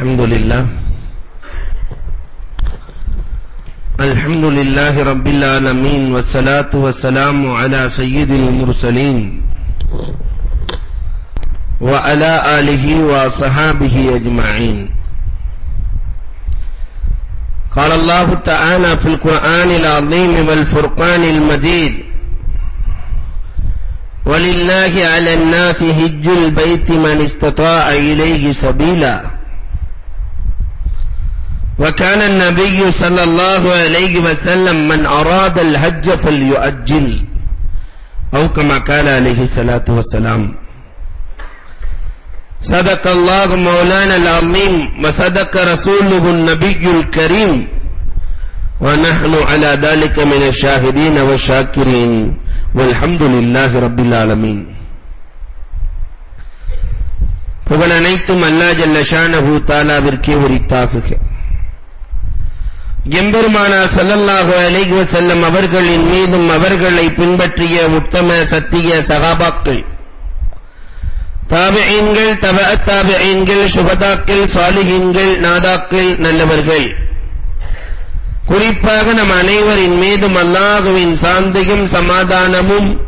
الحمد لله. الحمد لله رب العالمين والصلاة والسلام على سيد المرسلين وعلى آله وصحابه أجمعين. قال الله تعالى في القرآن العظيم والفرقان المجيد ولله على الناس هج البيت من استطاع إليه سبيلا. وكان النبي صلى الله عليه وسلم من أراد الحج فليؤجل أو كما قال عليه الصلاة والسلام صدق الله مولانا العظيم وصدق رسوله النبي الكريم ونحن على ذلك من الشاهدين والشاكرين والحمد لله رب العالمين புகழ் அனைத்தும் அல்லாஹ் ஜல்ல ஷானஹு தஆலாவிற்கே உரித்தாகுக எம்பெருமானார் ஸல்லல்லாஹு அலைஹி வஸல்லம் அவர்களின் மீதும் அவர்களை பின்பற்றிய உத்தம சத்திய சகாபாக்கள். தாபிஈன்கள் தவ தாபிஈன்கள் சுபதாக்கள் சாலிஹீன்கள் நாதாக்கள் நல்லவர்கள். குறிப்பாக நம் அனைவரின் மீதும் அல்லாஹுவின் சாந்தியும் சமாதானமும்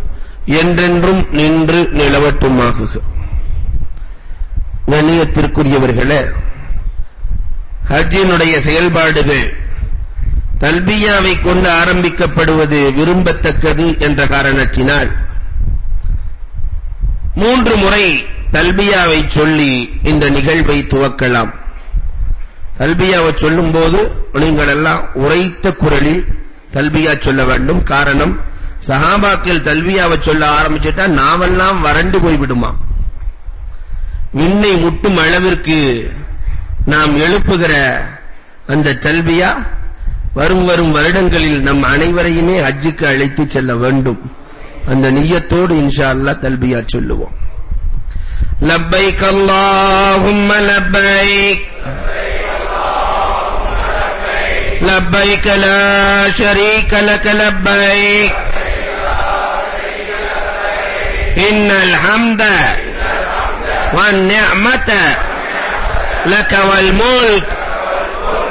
என்றென்றும் நின்று நிலவட்டுமாகுக. கண்ணியத்திற்குரியவர்களே ஹஜ்ஜினுடைய செயல்பாடுகள் தல்பியாவை கொண்டு ஆரம்பிக்கப்படுவது விரும்பத்தக்கது என்ற காரணத்தினால். மூன்று முறை தல்பியாவை சொல்லி இந்த நிகழ்வை துவக்கலாம். தல்பியாவை சொல்லும்போது நீங்கள் எல்லாம் உரைத்த குரலில் தல்பியா சொல்ல வேண்டும். காரணம் சஹாபாக்கில் தல்பியாவை சொல்ல ஆரம்பிச்சிட்டா நாவெல்லாம் வறண்டு போய்விடுமா? விண்ணை முட்டும் அளவிற்கு நாம் எழுப்புகிற அந்த தல்பியா வரும் வரும் வருடங்களில் நம் அனைவரையுமே ஹஜ்ஜுக்கு அழைத்து செல்ல வேண்டும் அந்த நிய்யத்தோடு இன்ஷா அல்லாஹ் தல்பியா சொல்லுவோம் لبيك اللهم لبيك لبيك لا شريك لك لبيك إن الحمد والنعمة لك والملك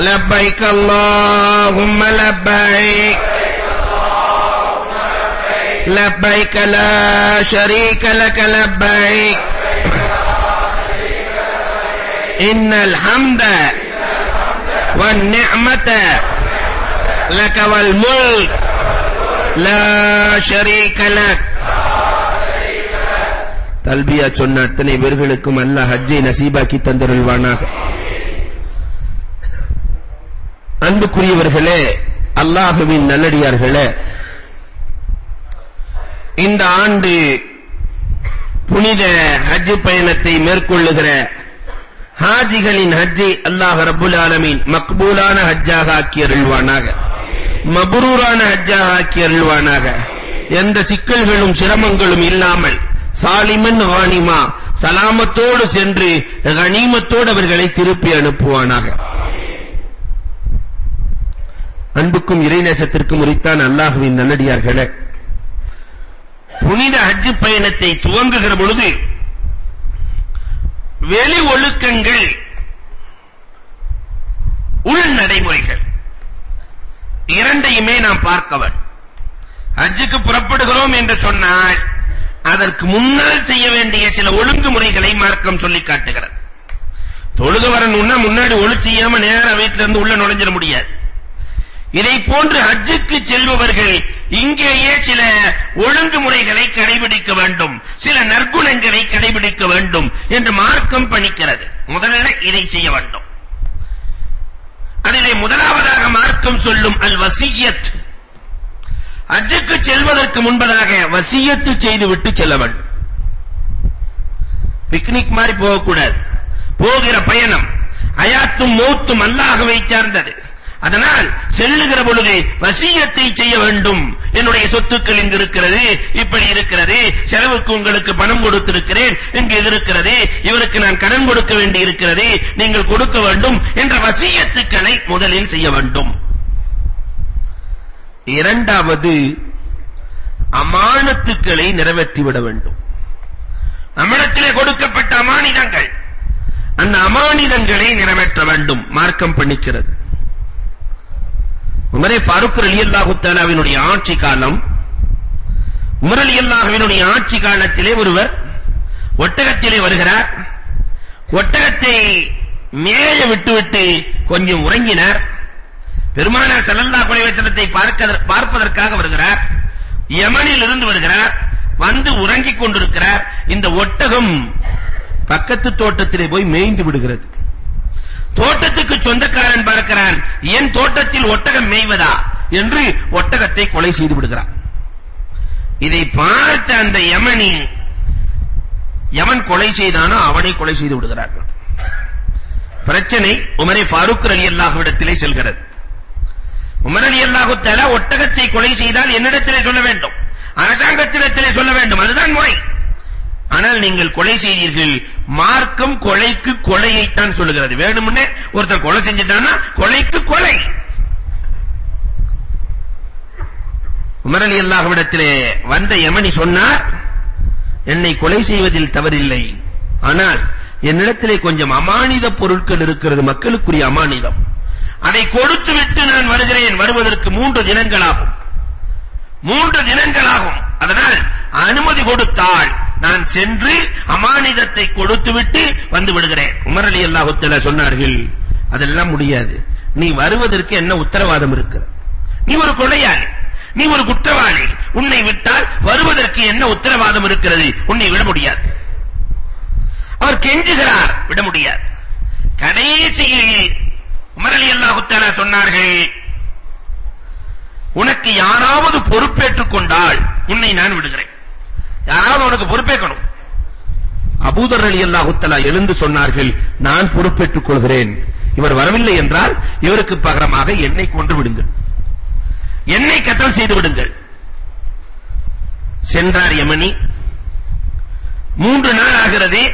لبيك اللهم لبيك لبيك لا شريك لك لبيك إن الحمد والنعمة لك والملك لا شريك لك தல்பியா சொன்ன அத்தனை பேர்களுக்கும் அல்லாஹ் ஹஜ்ஜை நசீபாக்கி தந்தருள்வானாக அன்புக்குரியவர்களே அல்லாஹுவின் நல்லடியார்களே இந்த ஆண்டு புனித ஹஜ் பயணத்தை மேற்கொள்ளுகிற ஹாஜிகளின் ஹஜ்ஜை அல்லாஹ் ரப்புல் ஆலமீன் மக்பூலான ஹஜ்ஜாக ஆக்கி அருள்வானாக. மப்ரூரான ஹஜ்ஜாக ஆக்கி அருள்வானாக. எந்த சிக்கல்களும் சிரமங்களும் இல்லாமல் சாலிமன் கானிமா சலாமத்தோடு சென்று கனிமத்தோடு அவர்களை திருப்பி அனுப்புவானாக. அன்புக்கும் இறைநேசத்திற்கும் உரித்தான் அல்லாஹுவின் நல்லடியார்களே. புனித ஹஜ் பயணத்தை துவங்குகிற பொழுது வெளி ஒழுக்கங்கள் உள் நடைமுறைகள் இரண்டையுமே நாம் பார்க்கவர். ஹஜ்ஜுக்கு புறப்படுகிறோம் என்று சொன்னால் அதற்கு முன்னால் செய்ய வேண்டிய சில ஒழுங்குமுறைகளை மார்க்கம் சொல்லி காட்டுகிறது. தொழுக வரணும்னா முன்னாடி ஒழு செய்யாம நேரா வீட்ல இருந்து உள்ள நுழைஞ்சிட முடியாது. இதை போன்று ஹஜ்ஜுக்கு செல்பவர்கள் இங்கேயே சில ஒழுங்குமுறைகளை கடைபிடிக்க வேண்டும் சில நற்குணங்களை கடைபிடிக்க வேண்டும் என்று மார்க்கம் பணிக்கிறது. முதல்ல இதை செய்ய வேண்டும். அதிலே முதலாவதாக மார்க்கம் சொல்லும் அல் வசியத். ஹஜ்ஜுக்கு செல்வதற்கு முன்பதாக வசியத்து செய்துவிட்டு செல்ல வேண்டும். பிக்னிக் மாதிரி போகக்கூடாது. போகிற பயணம் அயாத்தும் மௌத்தும் அல்லாஹ்வை சார்ந்தது. அதனால் செல்லுகிற பொழுது வசியத்தை செய்ய வேண்டும். என்னுடைய சொத்துக்கள் இங்கு இருக்கிறது இப்படி இருக்கிறது செலவுக்கு உங்களுக்கு பணம் கொடுத்திருக்கிறேன் இங்கு இது இருக்கிறது இவருக்கு நான் கடன் கொடுக்க வேண்டி இருக்கிறது நீங்கள் கொடுக்க வேண்டும் என்ற வசியத்துக்களை முதலில் செய்ய வேண்டும். இரண்டாவது அமானத்துக்களை நிறைவேற்றிவிட வேண்டும். நம்மிடத்திலே கொடுக்கப்பட்ட அமானிதங்கள் அந்த அமானிதங்களை நிறைவேற்ற வேண்டும். மார்க்கம் பண்ணிக்கிறது. உமரே ஃபாரூக் ரலியல்லாஹு தஆலாவினுடைய ஆட்சி காலம் உமர் ரலியல்லாஹுவினுடைய ஆட்சி காலத்திலே ஒருவர் ஒட்டகத்திலே வருகிறார். ஒட்டகத்தை மேய விட்டுவிட்டு கொஞ்சம் உறங்கினார். பெருமானார் ஸல்லல்லாஹு அலைஹி வஸல்லத்தை பார்க்க பார்ப்பதற்காக வருகிறார். யமனில் இருந்து வருகிறார். வந்து உறங்கிக் கொண்டிருக்கிறார். இந்த ஒட்டகம் பக்கத்து தோட்டத்திலே போய் மேய்ந்து விடுகிறது. தோட்டத்துக்கு சொந்தக்காரன் பார்க்கிறான். என் தோட்டத்தில் ஒட்டகம் மேய்வதா என்று ஒட்டகத்தை கொலை செய்து விடுகிறான். இதை பார்த்த அந்த யமனி யமன் கொலை செய்தானோ அவனை கொலை செய்து விடுகிறார்கள். பிரச்சனை உமரே ஃபாரூக் ரலியல்லாஹு இடத்திலே செல்கிறது. உமர் ரலியல்லாஹு தஆலா ஒட்டகத்தை கொலை செய்தால் என்னிடத்திலே சொல்ல வேண்டும். அரசாங்கத்திடத்திலே சொல்ல வேண்டும். அதுதான் முறை. ஆனால் நீங்கள் கொலை செய்தீர்கள். மார்க்கம் கொலைக்கு கொலையைத்தான் சொல்லுகிறது. வேணும்னே ஒருத்தர் கொலை செஞ்சிட்டான்னா கொலைக்கு கொலை. உமர் அலி அல்லாஹ்விடத்திலே வந்த யமனி சொன்னார் என்னை கொலை செய்வதில் தவறில்லை. ஆனால் என்னிடத்திலே கொஞ்சம் அமானித பொருட்கள் இருக்கிறது. மக்களுக்குரிய அமானிதம். அதை கொடுத்து விட்டு நான் வருகிறேன். வருவதற்கு மூன்று தினங்களாகும். மூன்று தினங்களாகும். அதனால் அனுமதி கொடுத்தால் நான் சென்று அமானிதத்தை கொடுத்துவிட்டு வந்து விடுகிறேன். உமர் அலி அல்லாஹு தஆலா சொன்னார்கள் அதெல்லாம் முடியாது. நீ வருவதற்கு என்ன உத்தரவாதம் இருக்கிறது? நீ ஒரு கொலையாளி. நீ ஒரு குற்றவாளி. உன்னை விட்டால் வருவதற்கு என்ன உத்தரவாதம் இருக்கிறது? உன்னை விட முடியாது. அவர் கெஞ்சுகிறார் விட முடியாது. கடைசியில் உமர் அலி அல்லாஹு தஆலா சொன்னார்கள் உனக்கு யாராவது பொறுப்பேற்றுக் கொண்டால் உன்னை நான் விடுகிறேன். யாராவது உனக்கு பொறுப்பேற்கணும். அபூதர் ரலியல்லாஹு தஆலா எழுந்து சொன்னார்கள் நான் பொறுப்பேற்றுக் கொள்கிறேன். இவர் வரவில்லை என்றால் இவருக்கு பகரமாக என்னை கொன்று விடுங்கள். என்னை கத்தல் செய்து விடுங்கள். சென்றார் யமனி. மூன்று நாள் ஆகிறது.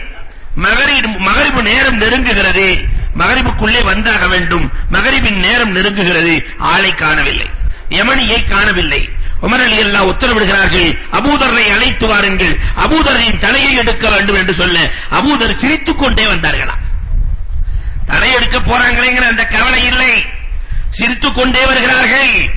மகரிப் மகரிபு நேரம் நெருங்குகிறது. மகரிபுக்குள்ளே வந்தாக வேண்டும். மகரிபின் நேரம் நெருங்குகிறது. ஆளை காணவில்லை. யமனியை காணவில்லை. உமர் அலி அல்லாஹ் உத்தரவிடுகிறார்கள் அபூதரை அழைத்து வாருங்கள் அபூதரின் தலையை எடுக்க வேண்டும் என்று சொல்ல அபூதர் சிரித்துக் கொண்டே வந்தார்களா? தலை எடுக்க போறாங்களேங்கிற அந்த கவலை இல்லை. சிரித்துக் கொண்டே வருகிறார்கள்.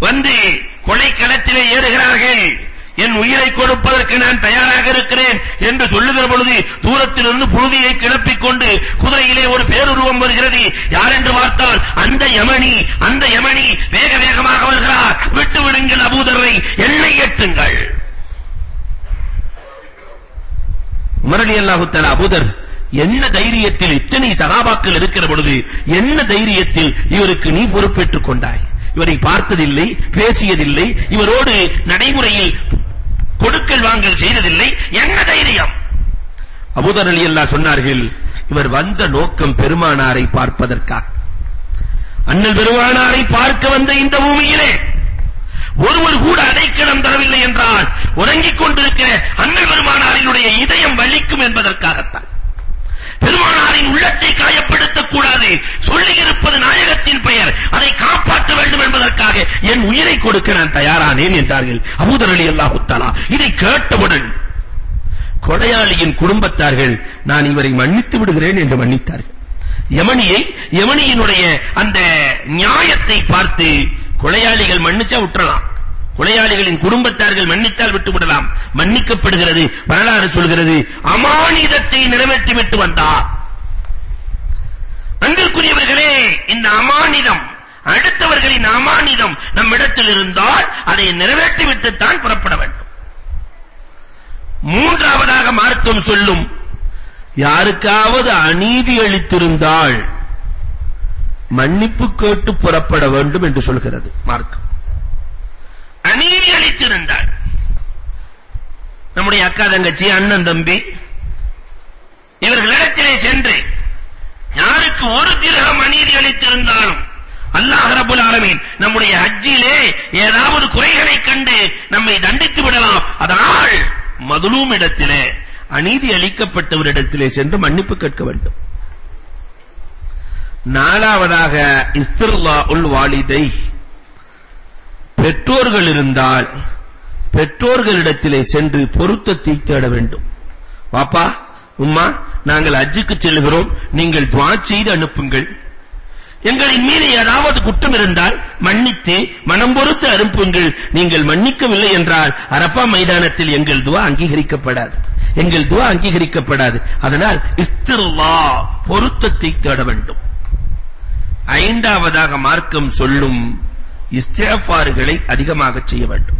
வந்து கொலைக்களத்திலே ஏறுகிறார்கள். என் உயிரை கொடுப்பதற்கு நான் தயாராக இருக்கிறேன் என்று சொல்லுகிற பொழுது தூரத்திலிருந்து புழுதியை கிளப்பிக் கொண்டு குதிரையிலே ஒரு பேருருவம் வருகிறது. யார் என்று பார்த்தால் அந்த யமனி அந்த யமனி வேக வேகமாக வருகிறார். விட்டு விடுங்கள் அபூதரை என்னை எட்டுங்கள். உமர் அல்லாஹுத்தல அபூதர் என்ன தைரியத்தில் இத்தனை சகாபாக்கள் இருக்கிற பொழுது என்ன தைரியத்தில் இவருக்கு நீ பொறுப்பேற்றுக் கொண்டாய்? இவரை பார்த்ததில்லை பேசியதில்லை இவரோடு நடைமுறையில் கொடுக்கல் வாங்கல் செய்ததில்லை என்ன தைரியம்? அபூதர் ரலியல்லாஹு சொன்னார்கள் இவர் வந்த நோக்கம் பெருமானாரை பார்ப்பதற்காக. அண்ணல் பெருமானாரை பார்க்க வந்த இந்த பூமியிலே ஒருவர் கூட அடைக்கலம் தரவில்லை என்றால் உறங்கிக் கொண்டிருக்கிற அண்ணல் பெருமானாரினுடைய இதயம் வலிக்கும் என்பதற்காக நான் என்றார்கள். அபூதர் ரலியல்லாஹு தஆலா இதை கேட்டவுடன் கொலையாளியின் குடும்பத்தார்கள் நான் இவரை மன்னித்து விடுகிறேன் என்று மன்னித்தார்கள். யமனியை யமனியினுடைய அந்த நியாயத்தை பார்த்து கொலையாளிகள் மன்னிச்சா விட்டுறலாம். கொலையாளிகளின் குடும்பத்தார்கள் மன்னித்தால் விட்டு விடலாம். மன்னிக்கப்படுகிறது வரலாறு சொல்கிறது அமானிதத்தை நிறைவேற்றி விட்டு வந்தார். அன்பிற்குரியவர்களே இந்த அமானிதம் அடுத்தவர்களின் அமானிதம் நம்மிடத்தில் இருந்தால் அதை நிறைவேற்றி விட்டுத்தான் புறப்பட வேண்டும். மூன்றாவதாக மார்க்கம் சொல்லும் யாருக்காவது அநீதி அளித்திருந்தால் மன்னிப்பு கேட்டு புறப்பட வேண்டும் என்று சொல்கிறது மார்க்கம். அநீதி அளித்திருந்தால் நம்முடைய அக்கா தங்கச்சி அண்ணன் தம்பி இவர்களிடத்திலே சென்று அளித்திருந்தாலும் அல்லாஹ் ரப்பல் ஆலமீன் நம்முடைய ஹஜ்ஜிலே ஏதாவது குறைகளை கண்டு நம்மை தண்டித்து விடலாம். அதனால் மதுலூம் இடத்திலே அநீதி அளிக்கப்பட்டவரிடத்திலே சென்று மன்னிப்பு கேட்க வேண்டும். நாலாவதாக இஸ்திர்லாஉல் வாலிதை. பெற்றோர்கள் இருந்தால் பெற்றோர்களிடத்திலே சென்று பொருத்தத்தை தேட வேண்டும். பாப்பா உம்மா நாங்கள் அஜ்ஜுக்கு செல்கிறோம் நீங்கள் துஆ செய்து அனுப்புங்கள். எங்களின் மீது ஏதாவது குற்றம் இருந்தால் மன்னித்து மனம் பொறுத்து அனுப்புங்கள் நீங்கள் மன்னிக்கவில்லை என்றால் அரஃபா மைதானத்தில் எங்கள் துவா அங்கீகரிக்கப்படாது. எங்கள் துவா அங்கீகரிக்கப்படாது. அதனால் இஸ்திர்லா பொருத்தத்தை தேட வேண்டும். ஐந்தாவதாக மார்க்கம் சொல்லும் இஸ்திஃபார்களை அதிகமாக செய்ய வேண்டும்.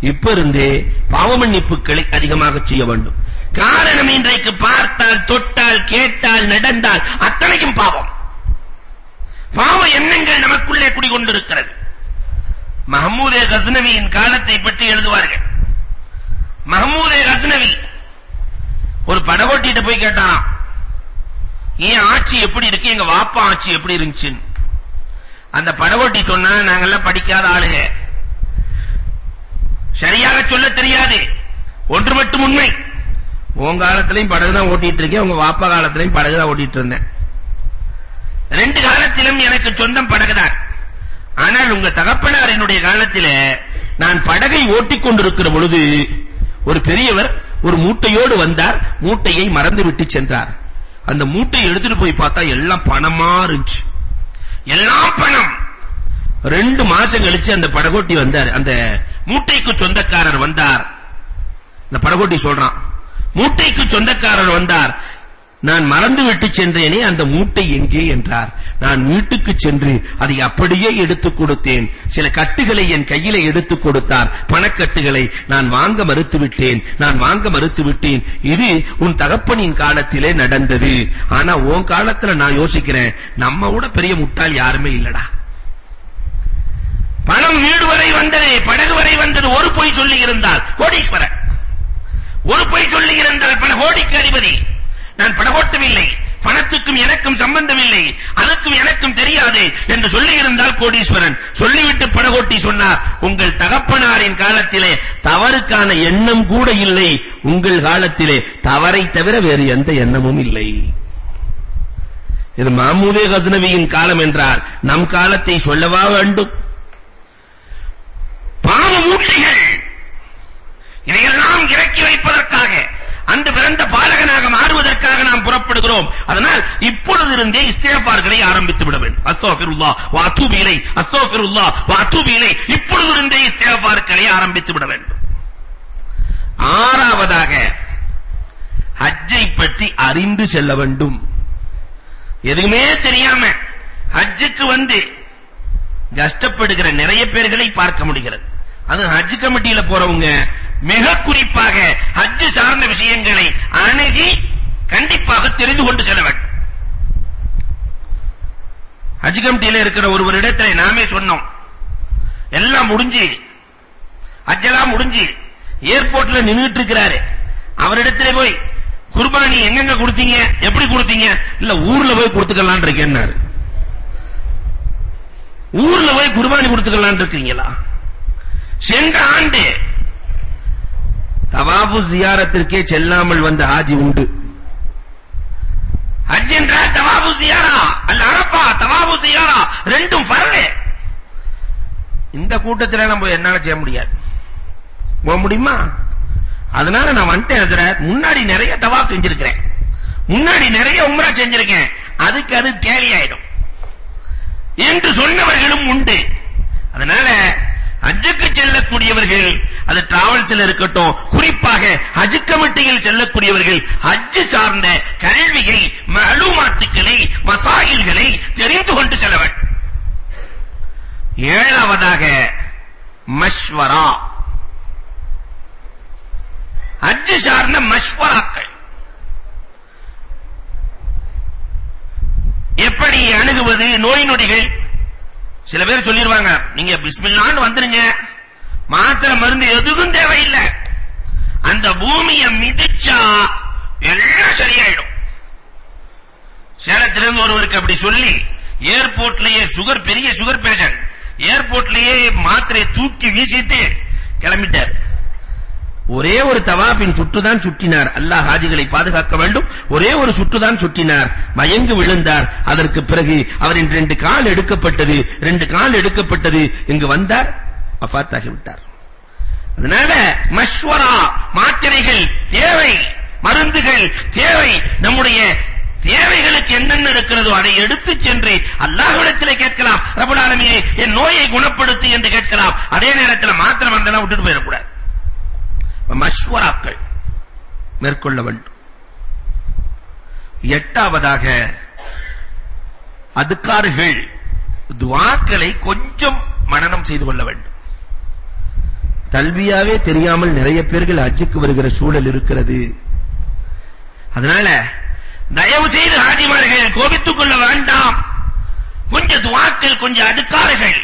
இப்ப இருந்தே பாவ மன்னிப்புகளை அதிகமாக செய்ய வேண்டும். காரணம் இன்றைக்கு பார்த்தால் தொட்டால் கேட்டால் நடந்தால் அத்தனையும் பாவம். பாவ எண்ணங்கள் நமக்குள்ளே குடிகொண்டிருக்கிறது. மஹமூதே கஸ்னவியின் காலத்தை பற்றி எழுதுவார்கள். மஹமூதே கஸ்னவி ஒரு படகோட்டிட்ட போய் கேட்டாராம் ஏன் ஆட்சி எப்படி இருக்கு? எங்க வாப்பா ஆட்சி எப்படி இருந்துச்சுன்னு அந்த படகோட்டி சொன்னா நாங்கெல்லாம் படிக்காத ஆளுங்க சரியாக சொல்ல தெரியாது. ஒன்று மட்டும் உண்மை. உன் காலத்திலையும் படகு தான் ஓட்டிட்டு இருக்கேன். உங்க வாப்பா காலத்திலையும் படகு தான் ஓட்டிட்டு இருந்தேன். ரெண்டு காலத்திலும் எனக்கு சொந்தம் படகுதான். ஆனால் உங்க தகப்பனாரினுடைய காலத்திலே நான் படகை ஓட்டிக் கொண்டிருக்கிற பொழுது ஒரு பெரியவர் ஒரு மூட்டையோடு வந்தார். மூட்டையை மறந்து விட்டு சென்றார். அந்த மூட்டை எடுத்துட்டு போய் பார்த்தா எல்லாம் பணமா இருந்துச்சு. எல்லாம் பணம். ரெண்டு மாசம் கழிச்சு அந்த படகோட்டி வந்தார். அந்த மூட்டைக்கு சொந்தக்காரர் வந்தார். இந்த படகோட்டி சொல்றான் மூட்டைக்கு சொந்தக்காரர் வந்தார். நான் மறந்து விட்டு சென்றேனே அந்த மூட்டை எங்கே என்றார். நான் வீட்டுக்கு சென்று அதை அப்படியே எடுத்துக் கொடுத்தேன். சில கட்டுகளை என் கையிலே எடுத்துக் கொடுத்தார். பணக்கட்டுகளை நான் வாங்க மறுத்து விட்டேன் நான் வாங்க மறுத்து விட்டேன் இது உன் தகப்பனின் காலத்திலே நடந்தது. ஆனா உன் காலத்துல நான் யோசிக்கிறேன் நம்ம விட பெரிய முட்டாள் யாருமே இல்லடா. பணம் வீடு வரை வந்தது படகு வரை வந்தது ஒரு பொய் சொல்லி இருந்தால் கோடீஸ்வரன் ஒரு பொய் சொல்லி இருந்தால் பல கோடிக்கு அதிபதி. நான் படகோட்டவில்லை பணத்துக்கும் எனக்கும் சம்பந்தம் இல்லை அதுக்கும் எனக்கும் தெரியாது என்று சொல்லி இருந்தால் கோடீஸ்வரன். சொல்லிவிட்டு படகோட்டி சொன்னார். உங்கள் தகப்பனாரின் காலத்திலே தவறுக்கான எண்ணம் கூட இல்லை. உங்கள் காலத்திலே தவறை தவிர வேறு எந்த எண்ணமும் இல்லை. இது மாமூலே கஸ்னவியின் காலம் என்றால் நம் காலத்தை சொல்லவா வேண்டும்? பாவ மூட்டைகள் இதையெல்லாம் இறக்கி வைப்பதற்காக அந்த பிறந்த பாலகனாக மாறுவதற்காக நாம் புறப்படுகிறோம். அதனால் இப்பொழுது இருந்தே இஸ்திக்ஃபார்களை ஆரம்பித்து விட வேண்டும். அஸ்தக்ஃபிருல்லாஹ் வ அத்தூபு இலை. அஸ்தக்ஃபிருல்லாஹ் வ அத்தூபு இலை. இப்பொழுது இருந்தே இஸ்திக்ஃபார்களை ஆரம்பித்து விட வேண்டும். ஆறாவதாக ஹஜ்ஜை பற்றி அறிந்து செல்ல வேண்டும். எதுவுமே தெரியாம ஹஜ்ஜுக்கு வந்து கஷ்டப்படுகிற நிறைய பேர்களை பார்க்க முடிகிறது. அது ஹஜ் கமிட்டியில போறவங்க மிக குறிப்பாக ஹஜ் சார்ந்த விஷயங்களை அணுகி கண்டிப்பாக தெரிந்து கொண்டு செல்ல வேண்டும் ஹஜ் கமிட்டியில இருக்கிற ஒருவரிடத்துல நாமே சொன்னோம். எல்லாம் முடிஞ்சு ஹஜ்ஜெல்லாம் முடிஞ்சு ஏர்போர்ட்ல நின்னுட்டு இருக்கிறாரு. அவரிடத்துல போய் குர்பானி எங்கெங்க கொடுத்தீங்க? எப்படி கொடுத்தீங்க? இல்ல ஊர்ல போய் கொடுத்துக்கலாம்னு இருக்கேன்னாரு. ஊர்ல போய் குர்பானி கொடுத்துக்கலாம் இருக்கீங்களா? சென்ற ஆண்டு தவாஃபு ஜியாரத்திற்கே செல்லாமல் வந்த ஹாஜி உண்டு. ஹஜ் என்றால் தவாஃபு ஜியாரா அல் அரஃபா தவாஃபு ஜியாரா ரெண்டும் ஃபர்லே. இந்த கூட்டத்துல நம்ம என்னால செய்ய முடியாது. போக முடியுமா? அதனால நான் வந்துட்டேன் ஹஸ்ரத் முன்னாடி நிறைய தவாஃப் செஞ்சிருக்கிறேன். முன்னாடி நிறைய உம்ரா செஞ்சிருக்கேன். அதுக்கு அது டேலி ஆயிடும். என்று சொன்னவர்களும் உண்டு. அதனால ஹஜ்ஜுக்கு செல்லக்கூடியவர்கள் அது டிராவல்ஸ்ல இருக்கட்டும். குறிப்பாக ஹஜ் கமிட்டியில் செல்லக்கூடியவர்கள் ஹஜ் சார்ந்த கல்வியை மஅலூமாத்துக்களை மசாயில்களை தெரிந்து கொண்டு செல்ல வேண்டும் ஏழாவதாக மஷ்வரா. ஹஜ் சார்ந்த மஷ்வராக்கள். எப்படி அணுகுவது? நோய் நொடிகள். சில பேர் சொல்லிருவாங்க நீங்க பிஸ்மில்லான்னு வந்துருங்க. மாத்திரை மருந்து எதுவும் தேவையில்லை. அந்த பூமியை மிதிச்சா எல்லாம் சரியாயிடும். சேலத்திலிருந்து ஒருவருக்கு அப்படி சொல்லி ஏர்போர்ட்லயே சுகர் பெரிய சுகர் பேஷண்ட் ஏர்போர்ட்லயே மாத்திரையை தூக்கி வீசிட்டு கிளம்பிட்டார். ஒரே ஒரு தவாஃபின் சுற்றுதான் சுற்றினார் அல்லாஹ் ஹாஜிகளை பாதுகாக்க வேண்டும். ஒரே ஒரு சுற்றுதான் சுற்றினார் மயங்கு விழுந்தார். அதற்கு பிறகு அவரின் ரெண்டு கால் எடுக்கப்பட்டது. ரெண்டு கால் எடுக்கப்பட்டது. இங்கு வந்தார். வஃபாத் விட்டார். அதனால மஷ்வரா மாத்திரைகள் தேவை மருந்துகள் தேவை. நம்முடைய தேவைகளுக்கு என்னென்ன இருக்கிறதோ அதை எடுத்து சென்று அல்லாஹ்விடத்தில் கேட்கலாம். ரப்பல் ஆலமீனே என் நோயை குணப்படுத்து என்று கேட்கலாம். அதே நேரத்தில் மாத்திரை வந்தெல்லாம் விட்டுட்டு போயிடக்கூடாது. மஷ்வராக்கள் மேற்கொள்ள வேண்டும். எட்டாவதாக அதுக்கார்கள் துவாக்களை கொஞ்சம் மனனம் செய்து கொள்ள வேண்டும். தல்வியாவே தெரியாமல் நிறைய பேர்கள் ஹஜ்ஜுக்கு வருகிற சூழல் இருக்கிறது. அதனால தயவு செய்து ஹாஜிமார்கள் கோபித்துக் கொள்ள வேண்டாம். கொஞ்சம் துவாக்கள் கொஞ்சம் அதுக்கார்கள்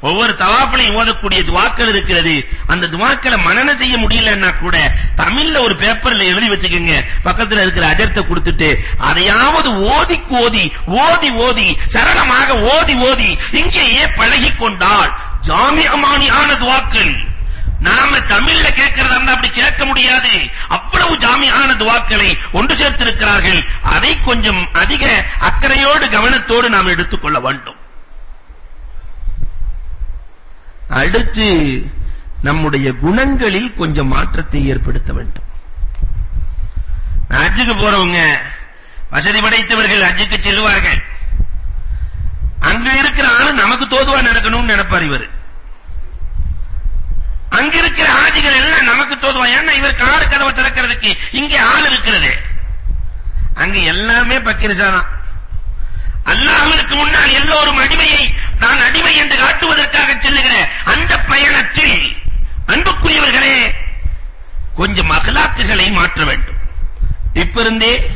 ஒவ்வொரு தவாப்பிலையும் ஓதக்கூடிய துவாக்கள் இருக்கிறது. அந்த துவாக்களை மனநம் செய்ய முடியலன்னா கூட தமிழ்ல ஒரு பேப்பர்ல எழுதி வச்சுக்கோங்க. பக்கத்துல இருக்கிற அஜர்த்தை கொடுத்துட்டு அதையாவது ஓதி ஓதி ஓதி ஓதி சரளமாக ஓதி ஓதி இங்கேயே பழகி கொண்டால் ஜாமியமானியான துவாக்கள். நாம தமிழ்ல கேட்கிறதா இருந்தா அப்படி கேட்க முடியாது. அவ்வளவு ஜாமியான துவாக்களை ஒன்று சேர்த்திருக்கிறார்கள். அதை கொஞ்சம் அதிக அக்கறையோடு கவனத்தோடு நாம் எடுத்துக்கொள்ள வேண்டும். அடுத்து நம்முடைய குணங்களில் கொஞ்சம் மாற்றத்தை ஏற்படுத்த வேண்டும். ஹஜ்ஜுக்கு போறவங்க வசதி படைத்தவர்கள் ஹஜ்ஜுக்கு செல்வார்கள் அங்க இருக்கிற ஆளு நமக்கு தோதுவா நடக்கணும்னு நினைப்பார் இவர். அங்க இருக்கிற ஆதிகள் எல்லாம் நமக்கு தோதுவா? ஏன்னா இவர் காடு கதவை திறக்கிறதுக்கு இங்க ஆள் இருக்கிறது. அங்க எல்லாமே பக்கிரிசானா அல்லாஹ்விற்கு முன்னால் எல்லோரும் அடிமையை நான் அடிமை என்று காட்டுவதற்காக செல்லுகிற அந்த பயணத்தில் அன்புக்குரியவர்களே கொஞ்சம் அகலாக்குகளை மாற்ற வேண்டும். இப்பிருந்தே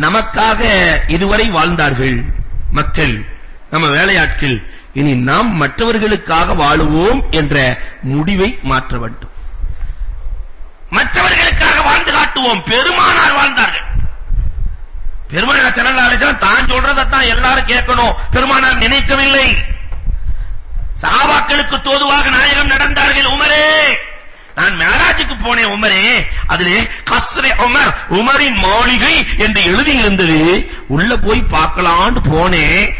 நமக்காக இதுவரை வாழ்ந்தார்கள். மக்கள் நம்ம வேலையாட்கள் இனி நாம் மற்றவர்களுக்காக வாழுவோம் என்ற முடிவை மாற்ற வேண்டும். மற்றவர்களுக்காக வாழ்ந்து காட்டுவோம். பெருமானார் வாழ்ந்தார்கள். பெருமானார் ஸல்லல்லாஹு அலைஹி வஸல்லம் தான் சொல்றதை தான் எல்லாரும் கேட்கணும். பெருமானார் நினைக்கவில்லை. சஹாபாக்களுக்கு தோதுவாக நாயகம் நடந்தார்கள். உமரே! நான் மேராஜுக்கு போனேன் உமரே. அதிலே கஸ்ரே உமர் உமரின் மாளிகை என்று எழுதி இருந்தது உள்ள போய் பார்க்கலாம்னு போனேன்.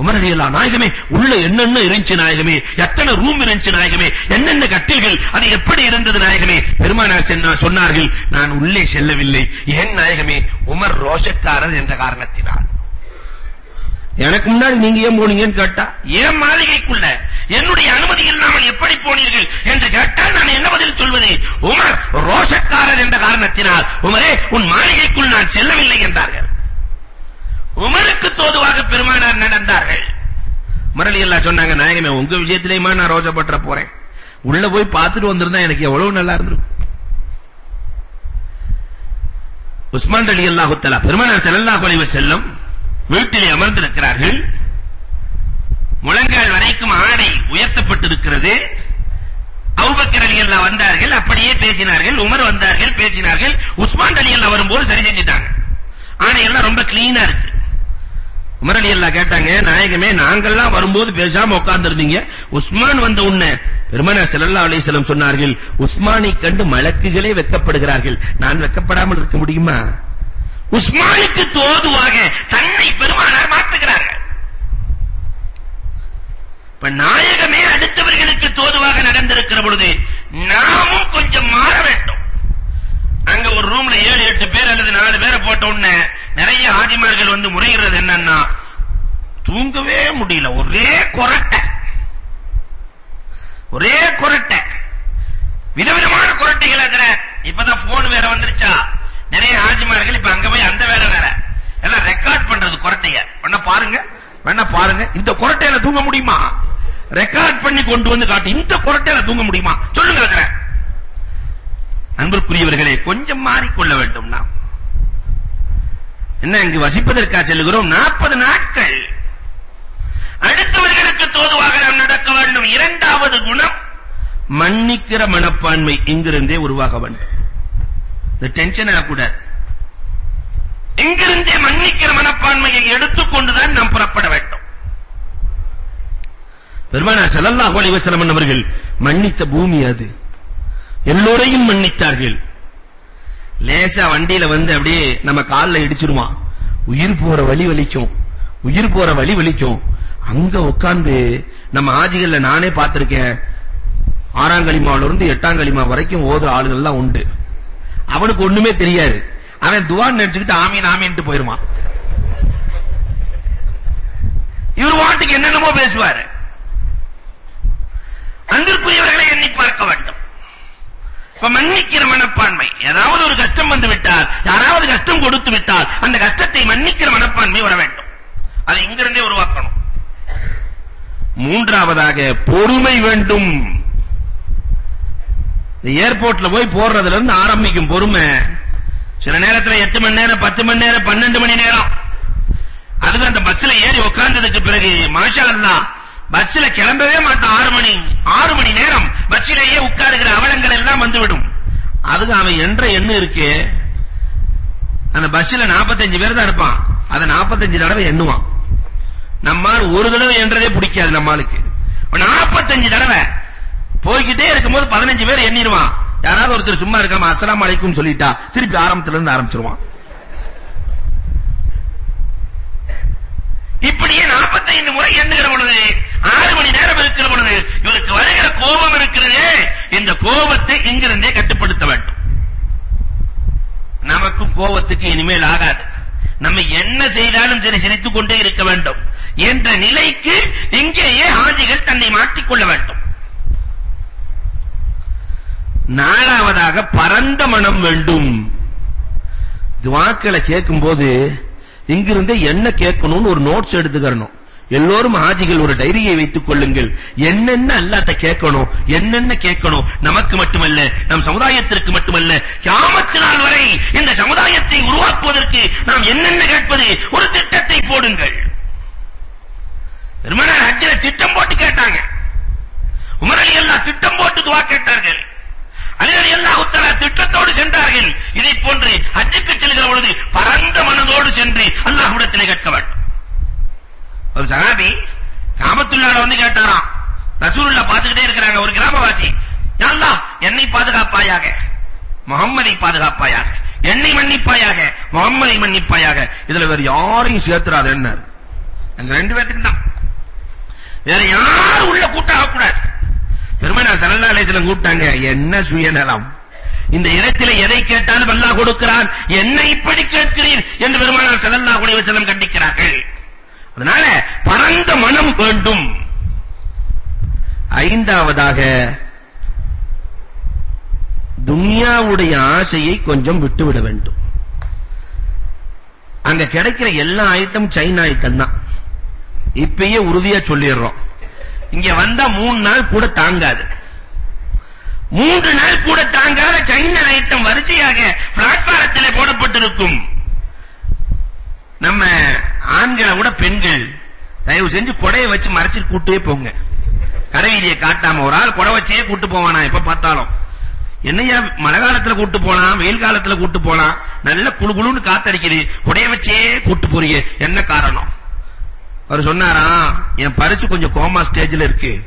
உமர் ரலியல்லாஹு நாயகமே உள்ள என்னென்ன இருந்துச்சு நாயகமே? எத்தனை ரூம் இருந்துச்சு நாயகமே? என்னென்ன கட்டில்கள்? அது எப்படி இருந்தது நாயகமே? பெருமானார் சொன்னார்கள் நான் உள்ளே செல்லவில்லை. ஏன் நாயகமே? உமர் ரோஷக்காரர் என்ற காரணத்தினால். எனக்கு முன்னாடி நீங்க ஏன் போனீங்கன்னு கேட்டா ஏன் மாளிகைக்குள்ள? என்னுடைய அனுமதி இல்லாமல் எப்படி போனீர்கள் என்று கேட்டால் நான் என்ன பதில் சொல்வது? உமர் ரோஷக்காரர் என்ற காரணத்தினால். உமரே உன் மாளிகைக்குள் நான் செல்லவில்லை என்றார்கள். உமருக்கு தோதுவாக பெருமானார் நடந்தார்கள். முரளி எல்லாம் சொன்னாங்க நாயகமே உங்க விஷயத்திலேயுமா நான் ரோஷப்பட்டுற போறேன்? உள்ள போய் பார்த்துட்டு வந்திருந்தா எனக்கு எவ்வளவு நல்லா இருந்திருக்கும். உஸ்மான் ரலியல்லாஹு தஆலா பெருமானார் ஸல்லல்லாஹு அலைஹி வஸல்லம் வீட்டிலே அமர்ந்திருக்கிறார்கள். முழங்கால் வரைக்கும் ஆடை உயர்த்தப்பட்டிருக்கிறது. அபூபக்கர் ரலியல்லாஹு வந்தார்கள் அப்படியே பேசினார்கள் உமர் வந்தார்கள் பேசினார்கள். உஸ்மான் ரலியல்லாஹு வரும்போது சரி செஞ்சிட்டாங்க. ஆடை எல்லாம் ரொம்ப க்ளீனா இருக்கு. உமர் ரலியல்லாஹு கேட்டாங்க நாயகமே நாங்கெல்லாம் வரும்போது பேசாம உட்கார்ந்திருந்தீங்க. உஸ்மான் வந்த உடனே பெருமானார் ஸல்லல்லாஹு அலைஹி வஸல்லம் சொன்னார்கள் உஸ்மானை கண்டு மலக்குகளே வெட்கப்படுகிறார்கள் நான் வெட்கப்படாமல் இருக்க முடியுமா? உஸ்மானுக்கு தோதுவாக தன்னை பெருமானார் இப்ப நாயகமே அடுத்தவர்களுக்கு தோதுவாக நடந்திருக்கிற பொழுது நாமும் கொஞ்சம் மாற வேண்டும். அங்க ஒரு ரூம்ல ஏழு எட்டு பேர் அல்லது நாலு பேரை போட்ட உடனே நிறைய ஆதிமார்கள் வந்து முறையிறது என்னன்னா தூங்கவே முடியல. ஒரே கொரட்டை. ஒரே கொரட்டை. விதவிதமான கொரட்டைகள் அதுல. இப்பதான் போன் வேற வந்துருச்சா? நிறைய ஆஜிமார்கள் இப்ப அங்க போய் அந்த வேலை வேற. எல்லாம் ரெக்கார்ட் பண்றது கொரட்டைய. பண்ண பாருங்க. வேணா பாருங்க. இந்த கொரட்டையில தூங்க முடியுமா? ரெக்கார்ட் பண்ணி கொண்டு வந்து காட்டு இந்த குரட்டையில தூங்க முடியுமா? சொல்லுங்க அதுல அன்பிற்குரியவர்களே கொஞ்சம் மாறிக்கொள்ள வேண்டும் நாம். என்ன இங்கு வசிப்பதற்காக செல்கிறோம் 40 நாட்கள். அடுத்தவர்களுக்கு தோதுவாக நாம் நடக்க வேண்டும். இரண்டாவது குணம் மன்னிக்கிற மனப்பான்மை இங்கிருந்தே உருவாக வேண்டும். இந்த டென்ஷன் ஆகக்கூடாது இங்கிருந்தே மன்னிக்கிற மனப்பான்மையை எடுத்துக்கொண்டுதான் நாம் புறப்பட வேண்டும். பெருமானார் ஸல்லல்லாஹு அலைஹி வஸல்லம் அவர்கள் மன்னித்த பூமி அது. எல்லோரையும் மன்னித்தார்கள். லேசா வண்டியில வந்து அப்படியே நம்ம கால்ல இடிச்சிருவான். உயிர் போற வழி வலிக்கும். உயிர் போற வழி வலிக்கும். அங்க உட்கார்ந்து நம்ம ஆஜிகள்ல நானே பார்த்திருக்கேன். ஆறாம் களிமாவில இருந்து எட்டாம் கலிமா வரைக்கும் ஓதுற ஆளுகள் எல்லாம் உண்டு. அவனுக்கு ஒண்ணுமே தெரியாது. அவன் துவான் நினைச்சுக்கிட்டு ஆமீன் ஆமீன்ட்டு போயிருவான். இவர் வாட்டுக்கு என்னென்னமோ பேசுவாரு. அங்கிருக்குரியவர்களை எண்ணி பார்க்க வேண்டும். இப்ப மன்னிக்கிற மனப்பான்மை. ஏதாவது ஒரு கஷ்டம் வந்து விட்டால் யாராவது கஷ்டம் கொடுத்து விட்டால் அந்த கஷ்டத்தை மன்னிக்கிற மனப்பான்மை வர வேண்டும். அதை இங்கிருந்தே உருவாக்கணும். மூன்றாவதாக பொறுமை வேண்டும். ஏர்போர்ட்ல போய் போடுறதுல இருந்து ஆரம்பிக்கும் பொறுமை சில நேரத்துல எட்டு மணி நேரம் பத்து மணி நேரம் பன்னெண்டு மணி நேரம். அதுக்கு அந்த பஸ்ல ஏறி உட்கார்ந்தது பஸ்ல கிளம்பவே மாட்டான். ஆறு மணி ஆறு மணி நேரம் பஸ்ஸிலேயே உட்காருகிற அவலங்கள் எல்லாம் வந்துவிடும். அதுக்கு அவன் என்ற எண்ணு இருக்கு. அந்த பஸ்ல 45 பேர் தான் இருப்பான். அத 45 தடவை எண்ணுவான். நம்மால் ஒரு தடவை என்றதே பிடிக்காது நம்மாளுக்கு. 45 தடவை போய்கிட்டே இருக்கும்போது 15 பேர் எண்ணிடுவான். யாராவது ஒருத்தர் சும்மா இருக்காம அஸ்ஸலாமு அலைக்கும் சொல்லிட்டா திருப்பி ஆரம்பத்துல இருந்து ஆரம்பிச்சிருவான். இப்படியே 45 முறை எண்ணுகிற பொழுது ஆறு மணி நேரம் இருக்கிற பொழுது இவருக்கு வருகிற கோபம் இருக்கிறதே இந்த கோபத்தை இங்கிருந்தே கட்டுப்படுத்த வேண்டும். நமக்கும் கோபத்துக்கு இனிமேல் ஆகாது. நம்ம என்ன செய்தாலும் சரி சிரித்துக் கொண்டே இருக்க வேண்டும். என்ற நிலைக்கு இங்கேயே ஹாஜிகள் தன்னை மாற்றிக்கொள்ள வேண்டும். நாலாவதாக பரந்த மனம் வேண்டும். துவாக்களை கேட்கும்போது இங்கிருந்து என்ன கேட்கணும்னு ஒரு நோட்ஸ் எடுத்துக்கறணும். எல்லோரும் ஆஜிகள் ஒரு டைரியை வைத்துக் கொள்ளுங்கள். என்னென்ன அல்லாஹ்ட்ட கேட்கணும் என்னென்ன கேட்கணும் நமக்கு மட்டுமல்ல நம் சமுதாயத்திற்கு மட்டுமல்ல கியாமத் நாள் வரை இந்த சமுதாயத்தை உருவாக்குவதற்கு நாம் என்னென்ன கேட்பது? ஒரு திட்டத்தை போடுங்கள். பெருமானார் ஹஜ்ஜில திட்டம் போட்டு கேட்டாங்க. உமர் அலி அல்லாஹ் திட்டம் போட்டு துஆ கேட்டார்கள். அலி அலி அல்லாஹ் தஆலா திட்டத்தோடு சென்றார்கள். இதைப் போன்று ஹஜ்ஜுக்கு செல்கிற பொழுது பரந்த மனதோடு சென்று அல்லாஹ்விடத்திலே கேட்க வேண்டும். ஒரு சஹாபி காபத்துல்லாஹ்ல வந்து கேட்டாராம். ரசூலுல்லாஹ் பார்த்துக்கிட்டே இருக்கிறாங்க ஒரு கிராமவாசி. யா அல்லாஹ் என்னை பாதுகாப்பாயாக. முகம்மதை பாதுகாப்பாயாக. என்னை மன்னிப்பாயாக. முகம்மதை மன்னிப்பாயாக. இதுல வேற யாரையும் சேர்த்துறாத என்ன அங்க ரெண்டு பேத்துக்கு தான். வேற யாரும் உள்ள கூட்டாக கூடாது. பெருமானார் ஸல்லல்லாஹு அலைஹி வஸல்லம் கூட்டாங்க என்ன சுயநலம்? இந்த இடத்திலே எதை கேட்டாலும் அல்லாஹ் கொடுக்கிறான். என்ன இப்படி கேட்கிறீர்? என்று பெருமானார் ஸல்லல்லாஹு அலைஹி வஸல்லம் கண்டிக்கிறார்கள். அதனால பரந்த மனம் வேண்டும். ஐந்தாவதாக துன்யாவுடைய ஆசையை கொஞ்சம் விட்டுவிட வேண்டும். அங்க கிடைக்கிற எல்லா ஐட்டம் சைனா ஐட்டம் தான். இப்பயே உறுதியா சொல்லிடுறோம். இங்க வந்தா மூணு நாள் கூட தாங்காது. மூன்று நாள் கூட தாங்காத சைனா ஐட்டம் வரிசையாக பிளாட்பாரத்தில் போடப்பட்டிருக்கும். நம்ம ஆண்களை விட பெண்கள் தயவு செஞ்சு கொடையை வச்சு மறைச்சு கூட்டே போங்க. கடைவீதியை காட்டாம ஒரு ஆள் கொடை வச்சே கூட்டு போவானா எப்ப பார்த்தாலும். என்னையா மழை காலத்துல கூட்டு போலாம் வெயில் காலத்துல கூட்டு போலாம் நல்ல குளு குளுன்னு காத்தடிக்குது கொடைய வச்சே கூட்டு போறீங்க. என்ன காரணம்? அவர் சொன்னாராம் என் பரிசு கொஞ்சம் கோமா ஸ்டேஜ்ல இருக்கு.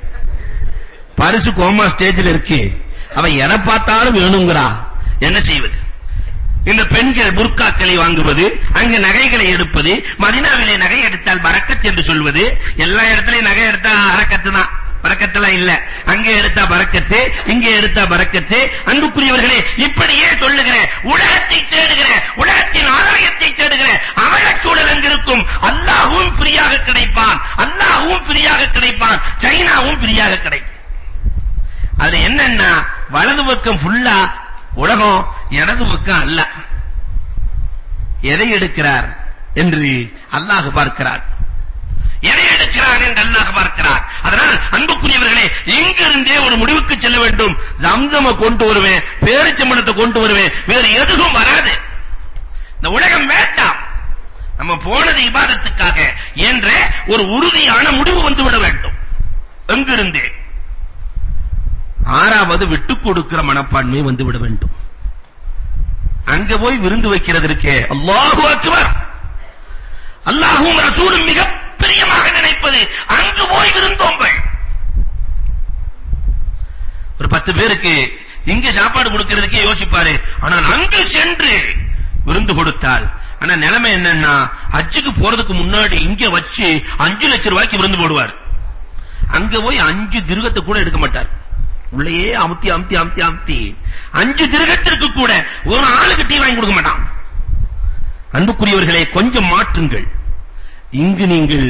பரிசு கோமா ஸ்டேஜ்ல இருக்கு. அவன் எதை பார்த்தாலும் வேணுங்கிறா. என்ன செய்வது? இந்த பெண்கள் புர்காக்களை வாங்குவது அங்கு நகைகளை எடுப்பது மதினாவிலே நகை எடுத்தால் பரக்கத் என்று சொல்வது எல்லா இடத்துலயும் நகை எடுத்தா அரக்கத்து தான் பரக்கத்தெல்லாம் இல்ல. அங்கே எடுத்தா பரக்கத்து இங்கே எடுத்தா பரக்கத்து. அன்புக்குரியவர்களே இப்படியே சொல்லுகிற உலகத்தை தேடுகிற உலகத்தின் ஆதாயத்தை தேடுகிற அவலச் சூழல் எங்கிருக்கும் அல்லாஹ்வும் ஃப்ரீயாக கிடைப்பான் அல்லாஹ்வும் ஃப்ரீயாக கிடைப்பான் சைனாவும் ஃப்ரீயாக கிடைக்கும் அது என்னன்னா வலது பக்கம் ஃபுல்லா உலகம் இடது பக்கம் அல்ல எதை எடுக்கிறார் என்று அல்லாஹ் பார்க்கிறார். எதை எடுக்கிறார் என்று அல்லாஹ் பார்க்கிறார். அதனால் அன்புக்குரியவர்களே இங்கிருந்தே ஒரு முடிவுக்கு செல்ல வேண்டும். ஜம்ஜம கொண்டு வருவேன் பேரிச்சம்பழத்தை கொண்டு வருவேன் வேறு எதுவும் வராது. இந்த உலகம் வேண்டாம். நம்ம போனது இபாதத்துக்காக என்ற ஒரு உறுதியான முடிவு வந்து விட வேண்டும். எங்கிருந்தே. ஆறாவது விட்டுக் கொடுக்கிற மனப்பான்மை வந்து விட வேண்டும். அங்க போய் விருந்து வைக்கிறது இருக்கே. அல்லாஹு அக்பர். அல்லாஹ்வும் ரசூலும் மிக பிரியமாக நினைப்பது அங்கு போய் விருந்தோம்பல். ஒரு பத்து பேருக்கு இங்க சாப்பாடு கொடுக்கிறதுக்கே யோசிப்பாரு. ஆனால் அங்கு சென்று விருந்து கொடுத்தால் ஆனா நிலைமை என்னன்னா ஹஜ்ஜுக்கு போறதுக்கு முன்னாடி இங்க வச்சு அஞ்சு லட்சம் ரூபாய்க்கு விருந்து போடுவார். அங்க போய் அஞ்சு திருகத்தை கூட எடுக்க மாட்டார். உள்ளேயே அமுத்தி அமுத்தி அமுத்தி அமுத்தி. அஞ்சு திருகத்திற்கு கூட ஒரு ஆளுக்கு டீ வாங்கி கொடுக்க மாட்டான். அன்புக்குரியவர்களே கொஞ்சம் மாற்றுங்கள். இங்கு நீங்கள்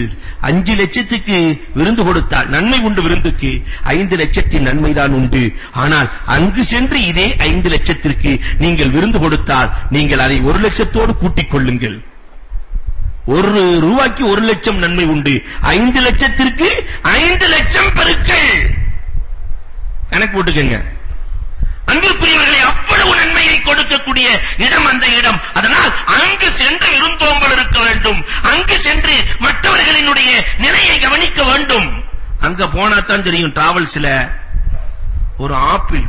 அஞ்சு லட்சத்துக்கு விருந்து கொடுத்தால் நன்மை உண்டு விருந்துக்கு. ஐந்து லட்சத்தின் நன்மைதான் உண்டு. ஆனால் அங்கு சென்று இதே ஐந்து லட்சத்திற்கு நீங்கள் விருந்து கொடுத்தால் நீங்கள் அதை ஒரு லட்சத்தோடு கூட்டிக் கொள்ளுங்கள். ஒரு ரூபாய்க்கு ஒரு லட்சம் நன்மை உண்டு. ஐந்து லட்சத்திற்கு ஐந்து லட்சம் பெருக்கள். கணக்கு போட்டுக்கங்க. அன்பிற்குரியவர்களை அவ்வளவு நன்மையை கொடுக்கக்கூடிய இடம் அந்த இடம். அதனால் அங்கு சென்று இருந்தோம்பல் இருக்க வேண்டும். அங்கு சென்று மற்றவர்களினுடைய நிலையை கவனிக்க வேண்டும். அங்க போனா தான் தெரியும் டிராவல்ஸ்ல ஒரு ஆப்பிள்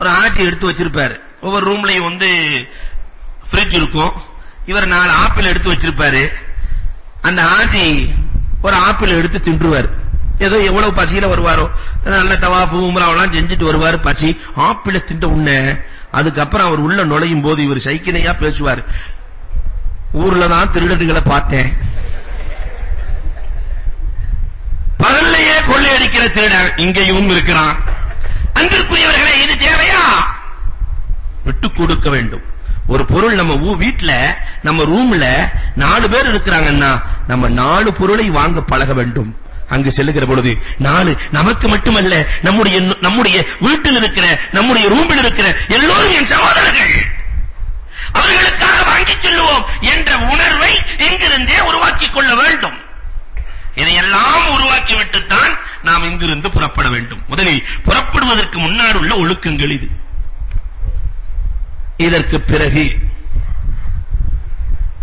ஒரு ஆட்டி எடுத்து வச்சிருப்பாரு. ஒவ்வொரு ரூம்லயும் வந்து ஃப்ரிட்ஜ் இருக்கும். இவர் நாலு ஆப்பிள் எடுத்து வச்சிருப்பாரு. அந்த ஆட்டி ஒரு ஆப்பிள் எடுத்து தின்றுவார். ஏதோ எவ்வளவு பசியில வருவாரோ. நல்ல தவாஃபு உம்ராவெல்லாம் செஞ்சுட்டு வருவார் பசி. ஆப்பிள திண்ட உடனே அதுக்கப்புறம் அவர் உள்ள நுழையும் போது இவர் சைக்கிளையா பேசுவார். ஊர்ல தான் திருடர்களை பார்த்தேன். பகல்லையே கொள்ளையடிக்கிற திருடன் இங்கேயும் இருக்கிறான். அன்பிற்குரியவர்களே இது தேவையா? விட்டு கொடுக்க வேண்டும். ஒரு பொருள் நம்ம ஊ வீட்ல நம்ம ரூம்ல நாலு பேர் இருக்கிறாங்கன்னா நம்ம நாலு பொருளை வாங்க பழக வேண்டும். அங்கு செல்லுகிற பொழுது நாலு நமக்கு மட்டுமல்ல நம்முடைய நம்முடைய வீட்டில் இருக்கிற நம்முடைய ரூமில் இருக்கிற எல்லோரும் என் சகோதரர்கள். அவர்களுக்காக வாங்கி செல்லுவோம் என்ற உணர்வை இங்கிருந்தே உருவாக்கிக் கொள்ள வேண்டும். இதையெல்லாம் உருவாக்கிவிட்டுத்தான் நாம் இங்கிருந்து புறப்பட வேண்டும். முதலில் புறப்படுவதற்கு முன்னாடி உள்ள ஒழுக்கங்கள் இது. இதற்கு பிறகு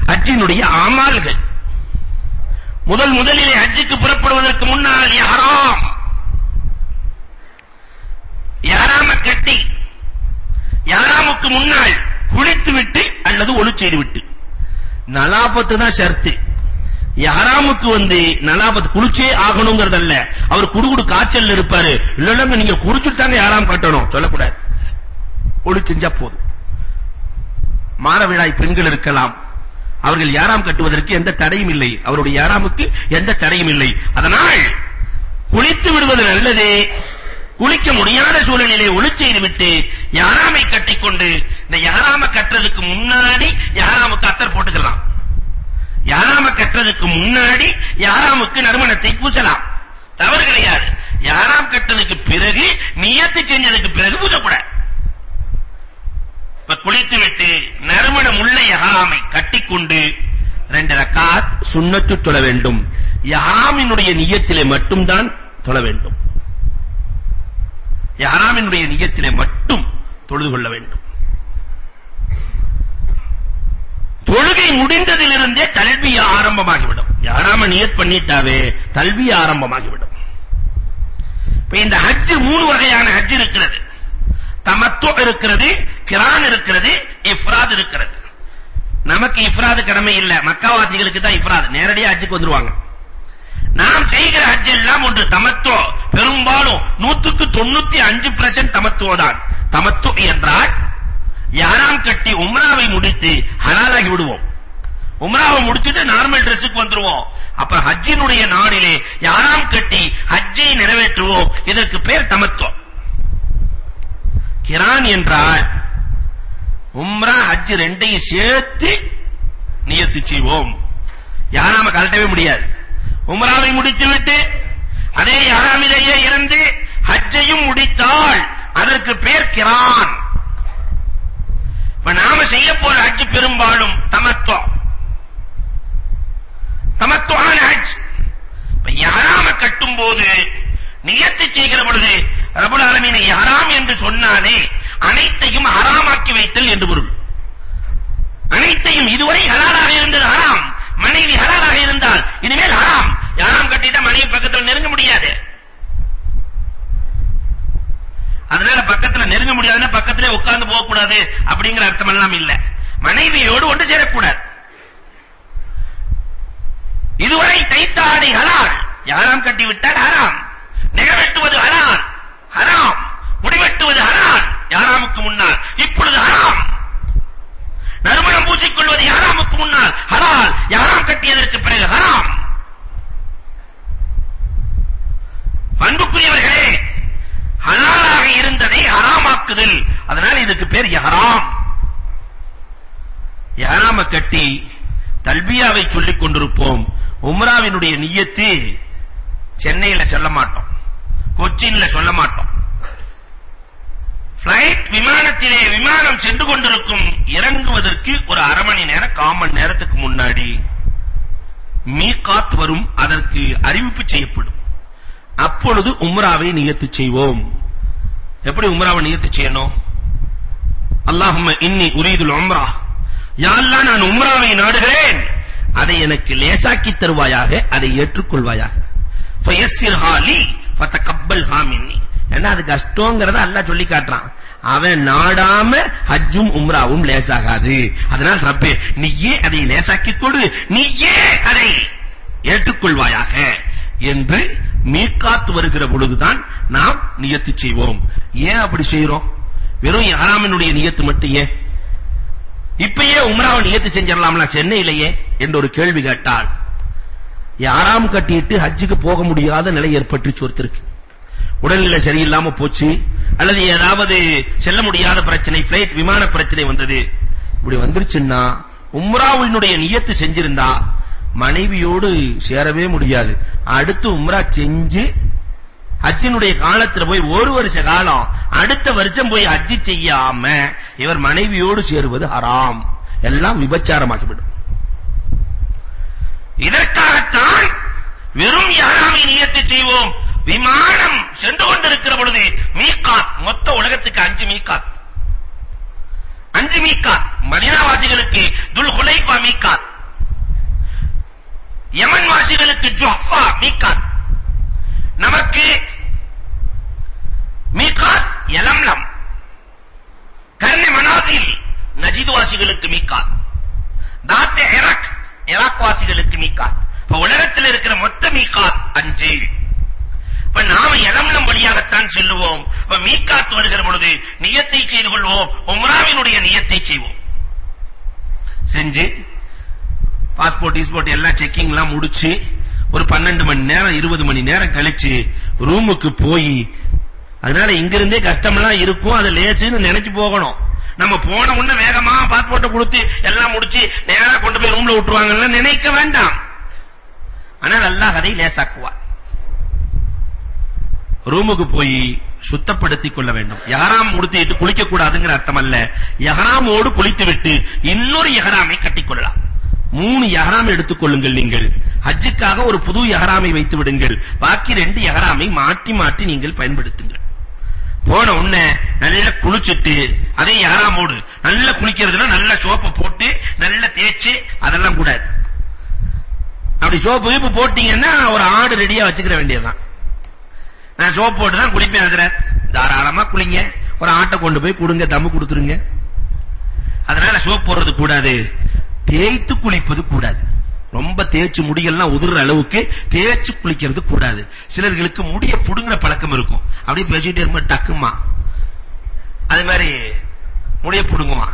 ஹஜ்ஜினுடைய அமல்கள் முதல் முதலிலே ஹஜ்ஜுக்கு புறப்படுவதற்கு முன்னால் யாராம்? யாராம கட்டி யாராமுக்கு முன்னால் குளித்து விட்டு அல்லது ஒளி செய்து விட்டு நலாபத்து தான் ஷர்த்து. யாராமுக்கு வந்து நலாபத் குளிச்சே ஆகணுங்கிறதல்ல. அவர் குடுகுடு காய்ச்சல் இருப்பாரு. இல்ல நீங்க குடிச்சிட்டு தாங்க யாராம் கட்டணும். சொல்லக்கூடாது. ஒளி செஞ்சா போதும். மாரவிழாய் பெண்கள் இருக்கலாம். அவர்கள் யாராம் கட்டுவதற்கு எந்த தடையும் இல்லை. அவருடைய யாராமுக்கு எந்த தடையும் இல்லை. அதனால் குளித்து விடுவது நல்லது. குளிக்க முடியாத சூழலிலே ஒளி செய்து விட்டு யாராமை கட்டிக்கொண்டு இந்த யாராம கட்டுறதுக்கு முன்னாடி யாராமுக்கு அத்தர் போட்டுக்கலாம். யாராம கட்டுறதுக்கு முன்னாடி யாராமுக்கு நறுமணத்தை பூசலாம். தவறு கிடையாது. யாராம் கட்டதுக்கு பிறகு நியத்து செஞ்சதுக்கு பிறகு பூசக்கூடாது. இப்ப குளித்து விட்டு நறுமணம் உள்ள யஹராமை கட்டிக்கொண்டு ரெண்டு ரக்காத் சுன்னத்து தொழ வேண்டும். யஹராமினுடைய நியத்திலே மட்டும் தான் தொழ வேண்டும். யஹராமினுடைய நியத்திலே மட்டும் தொழுது கொள்ள வேண்டும். தொழுகை முடிந்ததிலிருந்தே தல்பியா ஆரம்பமாகிவிடும். யாராம நியத் பண்ணிட்டாவே தல்பியா ஆரம்பமாகிவிடும். இப்ப இந்த ஹஜ் மூணு வகையான ஹஜ் இருக்கிறது. தமத்து இருக்கிறது கிரான் இருக்கிறது இஃப்ராத் இருக்கிறது. நமக்கு இஃப்ராத் கடமை இல்ல. மக்காவாசிகளுக்கு தான் இஃப்ராத். நேரடியா ஹஜ்ஜுக்கு வந்துருவாங்க. நாம் செய்கிற ஹஜ் எல்லாம் ஒன்று தமத்துவ பெரும்பாலும் நூத்துக்கு தொண்ணூத்தி அஞ்சு பர்சன்ட் தமத்துவ தான். தமத்து என்றால் யாராம் கட்டி உம்ராவை முடித்து ஹலாலாகி விடுவோம். உம்ராவை முடிச்சிட்டு நார்மல் ட்ரெஸ்ஸுக்கு வந்துருவோம். அப்ப ஹஜ்ஜினுடைய நாளிலே யாராம் கட்டி ஹஜ்ஜை நிறைவேற்றுவோம். இதற்கு பேர் தமத்துவம் கிரான் என்றால் உம்ரா ஹஜ் ரெண்டையும் சேர்த்து நியத்து செய்வோம். யாராம கலட்டவே முடியாது. உம்ராவை முடித்துவிட்டு அதே யாராமிலேயே இருந்து ஹஜ்ஜையும் முடித்தால் அதற்கு பேர் கிரான். இப்ப நாம செய்ய போற ஹஜ் பெரும்பாலும் தமத்துவ. தமத்துவான ஹஜ். இப்ப யாராம கட்டும் போது நியத்து செய்கிற பொழுது ரபுல் ஆலமீன் யாராம் என்று சொன்னாலே அனைத்தையும் ஹராமாக்கி வைத்தல் என்று பொருள். அனைத்தையும் இதுவரை ஹலாலாக இருந்தது ஹராம். மனைவி ஹலாலாக இருந்தால் இனிமேல் ஹராம். யாராம் கட்டிட்டா மனைவி பக்கத்துல நெருங்க முடியாது. அதனால பக்கத்துல நெருங்க முடியாதுன்னா பக்கத்திலே உட்கார்ந்து போக கூடாது அப்படிங்கிற அர்த்தம் எல்லாம் இல்ல. மனைவியோடு ஒன்று சேரக்கூடாது. இதுவரை தைத்த ஆடை ஹலால். யாராம் கட்டி விட்டால் ஹராம். நெகவெட்டுவது ஹலால் ஹராம் முடிவெட்டுவது ஹலால் யாராமுக்கு முன்னால் இப்பொழுது ஹராம் நறுமணம் பூசிக்கொள்வது யாராமுக்கு முன்னால் ஹலால் யாராம் கட்டியதற்கு பிறகு ஹராம் பண்புக்குரியவர்களே ஹலாலாக இருந்ததை ஹராமாக்குதல் அதனால இதுக்கு பேர் யஹராம் யஹராம கட்டி தல்பியாவை சொல்லிக் கொண்டிருப்போம் உம்ராவினுடைய நியத்து சென்னையில சொல்ல மாட்டோம் கொச்சின்ல சொல்ல மாட்டோம் பிளைட் விமானத்திலே விமானம் சென்று கொண்டிருக்கும் இறங்குவதற்கு ஒரு அரை மணி நேரம் காமன் நேரத்துக்கு முன்னாடி மீகாத் வரும் அறிவிப்பு செய்யப்படும். அப்பொழுது உம்ராவை நியத்து செய்வோம். எப்படி உம்ராவை நியத்து செய்யணும்? அல்லாஹும்ம இன்னி உரீதுல் உம்ரா. யா அல்லாஹ் நான் உம்ராவை நாடுகிறேன். அதை எனக்கு லேசாக்கி தருவாயாக அதை ஏற்றுக்கொள்வாயாக. ஃபயஸ்ஸிர்ஹா லி ஃபதகப்பல்ஹா மின்னி. என்ன அது கஷ்டங்கிறத அல்லாஹ் சொல்லி காட்டுறான். அவன் நாடாம ஹஜ்ஜும் உம்ராவும் லேசாகாது. அதனால் ரப்பே நீயே அதை லேசாக்கி கொடு. நீயே அதை ஏற்றுக்கொள்வாயாக என்று மீகாத் வருகிற பொழுதுதான் நாம் நியத்து செய்வோம். ஏன் அப்படி செய்றோம் வெறும் இஹ்ராமினுடைய நியத்து மட்டும் ஏன்? இப்பயே உம்ராவை நியத்து செஞ்சிரலாம்ல சென்னையிலேயே? என்று ஒரு கேள்வி கேட்டால் யாராம் கட்டிட்டு ஹஜ்ஜுக்கு போக முடியாத நிலை ஏற்பட்டுச்சு ஒருத்தருக்கு உடல்நிலை சரியில்லாம போச்சு அல்லது ஏதாவது செல்ல முடியாத பிரச்சனை பிளைட் விமான பிரச்சனை வந்தது. இப்படி வந்துருச்சுன்னா உம்ராவினுடைய நியத்து செஞ்சிருந்தா மனைவியோடு சேரவே முடியாது. அடுத்து உம்ரா செஞ்சு ஹஜ்ஜினுடைய காலத்துல போய் ஒரு வருஷ காலம் அடுத்த வருஷம் போய் ஹஜ்ஜி செய்யாம இவர் மனைவியோடு சேருவது ஹராம். எல்லாம் விபச்சாரமாக்கிவிடும் இதற்காகத்தான் வெறும் யாராமை நியத்து செய்வோம். விமானம் சென்று கொண்டிருக்கிற பொழுது மீகாத் மொத்த உலகத்துக்கு அஞ்சு மீகாத் அஞ்சு மீகாத் மதினாவாசிகளுக்கு துல் ஹுலைஃபா மீகாத் யமன் வாசிகளுக்கு ஜுஹ்ஃபா மீகாத் நமக்கு மீகாத் யலம்லம் கர்னி மனாசில் நஜித் வாசிகளுக்கு மீகாத் தாத்தே இராக் இராக் வாசிகளுக்கு மீகாத் இப்ப உலகத்தில் இருக்கிற மொத்த மீகாத் அஞ்சு இப்ப நாம யலம்லம் வழியாகத்தான் செல்லுவோம் இப்ப மீகாத் வருகிற பொழுது நியத்தை செய்து கொள்வோம் உம்ராவினுடைய நியத்தை செய்வோம் செஞ்சு பாஸ்போர்ட் ஈஸ்போர்ட் எல்லாம் செக்கிங் எல்லாம் முடிச்சு ஒரு 12 மணி நேரம் 20 மணி நேரம் கழிச்சு ரூமுக்கு போய் அதனால இங்க இருந்தே கஷ்டம்லாம் இருக்கும் அது லேசுன்னு நினைச்சு போகணும். நம்ம போன உடனே வேகமா பாஸ்போர்ட்டை கொடுத்து எல்லாம் முடிச்சு நேரா கொண்டு போய் ரூம்ல விட்டுருவாங்கன்னு நினைக்க வேண்டாம். ஆனால் அல்லாஹ் அதை லேசாக்குவார் ரூமுக்கு போய் சுத்தப்படுத்திக் கொள்ள வேண்டும். யஹராம் உடுத்திட்டு குளிக்க கூடாதுங்கிற அர்த்தம் அல்ல. யஹராமோடு குளித்துவிட்டு இன்னொரு யஹராமை கட்டிக்கொள்ளலாம் மூணு யஹராம் எடுத்துக்கொள்ளுங்கள் நீங்கள். ஹஜ்ஜுக்காக ஒரு புது எஹராமை வைத்து விடுங்கள். பாக்கி ரெண்டு எஹராமை மாற்றி மாற்றி நீங்கள் பயன்படுத்துங்கள். போன உடனே நல்லா குளிச்சிட்டு அதே யஹராமோடு நல்லா குளிக்கிறதுனா நல்ல சோப்பு போட்டு நல்லா தேய்ச்சி அதெல்லாம் கூடாது அப்படி சோப்பு கீப்பு போட்டீங்கன்னா ஒரு ஆடு ரெடியா வச்சுக்கிற வேண்டியதுதான். நான் சோப்பு போட்டு தான் குளிப்பேன் அதுல. தாராளமா குளிங்க. ஒரு ஆட்டை கொண்டு போய் கொடுங்க தம்மு கொடுத்துருங்க. அதனால சோப் போடுறது கூடாது. தேய்த்து குளிப்பது கூடாது. ரொம்ப தேய்ச்சு முடியெல்லாம் உதிர்ற அளவுக்கு தேய்ச்சு குளிக்கிறது கூடாது. சிலர்களுக்கு முடிய புடுங்குற பழக்கம் இருக்கும். அப்படியே பேசிட்டே இருக்கும் டக்குமா? அது மாதிரி முடிய புடுங்குமா?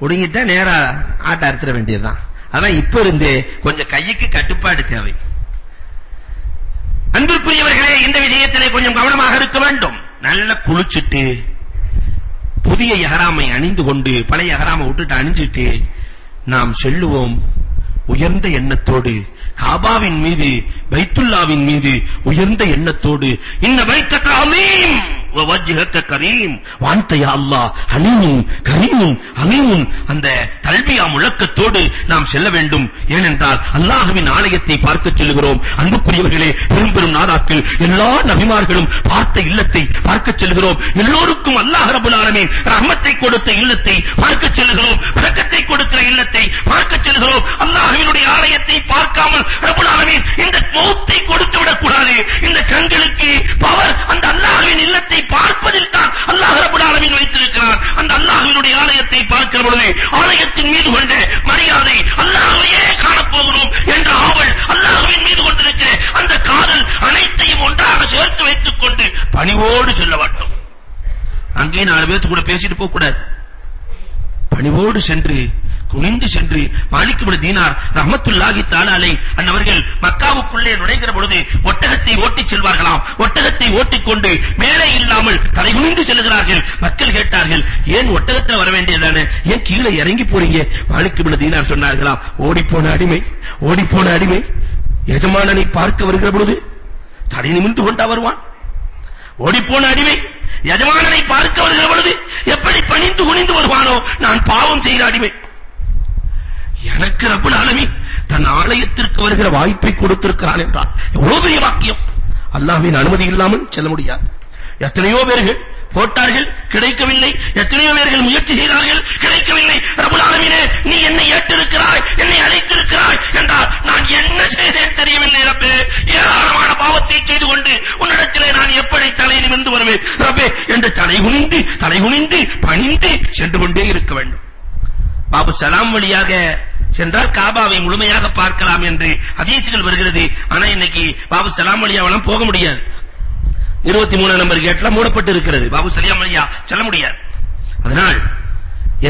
புடுங்கிட்டா நேரா ஆட்ட அறுத்துற வேண்டியதுதான். அதான் இப்ப இருந்தே கொஞ்சம் கைக்கு கட்டுப்பாடு தேவை. அன்பிற்குரியவர்களே இந்த விஷயத்திலே கொஞ்சம் கவனமாக இருக்க வேண்டும். நல்ல குளிச்சிட்டு புதிய இஹ்ராமை அணிந்து கொண்டு பழைய இஹ்ராமை விட்டுட்டு அணிஞ்சிட்டு நாம் செல்லுவோம் உயர்ந்த எண்ணத்தோடு. காபாவின் மீது பைத்துல்லாவின் மீது உயர்ந்த எண்ணத்தோடு. இந்த பைத்த அலீம் வவஜ்ஹக கரீம். வான்த யா அல்லாஹ். ஹலீமும் கரீமும் ஹலீமும் அந்த தல்பியா முழக்கத்தோடு நாம் செல்ல வேண்டும். ஏனென்றால் அல்லாஹ்வின் ஆலயத்தை பார்க்க செல்கிறோம் அன்புக்குரியவர்களே பெரும் பெரும் நாதாக்கள் எல்லா நபிமார்களும் பார்த்த இல்லத்தை பார்க்க செல்கிறோம் எல்லோருக்கும் அல்லாஹ் ரபுல் ஆலமீன் ரஹ்மத்தை கொடுத்த இல்லத்தை பார்க்க செல்கிறோம் பரக்கத்தை கொடுக்கிற இல்லத்தை பார்க்க செல்கிறோம் அல்லாஹ்வினுடைய ஆலயத்தை பார்க்காமல் ரபுல் ஆலமீன் இந்த மௌத்தை கொடுத்து விடக் கூடாது இந்த கண்களுக்கு பவர் அந்த அல்லாஹ்வின் இல்லத்தை ஆலயத்தை பார்ப்பதில் தான் அல்லாஹ் ரப்பல் ஆலமீன் வைத்திருக்கிறார். அந்த அல்லாஹ்வினுடைய ஆலயத்தை பார்க்கிற பொழுது ஆலயத்தின் மீது கொண்ட மரியாதை அல்லாஹ்வையே காணப்போகிறோம் என்ற ஆவல் அல்லாஹ்வின் மீது கொண்டிருக்கிற அந்த காதல் அனைத்தையும் ஒன்றாக சேர்த்து வைத்துக் கொண்டு பணிவோடு செல்ல வேண்டும். அங்கே நாலு பேர்த்து கூட பேசிட்டு போக கூடாது பணிவோடு சென்று குனிந்து சென்று மாலிக் இப்னு தீனார் ரஹ்மத்துல்லாஹி தஆலா அன்னவர்கள் மக்காவுக்குள்ளே நுழைகிற பொழுது ஒட்டகத்தை ஓட்டிச் செல்வார்களாம். ஒட்டகத்தை ஓட்டிக்கொண்டு மேலே இல்லாமல் தலை குனிந்து செல்கிறார்கள். மக்கள் கேட்டார்கள் ஏன் ஒட்டகத்துல வர வேண்டியதானே ஏன் கீழே இறங்கி போறீங்க? மாலிக் இப்னு தீனார் சொன்னார்களாம் ஓடிப்போன அடிமை ஓடிப்போன அடிமை. எஜமானனை பார்க்க வருகிற பொழுது தலை நிமிர்ந்து கொண்டா வருவான். ஓடிப்போன அடிமை எஜமானனை பார்க்க வருகிற பொழுது எப்படி பணிந்து குனிந்து வருவானோ? நான் பாவம் செய்கிற அடிமை. எனக்கு ரப்பல் ஆலமீன். தன் ஆலயத்திற்கு வருகிற வாய்ப்பை கொடுத்திருக்கிறான் என்றால் எவ்வளவு பெரிய வாக்கியம்? அல்லாஹ்வின் அனுமதி இல்லாமல் செல்ல முடியாது. எத்தனையோ பேர்கள் போட்டார்கள் கிடைக்கவில்லை. எத்தனையோ பேர்கள் முயற்சி செய்தார்கள் கிடைக்கவில்லை. ரப்பல் ஆலமீனே நீ என்னை ஏற்றிருக்கிறாய் என்னை அழைத்திருக்கிறாய் என்றால் நான் என்ன செய்தேன் தெரியவில்லை ரப்பே. ஏராளமான பாவத்தை செய்து கொண்டு உன்னிடத்திலே நான் எப்படி தலை நிமிர்ந்து வருவேன்? ரப்பே என்று தலை குனிந்து தலை குனிந்து பணிந்து சென்று கொண்டே இருக்க வேண்டும். பாபு சலாம் வழியாக சென்றால் காபாவை முழுமையாக பார்க்கலாம் என்று ஹதீஸ்கள் வருகிறது. ஆனா இன்னைக்கு பாபு சலாம் வழியாவெல்லாம் போக முடியாது. 23 நம்பர் கேட்ல மூடப்பட்டு இருக்கிறது. பாபு சலாம் வழியா செல்ல முடியாது. அதனால்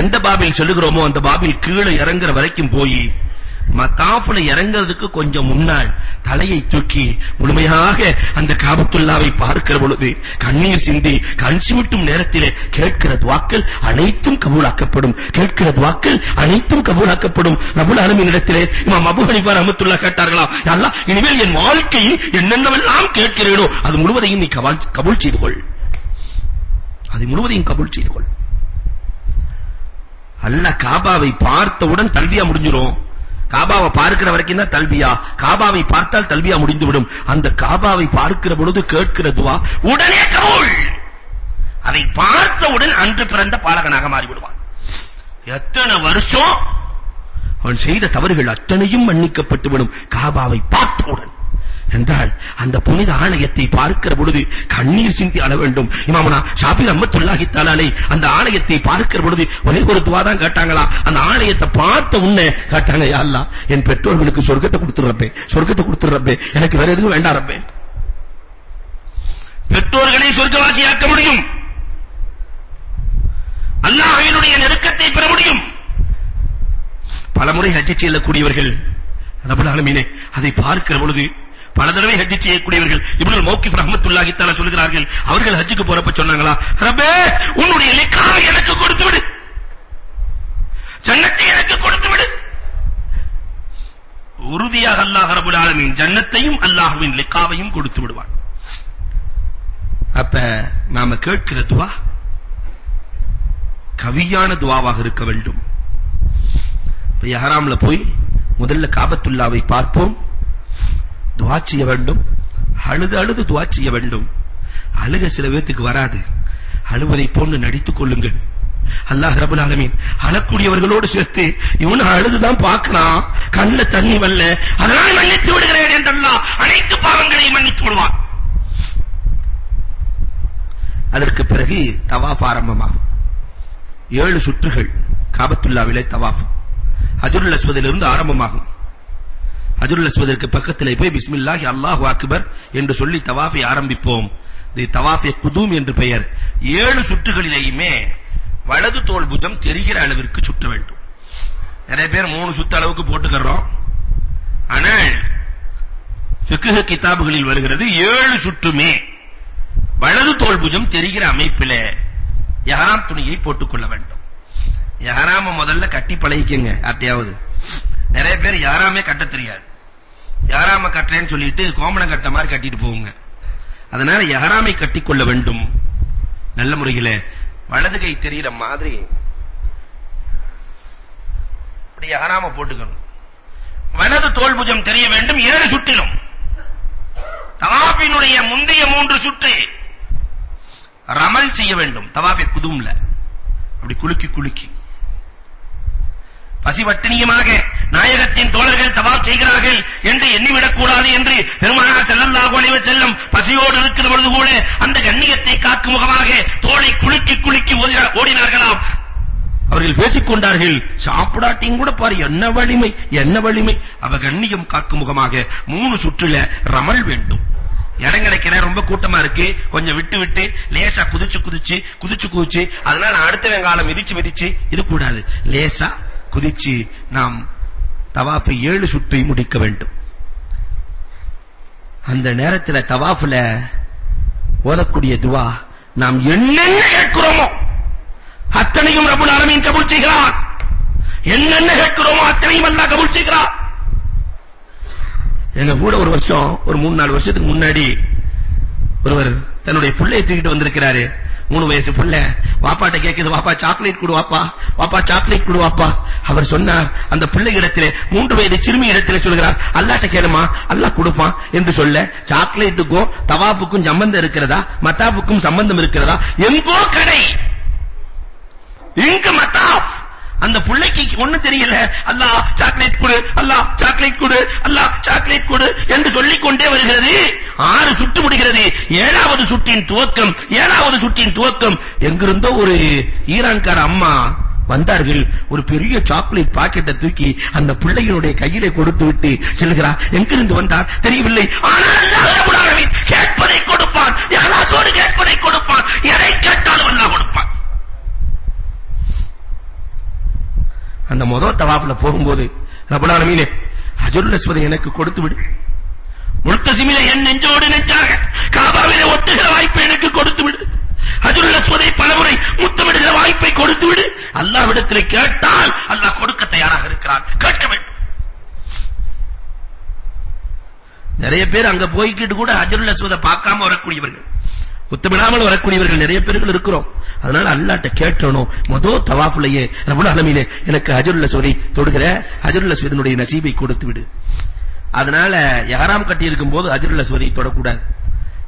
எந்த பாபில் சொல்லுகிறோமோ அந்த பாபில் கீழே இறங்குற வரைக்கும் போய் மத்தாஃப்ல இறங்கிறதுக்கு கொஞ்சம் முன்னால் தலையை தூக்கி முழுமையாக அந்த காபத்துல்லாவை பார்க்கிற பொழுது கண்ணீர் சிந்தி கண் சிமிட்டும் நேரத்திலே கேட்கிற துவாக்கள் அனைத்தும் கபூலாக்கப்படும். கேட்கிற துவாக்கள் அனைத்தும் கபூலாக்கப்படும். ரபுல் ஆலமீன் இடத்திலே இமாம் அபு ஹனிஃபா ரஹ்மத்துல்லாஹி கேட்டார்களாம் அல்லாஹ் இனிமேல் என் வாழ்க்கையில் என்னென்னவெல்லாம் கேட்கிறேனோ அது முழுவதையும் நீ கபூல் செய்து கொள். அதை முழுவதையும் கபூல் செய்து கொள். அல்லாஹ் காபாவை பார்த்தவுடன் தல்வியா முடிஞ்சிரும். காபாவை பார்க்கிற வரைக்கும் தான் தல்பியா காபாவை பார்த்தால் தல்பியா முடிந்துவிடும். அந்த காபாவை பார்க்கிற பொழுது கேட்கிற துவா உடனே கபூல்! அதை பார்த்தவுடன் அன்று பிறந்த பாலகனாக மாறிவிடுவான். எத்தனை வருஷம் அவன் செய்த தவறுகள் அத்தனையும் மன்னிக்கப்பட்டு விடும் காபாவை பார்த்தவுடன். என்றால் அந்த புனித ஆலயத்தை பார்க்கிற பொழுது கண்ணீர் சிந்தி அழ வேண்டும். இமாமனா ஷாஃபி ரஹ்மத்துல்லாஹி தஆலாலை அந்த ஆலயத்தை பார்க்கிற பொழுது ஒரே ஒரு துவா தான் கேட்டாங்களா? அந்த ஆலயத்தை பார்த்த உடனே கேட்டாங்க யா அல்லாஹ் என் பெற்றோர்களுக்கு சொர்க்கத்தை கொடுத்துறப்பே சொர்க்கத்தை கொடுத்துறப்பே எனக்கு வேற எதுவும் வேண்டாம் ரப்பே. பெற்றோர்களை சொர்க்கவாசியாக்க முடியும். அல்லாஹ்வினுடைய நெருக்கத்தை பெற முடியும். பலமுறை ஹஜ் செல்லக்கூடியவர்கள் ரப்பல் ஆலமீனே அதை பார்க்கிற பொழுது பல தடவை ஹஜ் செய்யக்கூடியவர்கள் இப்னுல் மௌகிஃப் ரஹ்மத்துல்லாஹி தஆலா சொல்கிறார்கள் அவர்கள் ஹஜ்ஜுக்கு போறப்ப சொன்னாங்களா ரப்பே உன்னுடைய லிக்காவை எனக்கு கொடுத்து விடு. ஜன்னத்தை எனக்கு கொடுத்து விடு. உறுதியாக அல்லாஹ் ரப்பல் ஆலமீன் ஜன்னத்தையும் அல்லாஹ்வின் லிக்காவையும் கொடுத்து விடுவான். அப்ப நாம கேட்கிற துவா கவியான துவாவாக இருக்க வேண்டும். இப்ப யஹராம்ல போய் முதல்ல காபத்துல்லாவை பார்ப்போம். துவா செய்ய வேண்டும். அழுது அழுது துவா செய்ய வேண்டும். அழுக சில பேத்துக்கு வராது. அழுவதை போன்று நடித்துக் கொள்ளுங்கள். அல்லாஹ் ரபுல் ஆலமீன் அழக்கூடியவர்களோடு சேர்த்து இவன் அழுதுதான் பார்க்கலாம். கண்ணுல தண்ணி வல்ல அதனால் மன்னித்து விடுகிறேன் என்றெல்லாம் அனைத்து பாவங்களையும் மன்னித்து விடுவான். அதற்கு பிறகு தவாஃப் ஆரம்பமாகும். ஏழு சுற்றுகள் காபத்துல்லாவிலே தவாஃப். அஜுருல் அஸ்வதிலிருந்து ஆரம்பமாகும். ஹஜ்ருல் அஸ்வதற்கு பக்கத்திலே போய் பிஸ்மில்லாஹி அல்லாஹு அக்பர் என்று சொல்லி தவாஃபை ஆரம்பிப்போம். இது தவாஃபே குதூம் என்று பெயர். ஏழு சுற்றுகளிலேயுமே வலது தோல் புஜம் தெரிகிற அளவிற்கு சுற்ற வேண்டும். நிறைய பேர் மூணு சுத்து அளவுக்கு போட்டுக்கறோம். ஆனால் ஃபிக்ஹ் கிதாபுகளில் வருகிறது ஏழு சுற்றுமே வலது தோல் புஜம் தெரிகிற அமைப்பிலே இஹ்ராம் துணியை போட்டுக்கொள்ள வேண்டும். யஹராம முதல்ல கட்டி பழகிக்கங்க யார்ட்டையாவது. நிறைய பேர் யாராமே கட்ட தெரியாது. யாராம கட்டுறேன்னு சொல்லிட்டு கோமணம் கட்ட மாதிரி கட்டிட்டு போவுங்க. அதனால யஹராமை கட்டிக்கொள்ள வேண்டும். நல்ல முறையில வலது கை தெரியற மாதிரி அப்படி யஹராம போட்டுக்கணும். வலது தோல் புஜம் தெரிய வேண்டும் ஏழு சுற்றிலும் தவாஃபினுடைய முந்தைய மூன்று சுற்று ரமல் செய்ய வேண்டும். தவாஃபி குதும்ல. அப்படி குலுக்கி குலுக்கி. பசிவட்டினியமாக நாயகத்தின் தோழர்கள் தவாப் செய்கிறார்கள் என்று எண்ணிவிடக் கூடாது என்று பெருமானார் ஸல்லல்லாஹு அலைஹி வஸல்லம் பசியோடு இருக்கிற பொழுது கூட அந்த கண்ணியத்தை காக்கும் முகமாக தோளை குலுக்கி குலுக்கி ஓடினார்களாம். அவர்கள் பேசிக் கொண்டார்கள் சாப்பிடாட்டியும் கூட பாரு என்ன வலிமை என்ன வலிமை. அவ கண்ணியம் காக்கும் முகமாக மூணு சுற்றுல ரமல் வேண்டும். இடம் கிடைக்கிற ரொம்ப கூட்டமா இருக்கு கொஞ்சம் விட்டு விட்டு லேசா குதிச்சு குதிச்சு குதிச்சு குதிச்சு அதனால அடுத்த வெங்காலம் மிதிச்சு மிதிச்சு இது கூடாது. லேசா குதிச்சு நாம் தவாஃபை ஏழு சுற்றி முடிக்க வேண்டும். அந்த நேரத்தில் தவாஃபில் ஓதக்கூடிய துவா நாம் என்னென்ன கேட்கிறோமோ அத்தனையும் ரபுல் ஆலமீன் கபூல் செய்கிறார் என்னென்ன கேட்கிறோமோ அத்தனையும் அல்லாஹ் கபூல் செய்கிறார் எங்க கூட ஒரு வருஷம் ஒரு மூணு நாலு வருஷத்துக்கு முன்னாடி ஒருவர் தன்னுடைய பிள்ளையை தூக்கிட்டு வந்திருக்கிறாரு. மூணு வயசு புள்ள. வாப்பாட்ட கேக்குது வாப்பா சாக்லேட் கொடு வாப்பா. வாப்பா சாக்லேட் கொடு வாப்பா. அவர் சொன்னார் அந்த பிள்ளை இடத்திலே மூன்று வயது சிறுமி இடத்திலே சொல்கிறார் அல்லாட்ட கேளுமா அல்லாஹ் கொடுப்பான் என்று சொல்ல சாக்லேட்டுக்கும் தவாஃபுக்கும் சம்பந்தம் இருக்கிறதா? மத்தாஃபுக்கும் சம்பந்தம் இருக்கிறதா? எங்கோ கடை. இங்கு மத்தாஃப். அந்த பிள்ளைக்கு ஒண்ணு தெரியல. அல்லாஹ் சாக்லேட் கொடு அல்லாஹ் சாக்லேட் கொடு அல்லாஹ் சாக்லேட் கொடு என்று சொல்லிக் கொண்டே வருகிறது. ஆறு சுட்டு முடிகிறது. ஏழாவது சுட்டின் துவக்கம் ஏழாவது சுட்டின் துவக்கம். எங்கிருந்தோ ஒரு ஈரான்கார அம்மா வந்தார்கள். ஒரு பெரிய சாக்லேட் பாக்கெட்டை தூக்கி அந்த பிள்ளையினுடைய கையிலே கொடுத்து விட்டு செல்கிறார். எங்கிருந்து வந்தார்? தெரியவில்லை. ஆனால் அல்லாஹ் ரப்பல் ஆலமீன் கேட்பதை அந்த முதல் தவாஃப்ல போகும்போது ரப்பல் ஆலமீனே அஸ்வதை எனக்கு கொடுத்து விடு. முல்தசிமிலே என் நெஞ்சோடு நெஞ்சாக காபாவிலே ஒட்டுகிற வாய்ப்பை எனக்கு கொடுத்து விடு. ஹஜருல் அஸ்வதை பலமுறை முத்தமிடுகிற வாய்ப்பை கொடுத்து விடு. அல்லாஹ்விடத்தில் கேட்டால் அல்லாஹ் கொடுக்க தயாராக இருக்கிறான். கேட்க வேண்டும். நிறைய பேர் அங்க போய்க்கிட்டு கூட ஹஜருல் அஸ்வதை பார்க்காம வரக்கூடியவர்கள் முத்தமிடாமல் வரக்கூடியவர்கள் நிறைய பேர்கள் இருக்கிறோம். அதனால அல்லாட்ட கேட்டணும். முதல் தவாஃப்லயே ரப்பல் ஆலமீனே எனக்கு ஹஜ்ருல் அஸ்வதி தொடுகிற ஹஜ்ருல் அஸ்வதினுடைய நசீபை கொடுத்து விடு அதனால இஹ்ராம் கட்டி இருக்கும்போது ஹஜருல் அஸ்வதை தொடக்கூடாது.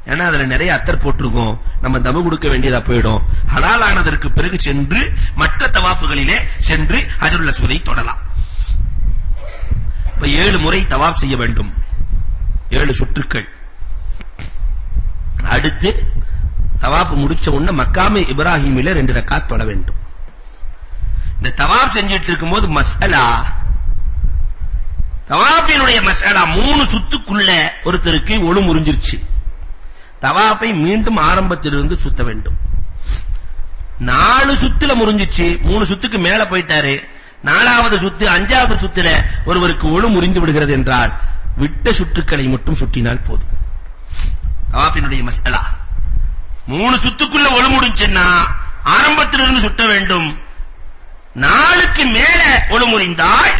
ஏன்னா அதுல நிறைய அத்தர் போட்டிருக்கும். நம்ம தமு கொடுக்க வேண்டியதா போயிடும். ஹலால் ஆனதற்கு பிறகு சென்று மற்ற தவாஃபுகளிலே சென்று ஹஜ்ருல் அஸ்வதை தொடலாம். இப்ப ஏழு முறை தவாஃப் செய்ய வேண்டும். ஏழு சுற்றுக்கள். அடுத்து தவாப் முடிச்ச உடனே மக்காமே இப்ராஹிமில ரெண்டு ரக்காத் தொழ வேண்டும். இந்த தவாப் செஞ்சிட்டு இருக்கும்போது மஸ்அலா தவாஃபினுடைய மஸ்அலா மூணு சுத்துக்குள்ள ஒருத்தருக்கு ஒளு முறிஞ்சிருச்சு. தவாஃபை மீண்டும் ஆரம்பத்திலிருந்து சுத்த வேண்டும். நாலு சுத்துல முறிஞ்சிச்சு மூணு சுத்துக்கு மேல போயிட்டாரு. நாலாவது சுத்து அஞ்சாவது சுத்துல ஒருவருக்கு ஒளு முறிந்து விடுகிறது என்றால் விட்ட சுற்றுக்களை மட்டும் சுட்டினால் போதும். தவாப்பினுடைய மஸ்அலா. மூணு சுத்துக்குள்ள ஒளு முடிஞ்சுன்னா ஆரம்பத்திலிருந்து சுட்ட வேண்டும். நாளுக்கு மேல ஒளி முறிந்தால்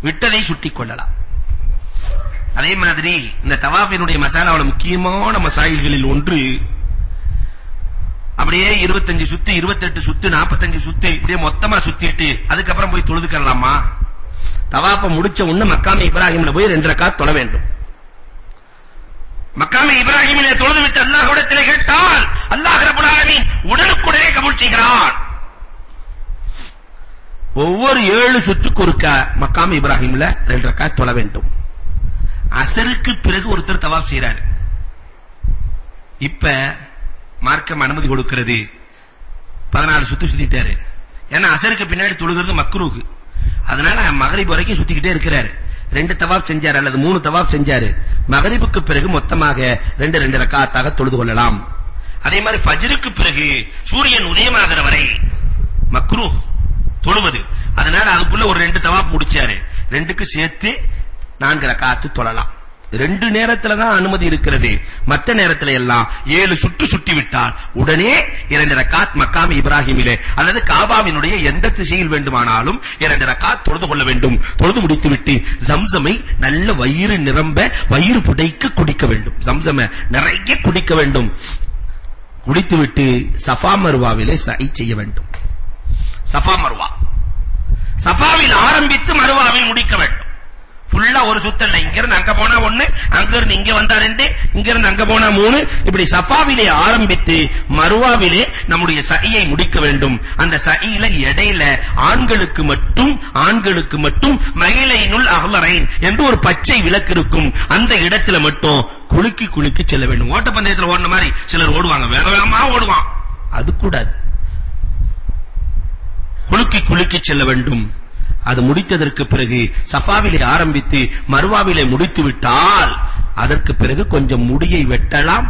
விட்டதை சுட்டிக் கொள்ளலாம். அதே மாதிரி இந்த தவாஃபினுடைய மசாலாவோட முக்கியமான மசாயில்களில் ஒன்று அப்படியே 25 சுத்து 28 சுத்து 45 சுத்து இப்படியே மொத்தமா சுத்திட்டு அதுக்கப்புறம் போய் தொழுதுக்கலாமா தவாஃப முடிச்ச உடனே மக்காமே இப்ராஹிம்ல போய் ரெண்டு ரக்காத் தொழ வேண்டும். மக்காமே இப்ராஹிமிலே தொழுது விட்டு அல்லாஹ்விடத்திலே கேட்டால் அல்லாஹ் ரப்பல் ஆலமீன் உடனுக்குடனே கபூல் செய்கிறான். ஒவ்வொரு ஏழு சுற்றுக்கு ஒருக்க மக்காம் இப்ராஹிம்ல ரெண்டு ரக்காத் தொழ வேண்டும். அசருக்கு பிறகு ஒருத்தர் தவாப் செய்றாரு. இப்ப மார்க்கம் அனுமதி கொடுக்கிறது. 16 சுத்து சுத்திட்டாரு. ஏன்னா அசருக்கு பின்னாடி தொழுகிறது மக்ரூஹ். அதனால மகரிப் வரைக்கும் சுத்திக்கிட்டே இருக்கிறாரு. ரெண்டு தவாப் செஞ்சாரு அல்லது மூணு தவாப் செஞ்சாரு. மகரிபுக்கு பிறகு மொத்தமாக ரெண்டு ரெண்டு ரக்காத்தாக தொழுது கொள்ளலாம். அதே மாதிரி ஃபஜ்ருக்கு பிறகு சூரியன் உதயமாகிற வரை மக்ரூஹ் தொழுவது. அதனால அதுக்குள்ள ஒரு ரெண்டு தவாப் முடிச்சாரு. ரெண்டுக்கு சேர்த்து நான்கு ரக்காத்து தொழலாம். ரெண்டு நேரத்துல தான் அனுமதி இருக்கிறது. மற்ற நேரத்துல எல்லாம் ஏழு சுற்று சுற்றி விட்டால் உடனே இரண்டு ரக்காத் மக்காம் இப்ராஹிமிலே அல்லது காபாவினுடைய எந்த திசையில் வேண்டுமானாலும் இரண்டு ரக்காத் தொழுது கொள்ள வேண்டும். தொழுது முடித்துவிட்டு ஜம்சமை நல்ல வயிறு நிரம்ப வயிறு புடைக்க குடிக்க வேண்டும். ஜம்சமை நிறைய குடிக்க வேண்டும். குடித்துவிட்டு சஃபா மர்வாவிலே சை செய்ய வேண்டும். Safa Marwa. சஃபாவில் ஆரம்பித்து மர்வாவில் முடிக்க வேண்டும். ஃபுல்லா ஒரு சுத்தல்ல இங்க இருந்து அங்க போனா ஒண்ணு அங்க இருந்து இங்க வந்தா ரெண்டு இங்க இருந்து அங்க போனா மூணு. இப்படி சஃபாவிலே ஆரம்பித்து மர்வாவிலே நம்முடைய சையை முடிக்க வேண்டும். அந்த சையில இடையில ஆண்களுக்கு மட்டும் ஆண்களுக்கு மட்டும் மகிழைனுள் அஹ்லரைன் என்று ஒரு பச்சை விளக்கு இருக்கும். அந்த இடத்துல மட்டும் குலுக்கி குலுக்கி செல்ல வேண்டும். ஓட்டப்பந்தயத்துல ஓடுன மாதிரி சிலர் ஓடுவாங்க. வேக வேகமா ஓடுவான். அது கூடாது. குலுக்கி குலுக்கி செல்ல வேண்டும். அது முடித்ததற்கு பிறகு சஃபாவிலே ஆரம்பித்து மர்வாவிலே முடித்து விட்டால் அதற்கு பிறகு கொஞ்சம் முடியை வெட்டலாம்.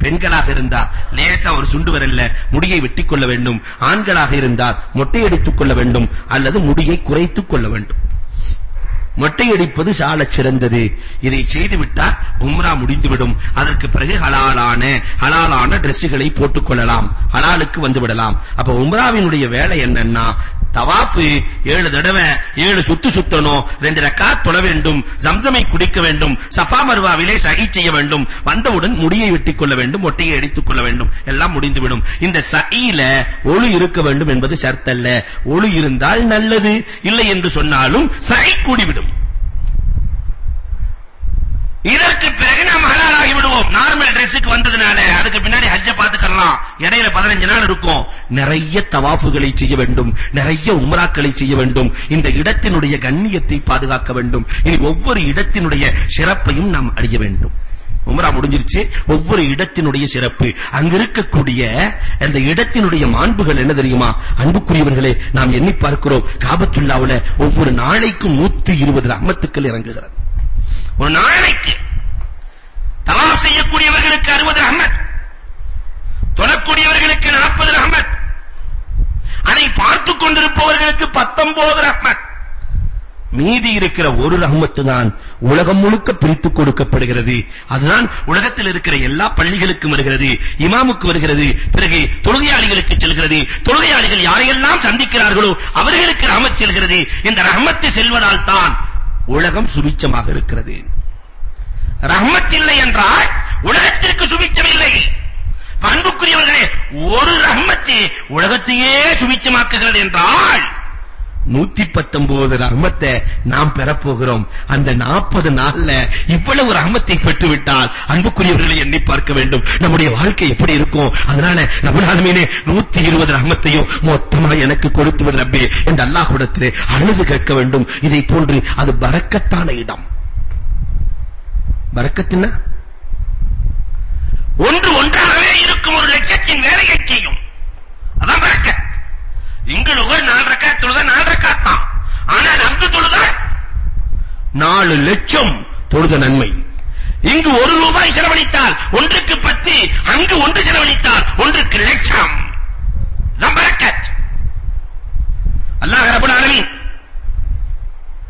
பெண்களாக இருந்தா லேசா ஒரு சுண்டு வரல்ல முடியை வெட்டிக் கொள்ள வேண்டும். ஆண்களாக இருந்தால் மொட்டை அடித்துக் கொள்ள வேண்டும் அல்லது முடியை குறைத்துக் கொள்ள வேண்டும். மொட்டை அடிப்பது சாலச் சிறந்தது. இதை செய்து விட்டால் உம்ரா முடிந்துவிடும். அதற்கு பிறகு ஹலாலான ஹலாலான டிரெஸ்ஸுகளை போட்டுக் கொள்ளலாம். ஹலாலுக்கு வந்து விடலாம். அப்ப உம்ராவினுடைய வேலை என்னன்னா தவாஃப் ஏழு தடவை ஏழு சுத்து சுத்தணும் ரெண்டு ரக்காத் தொழ வேண்டும் ஜம்சமை குடிக்க வேண்டும் சஃபா மர்வாவிலே சஹி செய்ய வேண்டும் வந்தவுடன் முடியை வெட்டிக் கொள்ள வேண்டும் ஒட்டையை அடித்துக் கொள்ள வேண்டும் எல்லாம் முடிந்துவிடும். இந்த சஹீல ஒளி இருக்க வேண்டும் என்பது ஷர்த்தல்ல. ஒளி இருந்தால் நல்லது இல்லை என்று சொன்னாலும் சஹி கூடிவிடும். இதற்கு பிறகு நாம் ஹலாலாகி விடுவோம். நார்மல் Dressக்கு வந்ததுனால அதுக்கு பின்னாடி ஹஜ்ஜ பாத்துக்கலாம் இடையில 15 நாள் இருக்கும். நிறைய தவாஃபுகளை செய்ய வேண்டும். நிறைய உம்ராக்களை செய்ய வேண்டும். இந்த இடத்தினுடைய கண்ணியத்தை பாதுகாக்க வேண்டும். இனி ஒவ்வொரு இடத்தினுடைய சிறப்பையும் நாம் அறிய வேண்டும். உம்ரா முடிஞ்சிருச்சு. ஒவ்வொரு இடத்தினுடைய சிறப்பு. அங்க இருக்கக்கூடிய அந்த இடத்தினுடைய மாண்புகள் என்ன தெரியுமா? அன்புக்குரியவர்களே நாம் எண்ணி பார்க்கிறோம். காபத்துல்லாவுல ஒவ்வொரு நாளைக்கும் 120 ரஹ்மத்துக்கள் இறங்குகிறது. ஒரு நாளைக்கு தவாப் செய்யக்கூடியவர்களுக்கு 60 ரஹ்மத் தொழக்கூடியவர்களுக்கு 40 ரஹ்மத் அதை பார்த்துக் கொண்டிருப்பவர்களுக்கு 19 ரஹ்மத். மீதி இருக்கிற ஒரு ரஹ்மத்து தான் உலகம் முழுக்க பிரித்து கொடுக்கப்படுகிறது. அதுதான் உலகத்தில் இருக்கிற எல்லா பள்ளிகளுக்கும் வருகிறது இமாமுக்கு வருகிறது பிறகு தொழுகையாளிகளுக்கு செல்கிறது. தொழுகையாளிகள் யாரையெல்லாம் சந்திக்கிறார்களோ அவர்களுக்கு ரஹமத் செல்கிறது. இந்த ரஹமத்து செல்வதால் தான் உலகம் சுபிச்சமாக இருக்கிறது. ரஹ்மத் இல்லை என்றால் உலகத்திற்கு சுபிச்சம் இல்லை பண்புக்குரியவர்களே ஒரு ரஹ்மத்து உலகத்தையே சுபிச்சமாக்குகிறது என்றால் 119 ரஹமத்தை நாம் பெறப்போகிறோம். அந்த 40 நாள்ல இவ்வளவு ரஹமத்தை பெற்று விட்டால் அன்புக்குரியவர்களை எண்ணி பார்க்க வேண்டும். நம்முடைய வாழ்க்கை எப்படி இருக்கும்? அதனால ரப்பல் ஆலமீனே 120 ரஹமத்தையும் மொத்தமா எனக்கு கொடுத்து விடு ரப்பே என்று அல்லாஹ்விடத்திலே அழுது கேட்க வேண்டும். இதை போன்று அது பரக்கத்தான இடம். பரக்கத்தினா ஒன்று ஒன்றாகவே இருக்கும் ஒரு லட்சத்தின் வேலையை செய்யும். அதான் பரக்கத் இங்கு நாலு ரக்காத் தொழுதா நாலு ரக்காத் தான். ஆனா அங்கு தொழுத நாலு லட்சம் தொழுத நன்மை. இங்கு ஒரு ரூபாய் செலவழித்தால் ஒன்றுக்கு பத்து அங்கு ஒன்று செலவழித்தால் ஒன்றுக்கு லட்சம். நம்பரக்கத் அல்லாஹ் ரப்பல் ஆலமீன்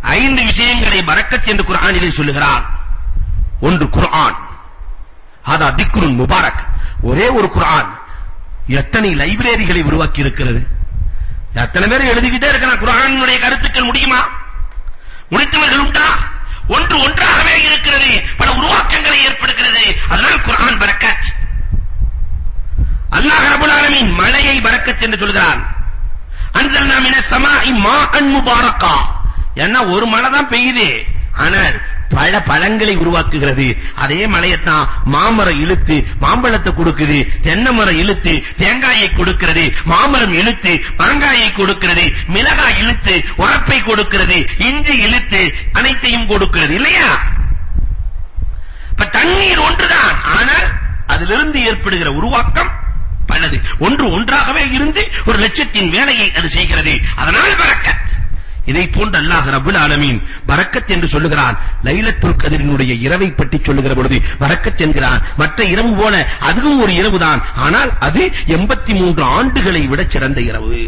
ஐந்து விஷயங்களை பரக்கத் என்று குர்ஆனிலே சொல்லுகிறான் ஒன்று குர்ஆன். ஹதா திக்ருன் முபாரக். ஒரே ஒரு குர்ஆன் எத்தனை லைப்ரரிகளை உருவாக்கி இருக்கிறது எத்தனை பேர் எழுதிக்கிட்டே இருக்கான் குர்ஆனுடைய கருத்துக்கள் முடியுமா? முடித்தவர்கள் உண்டா? ஒன்று ஒன்றாகவே இருக்கிறது. பல உருவாக்கங்களை ஏற்படுகிறது. அதனால் குர்ஆன் பரக்கத். அல்லாஹ் ரப்பல் ஆலமீன் மழையை பரக்கத் என்று சொல்கிறான். அன்சல்னா மின ஸமாஇ மாஅன் முபாரக்கா. என்ன ஒரு மழை தான் பெய்யுது. ஆனால் பல பழங்களை உருவாக்குகிறது. அதே மலையத்தான் மாமரம் இழுத்து மாம்பழத்தை கொடுக்குது தென்னை மரம் இழுத்து தேங்காயை கொடுக்கிறது மாமரம் இழுத்து மாங்காயை கொடுக்கிறது மிளகாய் இழுத்து உரப்பை கொடுக்கிறது இஞ்சி இழுத்து அனைத்தையும் கொடுக்கிறது இல்லையா? இப்ப தண்ணீர் ஒன்றுதான். ஆனால் அதிலிருந்து ஏற்படுகிற உருவாக்கம் பலது. ஒன்று ஒன்றாகவே இருந்து ஒரு லட்சத்தின் வேலையை அது செய்கிறது. அதனால் பரக்கத் இதை போன்ற அல்லாஹ் ரப்பல் ஆலமீன் பரக்கத் என்று சொல்லுகிறான். லைலத்துல் கதிரினுடைய இரவை பற்றி சொல்லுகிற பொழுது பரக்கத் என்கிறான் மற்ற இரவு போல அதுவும் ஒரு இரவுதான். ஆனால் அது 83 ஆண்டுகளை விட சிறந்த இரவு.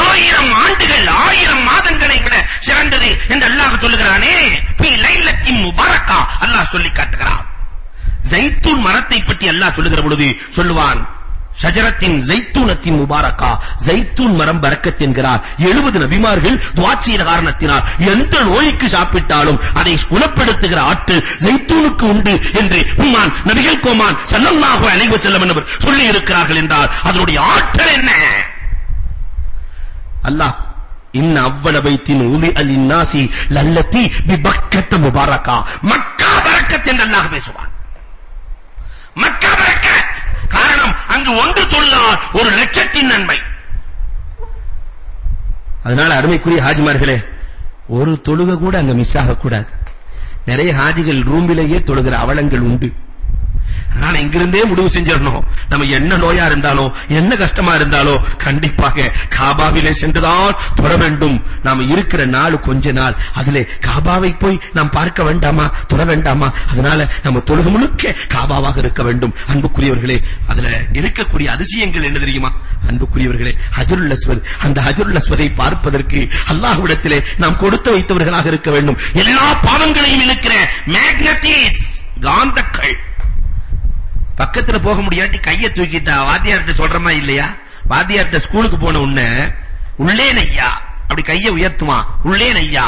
ஆயிரம் ஆண்டுகள் ஆயிரம் மாதங்களை விட சிறந்தது என்று அல்லாஹ் சொல்லுகிறானே. பி லைலத்தின் முபாரக்கா. அல்லாஹ் சொல்லி காட்டுகிறான். ஜைத்தூன் மரத்தை பற்றி அல்லாஹ் சொல்லுகிற பொழுது சொல்லுவான் ஷஜரத்தின் ஜைத்தூனத்தின் முபாரக்கா ஜைத்தூன் மரம் பரக்கத் என்கிறார் 70 நபிமார்கள் துஆ செய்த காரணத்தினால் எந்த நோய்க்கு சாப்பிட்டாலும் அதை குணப்படுத்துகிற ஆற்றல் ஜைத்தூனுக்கு உண்டு என்று உம்மான் நபிகள் கோமான் ஸல்லல்லாஹு அலைஹி வஸல்லம் என்பவர் சொல்லி இருக்கிறார்கள் என்றால் அதனுடைய ஆற்றல் என்ன? அல்லாஹ் இன்ன அவ்வள பைத்தின் உலி அலின்னாசி லல்லதி பிபக்கத் முபாரக்கா. மக்கா பரக்கத் என்று அல்லாஹ் பேசுவான். மக்கா பரக்கத் காரணம் அங்கு ஒன்று தொழுதால் ஒரு லட்சத்தின் நன்மை. அதனால அருமைக்குரிய ஹாஜிமார்களே ஒரு தொழுக கூட அங்க மிஸ் ஆக கூடாது நிறைய ஹாஜிகள் ரூமிலேயே தொழுகிற அவலங்கள் உண்டு. அதனால இங்கிருந்தே முடிவு செஞ்சிடணும். நம்ம என்ன நோயா இருந்தாலும் என்ன கஷ்டமா இருந்தாலும் கண்டிப்பாக காபாவிலே சென்றுதான் தொழ வேண்டும். நாம இருக்கிற நாள் கொஞ்ச நாள். அதிலே காபாவை போய் நாம் பார்க்க வேண்டாமா? தொழ வேண்டாமா? அதனால நம்ம தொழுகு முழுக்க காபாவாக இருக்க வேண்டும். அன்புக்குரியவர்களே அதுல இருக்கக்கூடிய அதிசயங்கள் என்ன தெரியுமா? அன்புக்குரியவர்களே ஹஜருல் அஸ்வத் அந்த ஹஜருல் அஸ்வதை பார்ப்பதற்கு அல்லாஹ்விடத்திலே நாம் கொடுத்து வைத்தவர்களாக இருக்க வேண்டும். எல்லா பாவங்களையும் இழுக்கிற மேக்னட்டிஸ் காந்தக்கள் பக்கத்துல போக முடியாட்டி கையை தூக்கிட்டா வாத்தியார்ட்ட சொல்றமா இல்லையா? வாத்தியார்ட்ட ஸ்கூலுக்கு போன உடனே உள்ளே நையா அப்படி கையை உயர்த்துமா உள்ளே நையா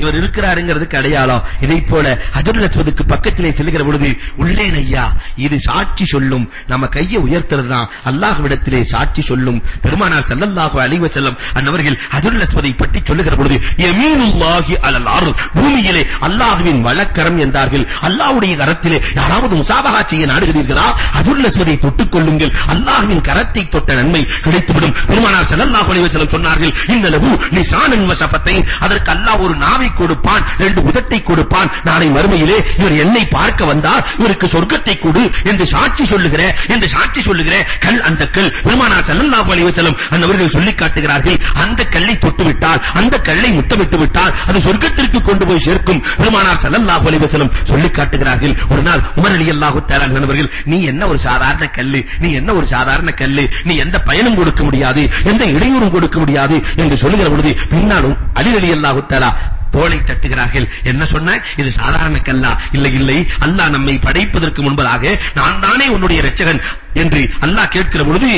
இவர் இருக்கிறாருங்கிறதுக்கு அடையாளம் இதை போல ஹஜருல் அஸ்வதுக்கு பக்கத்திலே செல்கிற பொழுது உள்ளேன் ஐயா இது சாட்சி சொல்லும். நம்ம கையை உயர்த்துறது தான் அல்லாஹ்விடத்திலே சாட்சி சொல்லும். பெருமானார் ஸல்லல்லாஹு அலைஹி வஸல்லம் அன்னவர்கள் ஹஜருல் அஸ்வதை பற்றி சொல்லுகிற பொழுது யமீனுல்லாஹி அலல் அர்த் பூமியிலே அல்லாஹ்வின் வலக்கரம் என்றார்கள். அல்லாஹ்வுடைய கரத்திலே யாராவது முசாபஹா செய்ய நாடுகிறீர்களா? ஹஜருல் அஸ்வதை தொட்டுக் கொள்ளுங்கள். அல்லாஹ்வின் கரத்தை தொட்ட நன்மை கிடைத்துவிடும். பெருமானார் ஸல்லல்லாஹு அலைஹி வஸல்லம் சொன்னார்கள் இன்னலஹு லிசானன் வசஃபத்தைன் அதற்கு அல்லாஹ் ஒரு நாவை கொடுப்பான் ரெண்டு உதட்டை கொடுப்பான். நாளை மறுமையிலே இவர் என்னை பார்க்க வந்தார். இவருக்கு சொர்க்கத்தை கொடு என்று சாட்சி சொல்லுகிற என்று சாட்சி சொல்லுகிற கல் அந்த கல். பெருமானார் ஸல்லல்லாஹு அலைஹி வஸல்லம் அன்னவர்கள் சொல்லி காட்டுகிறார்கள் அந்த கல்லை தொட்டு விட்டால் அந்த கல்லை முத்தமிட்டு விட்டால் அது சொர்க்கத்திற்கு கொண்டு போய் சேர்க்கும். பெருமானார் ஸல்லல்லாஹு அலைஹி வஸல்லம் சொல்லி காட்டுகிறார்கள் ஒரு நாள் உமர் ரலியல்லாஹு தஆலா அன்னவர்கள் நீ என்ன ஒரு சாதாரண கல்லு நீ என்ன ஒரு சாதாரண கல்லு நீ எந்த பயனும் கொடுக்க முடியாது எந்த இடையூறும் கொடுக்க முடியாது என்று சொல்லுகிற பொழுது பின்னாலும் அலி ரலியல்லாஹு தஆலா தோலை தட்டுகிறார்கள். என்ன சொன்ன இது சாதாரண கல்லா இல்லை இல்லை. அல்லாஹ் நம்மை படைப்பதற்கு முன்பதாக நான் தானே உன்னுடைய இரட்சகன் என்று அல்லாஹ் கேட்கிற பொழுது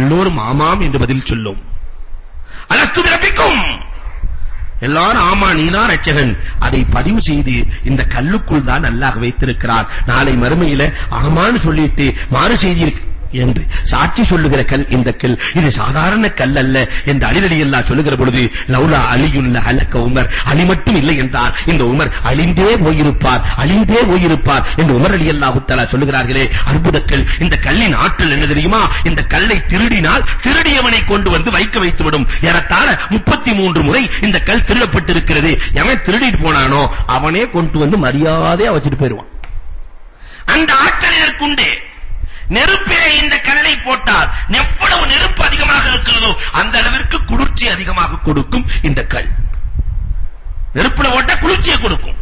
எல்லோரும் ஆமாம் என்று பதில் சொல்லும். அலஸ்து பிரபிக்கும் எல்லாரும் ஆமா நீதான் ரட்சகன் அதை பதிவு செய்து இந்த கல்லுக்குள் தான் அல்லாஹ் வைத்திருக்கிறார். நாளை மறுமையில ஆமான்னு சொல்லிட்டு மாறு செய்தி என்று சாட்சி சொல்லுகிற கல் இந்த கல். இது சாதாரண கல் அல்ல என்று அலிரடி அல்லாஹ் சொல்லுகிற பொழுது லௌலா அலியுல்ல அலக்க உமர். அலி மட்டும் இல்லை என்றார். இந்த உமர் அழிந்தே போயிருப்பார் அழிந்தே போயிருப்பார் என்று உமர் அலி அல்லாஹு தஆலா சொல்லுகிறார்களே அற்புதக்கல் இந்த கல்லின் ஆற்றல் என்ன தெரியுமா? இந்த கல்லை திருடினால் திருடியவனை கொண்டு வந்து வைக்க வைத்து விடும் ஏறத்தாழ 33 முறை இந்த கல் திருடப்பட்டிருக்கிறது. எவன் திருடிட்டு போனானோ அவனே கொண்டு வந்து மரியாதையா வச்சிட்டு போயிடுவான் அந்த ஆற்றல் இதற்குண்டு நெருப்பிலே இந்த கல்லை போட்டால் எவ்வளவு நெருப்பு அதிகமாக இருக்கிறதோ அந்த அளவிற்கு குளிர்ச்சி அதிகமாக கொடுக்கும் இந்த கல். நெருப்புல போட்டா குளிர்ச்சியை கொடுக்கும்.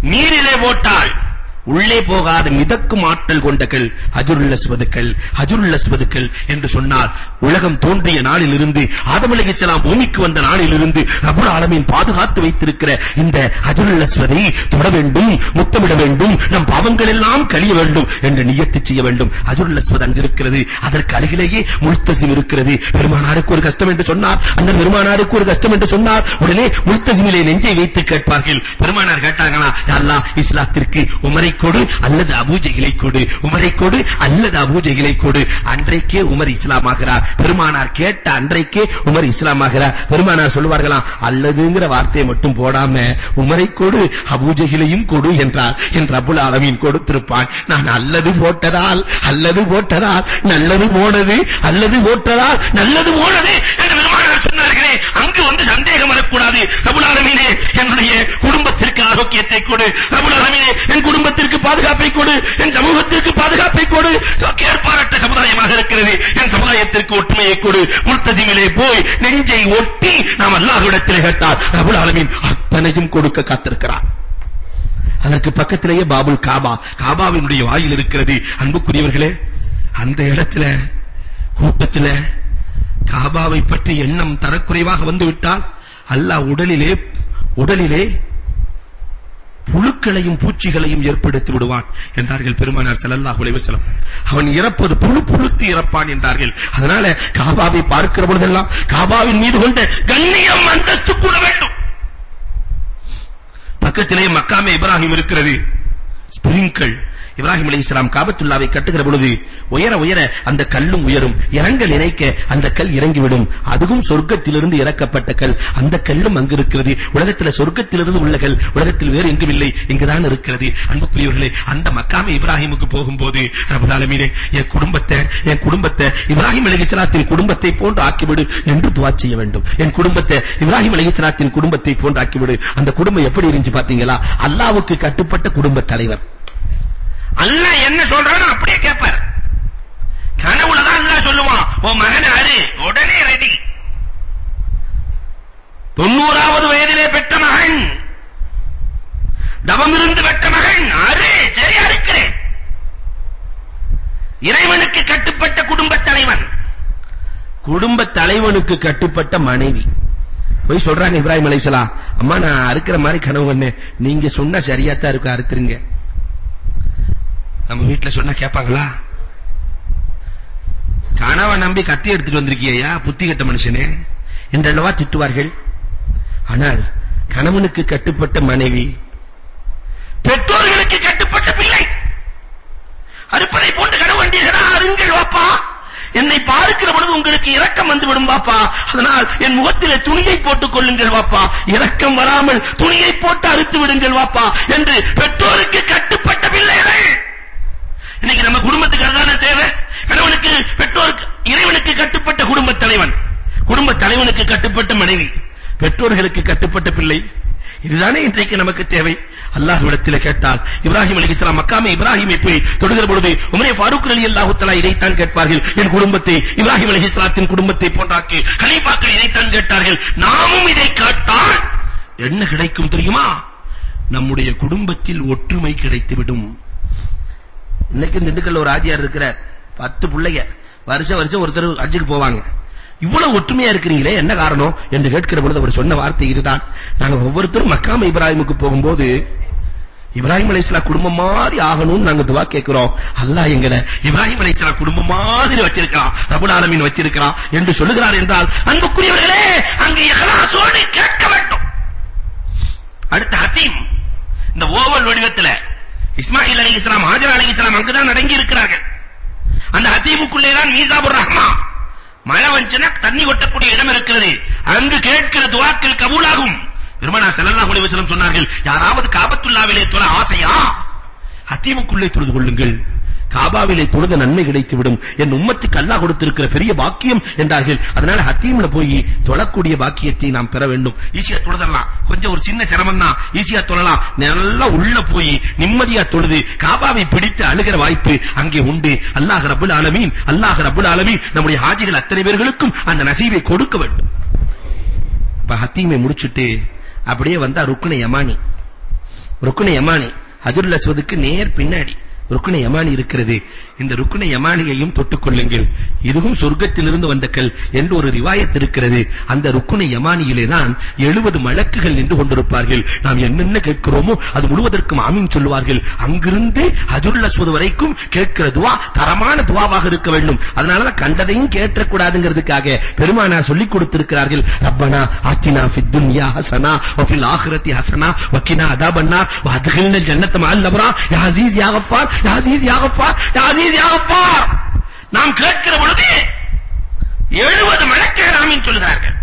நீரிலே போட்டால் உள்ளே போகாத மிதக்கும் ஆற்றல் கொண்டகள் கல் ஹஜருல் அஸ்வதுக்கள் ஹஜருல் அஸ்வதுக்கள் என்று சொன்னார் உலகம் தோன்றிய நாளிலிருந்து ஆதம் அலைஹிஸ்ஸலாம் பூமிக்கு வந்த நாளிலிருந்து ரப்பல் ஆலமீன் பாதுகாத்து வைத்திருக்கிற இந்த ஹஜருல் அஸ்வதை தொட வேண்டும் முத்தமிட வேண்டும் நம் பாவங்கள் எல்லாம் கழிய வேண்டும் என்று நியத்தி செய்ய வேண்டும். ஹஜருல் அஸ்வத் அங்கு இருக்கிறது அதற்கு அருகிலேயே முல்தசிம் இருக்கிறது. பெருமானாருக்கு ஒரு கஷ்டம் என்று சொன்னார். அந்த பெருமானாருக்கு ஒரு கஷ்டம் என்று சொன்னார். உடனே முல்தசிமிலே நெஞ்சை வைத்து கேட்பார்கள். பெருமானார் கேட்டார்களா அல்லாஹ் இஸ்லாத்திற்கு உமரை கொடு அல்லது அபூஜைகளை கொடு. உமரை கொடு அல்லது அபூஜைகளை கொடு. அன்றைக்கே உமர் இஸ்லாமாகிறார். பெருமானார் கேட்ட அன்றைக்கே உமர் இஸ்லாமாகிறார். பெருமானார் சொல்வார்களாம் அல்லதுங்கிற வார்த்தையை மட்டும் போடாம உமரை கொடு அபூஜைகளையும் கொடு என்றார். என்று அபுல் ஆலமீன் கொடுத்திருப்பான். நான் அல்லது போட்டதால் அல்லது போட்டதால் நல்லது போனது அல்லது போட்டதால் நல்லது போனது என்று பெருமானார் சொன்னார்களே. அங்கு வந்து சந்தேகம் வரக்கூடாது. ரப்புல் ஆலமீனே என்னுடைய குடும்பத்திற்கு ஆரோக்கியத்தை கொடு. ரப்புல் ஆலமீனே என் குடும்பத்திற்கு பாதுகாப்பை கொடு. என் சமூகத்திற்கு பாதுகாப்பை கொடு. கேட்பாரற்ற சமுதாயமாக இருக்கிறது. என் சமுதாயத்திற்கு ஒற்றுமையை கொடு. முல்தசிமிலே போய் நெஞ்சை ஒட்டி நாம் அல்லாஹ்விடத்தில் கேட்டால் ரப்புல் ஆலமீன் அத்தனையும் கொடுக்க காத்திருக்கிறார் அதற்கு பக்கத்திலேயே பாபுல் காபா. காபாவினுடைய வாயில் இருக்கிறது. அன்புக்குரியவர்களே அந்த இடத்துல கூட்டத்தில் காபாவை பற்றி எண்ணம் தரக்குறைவாக வந்து விட்டால் அல்லாஹ் உடலிலே உடலிலே புழுக்களையும் பூச்சிகளையும் ஏற்படுத்தி விடுவான் என்றார்கள் பெருமானார் ஸல்லல்லாஹு அலைஹி வஸல்லம். அவன் இறப்பது புழு புழுத்து இறப்பான் என்றார்கள். அதனால காபாவை பார்க்கிற பொழுதெல்லாம் காபாவின் மீது கொண்ட கண்ணியம் அந்தஸ்து கூட வேண்டும். பக்கத்திலே மக்காமே இப்ராஹிம் இருக்கிறது. ஸ்பிரிங்கல் இப்ராஹிம் அலைஹிஸ்ஸலாம் காபத்துல்லாவை கட்டுகிற பொழுது உயர உயர அந்த கல்லும் உயரும் இறங்கல் நினைக்க அந்த கல் இறங்கிவிடும். அதுவும் சொர்க்கத்திலிருந்து இறக்கப்பட்ட கல். அந்த கல்லும் அங்கு இருக்கிறது. உலகத்தில் சொர்க்கத்திலிருந்து உள்ள கல். உலகத்தில் வேறு எங்கும் இல்லை இங்குதான் இருக்கிறது. அன்புக்குரியவர்களே அந்த மக்காமே இப்ராஹிமுக்கு போகும்போது ரப்பல் ஆலமீனே என் குடும்பத்தை என் குடும்பத்தை இப்ராஹிம் அலைஹிஸ்ஸலாத்தின் குடும்பத்தை போன்று ஆக்கிவிடு என்று துவா செய்ய வேண்டும். என் குடும்பத்தை இப்ராஹிம் அலைஹிஸ்ஸலாத்தின் குடும்பத்தை போன்று ஆக்கிவிடு. அந்த குடும்பம் எப்படி இருந்துச்சு பாத்தீங்களா? அல்லாஹ்வுக்கு கட்டுப்பட்ட குடும்ப தலைவர். அல்லாஹ் என்ன சொல்றானோ அப்படியே கேட்பார் கனவுல தான் அல்லாஹ் சொல்லுவான் உன் மகன் அரு உடனே ரெடி தொண்ணூறாவது வயதிலே பெற்ற மகன். தவம் இருந்து பெற்ற மகன் அரு சரியா இருக்கிறேன். இறைவனுக்கு கட்டுப்பட்ட குடும்ப தலைவன். குடும்ப தலைவனுக்கு கட்டுப்பட்ட மனைவி. போய் சொல்றாங்க இப்ராஹிம் அலைஹிஸ்ஸலாம் அம்மா நான் அறுக்கிற மாதிரி கனவு கண்டேன் நீங்க சொன்னா சரியா தான் இருக்கு அறுத்துருங்க. நம்ம வீட்டுல சொன்னா கேட்பாங்களா? கனவை நம்பி கத்தி எடுத்துட்டு வந்திருக்கியா புத்தி கட்ட மனுஷனே? என்றல்லவா திட்டுவார்கள். ஆனால் கணவனுக்கு கட்டுப்பட்ட மனைவி பெற்றோர்களுக்கு கட்டுப்பட்ட பிள்ளை. அறுப்பதை போன்று கனவு கண்டீர்களா அருங்கள் வாப்பா. என்னை பார்க்கிற பொழுது உங்களுக்கு இரக்கம் வந்து விடும் பாப்பா அதனால் என் முகத்திலே துணியை போட்டுக் கொள்ளுங்கள் வாப்பா. இரக்கம் வராமல் துணியை போட்டு அறுத்து விடுங்கள் வாப்பா. என்று பெற்றோருக்கு கட்டுப்பட்ட பிள்ளைகள். இன்னைக்கு நம்ம குடும்பத்துக்கு அதுதானே தேவை? கணவனுக்கு பெற்றோருக்கு இறைவனுக்கு கட்டுப்பட்ட குடும்ப தலைவன். குடும்ப தலைவனுக்கு கட்டுப்பட்ட மனைவி. பெற்றோர்களுக்கு கட்டுப்பட்ட பிள்ளை. இதுதானே இன்றைக்கு நமக்கு தேவை. அல்லாஹ்விடத்தில் கேட்டால் இப்ராஹிம் அலைஹிஸ்ஸலாம் மக்காமே இப்ராஹிமை போய் தொடுகிற பொழுது உமரே ஃபாரூக் ரலியல்லாஹு தஆலா இதைத்தான் கேட்பார்கள். என் குடும்பத்தை இப்ராஹிம் அலைஹிஸ்ஸலாத்தின் குடும்பத்தை போன்றாக்கி கலீஃபாக்கள் இதைத்தான் கேட்டார்கள். நாமும் இதை கேட்டால் என்ன கிடைக்கும் தெரியுமா? நம்முடைய குடும்பத்தில் ஒற்றுமை கிடைத்துவிடும். இன்னைக்கு திண்டுக்கல்ல ஒரு ஆஜியார் இருக்கிறார். பத்து பிள்ளைங்க. வருஷம் வருஷம் ஒருத்தர் ஹஜ்ஜுக்கு போவாங்க. இவ்வளவு ஒற்றுமையா இருக்கிறீங்களே என்ன காரணம்? என்று கேட்கிற பொழுது அவர் சொன்ன வார்த்தை இதுதான். நாங்க ஒவ்வொருத்தரும் மக்காம இப்ராஹிமுக்கு போகும்போது இப்ராஹிம் அலைஹிஸ்ஸலாம் குடும்பம் மாதிரி ஆகணும்னு நாங்க துவா கேட்கிறோம். அல்லாஹ் எங்களை இப்ராஹிம் அலைஹிஸ்ஸலாம் குடும்பம் மாதிரி வச்சிருக்கான் ரப்பல் ஆலமீன் வச்சிருக்கான் என்று சொல்லுகிறார் என்றால் அன்புக்குரியவர்களே அங்கு இஹ்லாஸோடு கேட்க வேண்டும். அடுத்த ஹத்தீம் இந்த ஓவல் வடிவத்தில் இஸ்மாயில் அலி இஸ்லாம் ஹாஜர் அலி இஸ்லாம் அங்குதான் அடங்கி இருக்கிறார்கள் அந்த ஹத்தீமுக்குள்ளே தான் மீசாபுர் ரஹ்மா மழை வந்துச்சுன்னா தண்ணி ஒட்டக்கூடிய இடம் இருக்கிறது. அங்கு கேட்கிற துவாக்கள் கபூலாகும். பெருமானா ஸல்லல்லாஹு அலைஹி வஸல்லம் சொன்னார்கள் யாராவது காபத்துல்லாவிலே தொழ ஆசையா? ஹத்தீமுக்குள்ளே தொழுது கொள்ளுங்கள். காபாவிலே தொழுத நன்மை கிடைத்துவிடும். என் உம்மத்துக்கு அல்லாஹ் கொடுத்திருக்கிற பெரிய பாக்கியம் என்றார்கள். அதனால ஹத்தீம்ல போய் தொழக்கூடிய பாக்கியத்தை நாம் பெற வேண்டும். ஈஸியா தொழுதலாம் கொஞ்சம் ஒரு சின்ன சிரமம் தான் ஈஸியா தொழலாம். நல்லா உள்ள போய் நிம்மதியா தொழுது காபாவை பிடித்து அழுகிற வாய்ப்பு அங்கே உண்டு. அல்லாஹ் ரப்பல் ஆலமீன் அல்லாஹ் ரப்பல் ஆலமீன். நம்முடைய ஹாஜிகள் அத்தனை பேர்களுக்கும் அந்த நசீவை கொடுக்க வேண்டும். இப்ப ஹத்தீமை முடிச்சிட்டு அப்படியே வந்தா ருக்குன யமானி. ருக்குன யமானி. ஹஜ்ருல் அஸ்வதுக்கு நேர் பின்னாடி. ருக்குனை யமானி இருக்கிறது. இந்த ருக்குனை யமானியையும் தொட்டுக்கொள்ளுங்கள் இதுவும் சொர்க்கத்திலிருந்து வந்த கல் என்று ஒரு ரிவாயத் இருக்கிறது அந்த ருக்குனை யமானியிலே தான் 70 மலக்குகள் நின்று கொண்டிருப்பார்கள். நாம் என்னென்ன கேட்கிறோமோ அது முழுவதற்கும் ஆமீன் சொல்வார்கள் அங்கிருந்து ஹஜ்ருல் அஸ்வத் வரைக்கும் கேட்கிற துவா தரமான துவாவாக இருக்க வேண்டும். அதனால தான் கண்டதையும் கேட்ட கூடாதுங்கிறதுக்காக பெருமானார் சொல்லி கொடுத்திருக்கிறார்கள். ரப்பனா ஆத்தினா ஃபித் துன்யா ஹசனா வ ஃபில் ஆখিরাতি ஹசனா வ கினா அதாபன்னார் வ அத்கில்னா ஜன்னத் மஅல் அப்ரா யா அசீஸ் யா கஃபார் யா அசீஸ் யா கஃபார் யா அசீஸ் யா நாம் கேட்கிற பொழுது 70 மலக்குகள் ஆமீன் சொல்கிறார்கள்.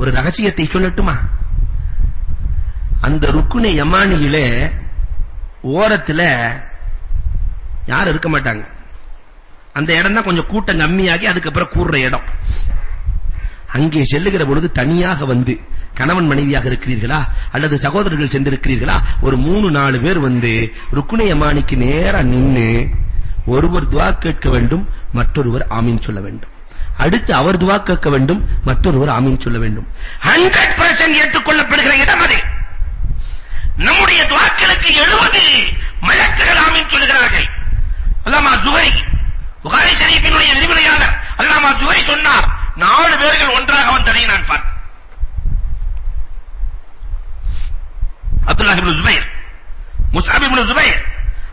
ஒரு ரகசியத்தை சொல்லட்டுமா? அந்த ருக்குனை யமானியிலே ஓரத்துல யாரும் இருக்க மாட்டாங்க. அந்த இடம் தான் கொஞ்சம் கூட்டம் கம்மியாகி அதுக்கப்புறம் கூடுற இடம். அங்கே செல்லுகிற பொழுது தனியாக வந்து கணவன் மனைவியாக இருக்கிறீர்களா? அல்லது சகோதரர்கள் சென்றிருக்கிறீர்களா? ஒரு மூணு நாலு பேர் வந்து ருக்குனை யமானிக்கு நேரா நின்னு ஒருவர் துவா கேட்க வேண்டும் மற்றொருவர் ஆமீன் சொல்ல வேண்டும். அடுத்து அவர் துவா கேட்க வேண்டும் மற்றொருவர் ஆமீன் சொல்ல வேண்டும். 100% ஏற்றுக்கொள்ளப்படுகிற இடம் அது. நம்முடைய துவாக்களுக்கு 70 மலக்குகள் ஆமீன் சொல்கிறார்கள் அல்லாமா ஜுஹரி புகாரி ஷரீஃபினுடைய விரிவுரையாளர் அல்லாமா ஜுஹரி சொன்னார் நாலு பேர்கள் ஒன்றாக வந்ததை நான் பார்த்தேன். அப்துல்லாஹ் இப்னு ஜுபைர் முஸ்அப் இப்னு ஜுபைர்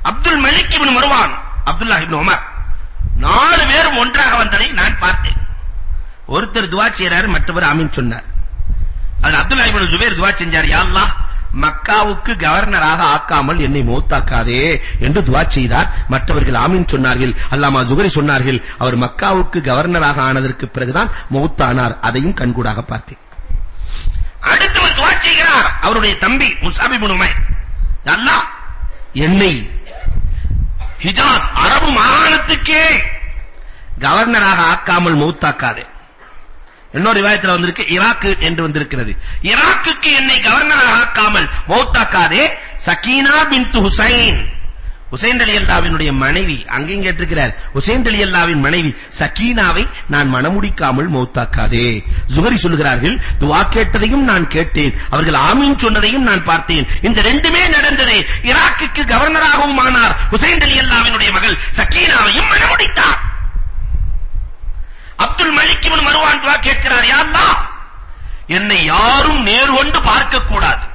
அப்துல் மலிக் இப்னு மர்வான் அப்துல்லாஹ் இப்னு உமர். நாலு பேரும் ஒன்றாக வந்ததை நான் பார்த்தேன். ஒருத்தர் துவா செய்றார் மற்றவர் ஆமீன் சொன்னார். அது அப்துல்லாஹ் இப்னு ஜுபைர் துவா செஞ்சார் யா அல்லாஹ் மக்காவுக்கு கவர்னராக ஆக்காமல் என்னை மௌத்தாக்காதே என்று துவா செய்தார். மற்றவர்கள் ஆமீன் சொன்னார்கள். அல்லாமா ஜுஹரி சொன்னார்கள் அவர் மக்காவுக்கு கவர்னராக ஆனதற்கு பிறகுதான் மௌத்தானார். அதையும் கண்கூடாக பார்த்தேன். அடுத்தவர் துவா செய்கிறார். அவருடைய தம்பி முஸாப் இப்னு உமைர் அல்லாஹ் என்னை ஹிஜாஸ் அரபு மாகாணத்துக்கே கவர்னராக ஆக்காமல் மௌத்தாக்காதே. இன்னொரு ரிவாயத்துல வந்திருக்கு ஈராக் என்று வந்திருக்கிறது. ஈராக்குக்கு என்னை கவர்னராக ஆக்காமல் மௌத்தாக்காதே சகீனா பின்த் ஹுசைன். ஹுசைன் ரலியல்லாஹுவினுடைய மனைவி அங்கேயும் கேட்டிருக்கிறார் ஹுசைன் ரலியல்லாஹுவின் மனைவி சகீனாவை நான் மணமுடிக்காமல் மௌத்தாக்காதே. ஜுஹரி சொல்கிறார்கள் துஆ கேட்டதையும் நான் கேட்டேன் அவர்கள் ஆமீன் சொன்னதையும் நான் பார்த்தேன். இந்த ரெண்டுமே நடந்தது ஈராக்குக்கு கவர்னராகவும் ஆனார் ஹுசைன் ரலியல்லாஹுவினுடைய மகள் சக்கீனாவையும் மனமுடித்தார். அப்துல் மலிக் இப்னு மர்வான் துஆ கேட்கிறார் யா அல்லாஹ் என்னை யாரும் நேர்கொண்டு பார்க்க கூடாது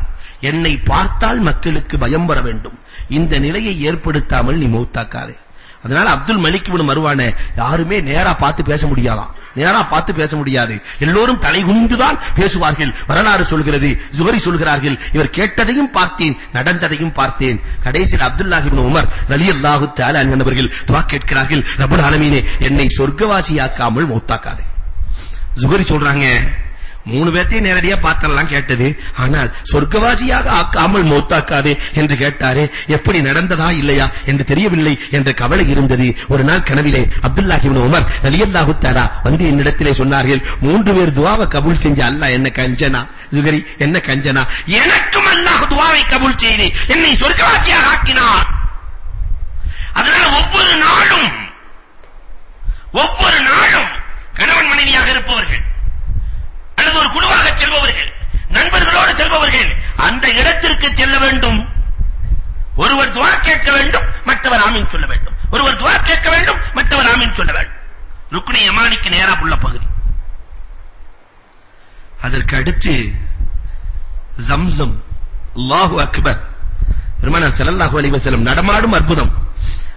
என்னை பார்த்தால் மக்களுக்கு பயம் வர வேண்டும். இந்த நிலையை ஏற்படுத்தாமல் நீ மௌத்தாக்காதே. அதனால அப்துல் மலிக் இப்னு மர்வான யாருமே நேரா பார்த்து பேச முடியாதாம் நேரா பார்த்து பேச முடியாது. எல்லோரும் தலை குனிந்துதான் பேசுவார்கள். வரலாறு சொல்கிறது ஜுஹரி சொல்கிறார்கள். இவர் கேட்டதையும் பார்த்தேன் நடந்ததையும் பார்த்தேன். கடைசியில் அப்துல்லாஹ் இப்னு உமர் ரலியல்லாஹு தஆலா என்பவர்கள் துஆ கேட்கிறார்கள் ரப்பல் ஆலமீனே என்னை சொர்க்கவாசியாக்காமல் மௌத்தாக்காதே. ஜுஹரி சொல்றாங்க மூணு பேர்த்தையும் நேரடியா பார்த்தறலாம் கேட்டது. ஆனால் சொர்க்கவாசியாக ஆக்காமல் மௌத்தாக்காதே என்று கேட்டாரே எப்படி நடந்ததா இல்லையா? என்று தெரியவில்லை என்ற கவலை இருந்தது. ஒரு நாள் கனவிலே அப்துல்லாஹி இப்னு உமர் ரலியல்லாஹு தஆலா வந்து என்னிடத்திலே சொன்னார்கள் மூன்று பேர் துஆவை கபூல் செஞ்ச அல்லாஹ் என்ன கஞ்சனா? ஜுகரி என்ன கஞ்சனா? எனக்கும் அல்லாஹ் துஆவை கபூல் செய்து என்னை சொர்க்கவாசியாக ஆக்கினார். அதனால ஒவ்வொரு நாளும் ஒவ்வொரு நாளும் கணவன் மனைவியாக இருப்பவர்கள் அல்லது ஒரு குழுவாக செல்பவர்கள் நண்பர்களோடு செல்பவர்கள் அந்த இடத்திற்கு செல்ல வேண்டும். ஒருவர் துஆ கேட்க வேண்டும் மற்றவர் ஆமீன் சொல்ல வேண்டும். ஒருவர் துஆ கேட்க வேண்டும் மற்றவர் ஆமீன் சொல்ல வேண்டும். ருக்னி யமானிக்கு நேரா உள்ள பகுதி. அதற்கு அடுத்து ஜம்சம். அல்லாஹு அக்பர். பெருமானார் ஸல்லல்லாஹு அலைஹி வஸல்லம் நடமாடும் அற்புதம்.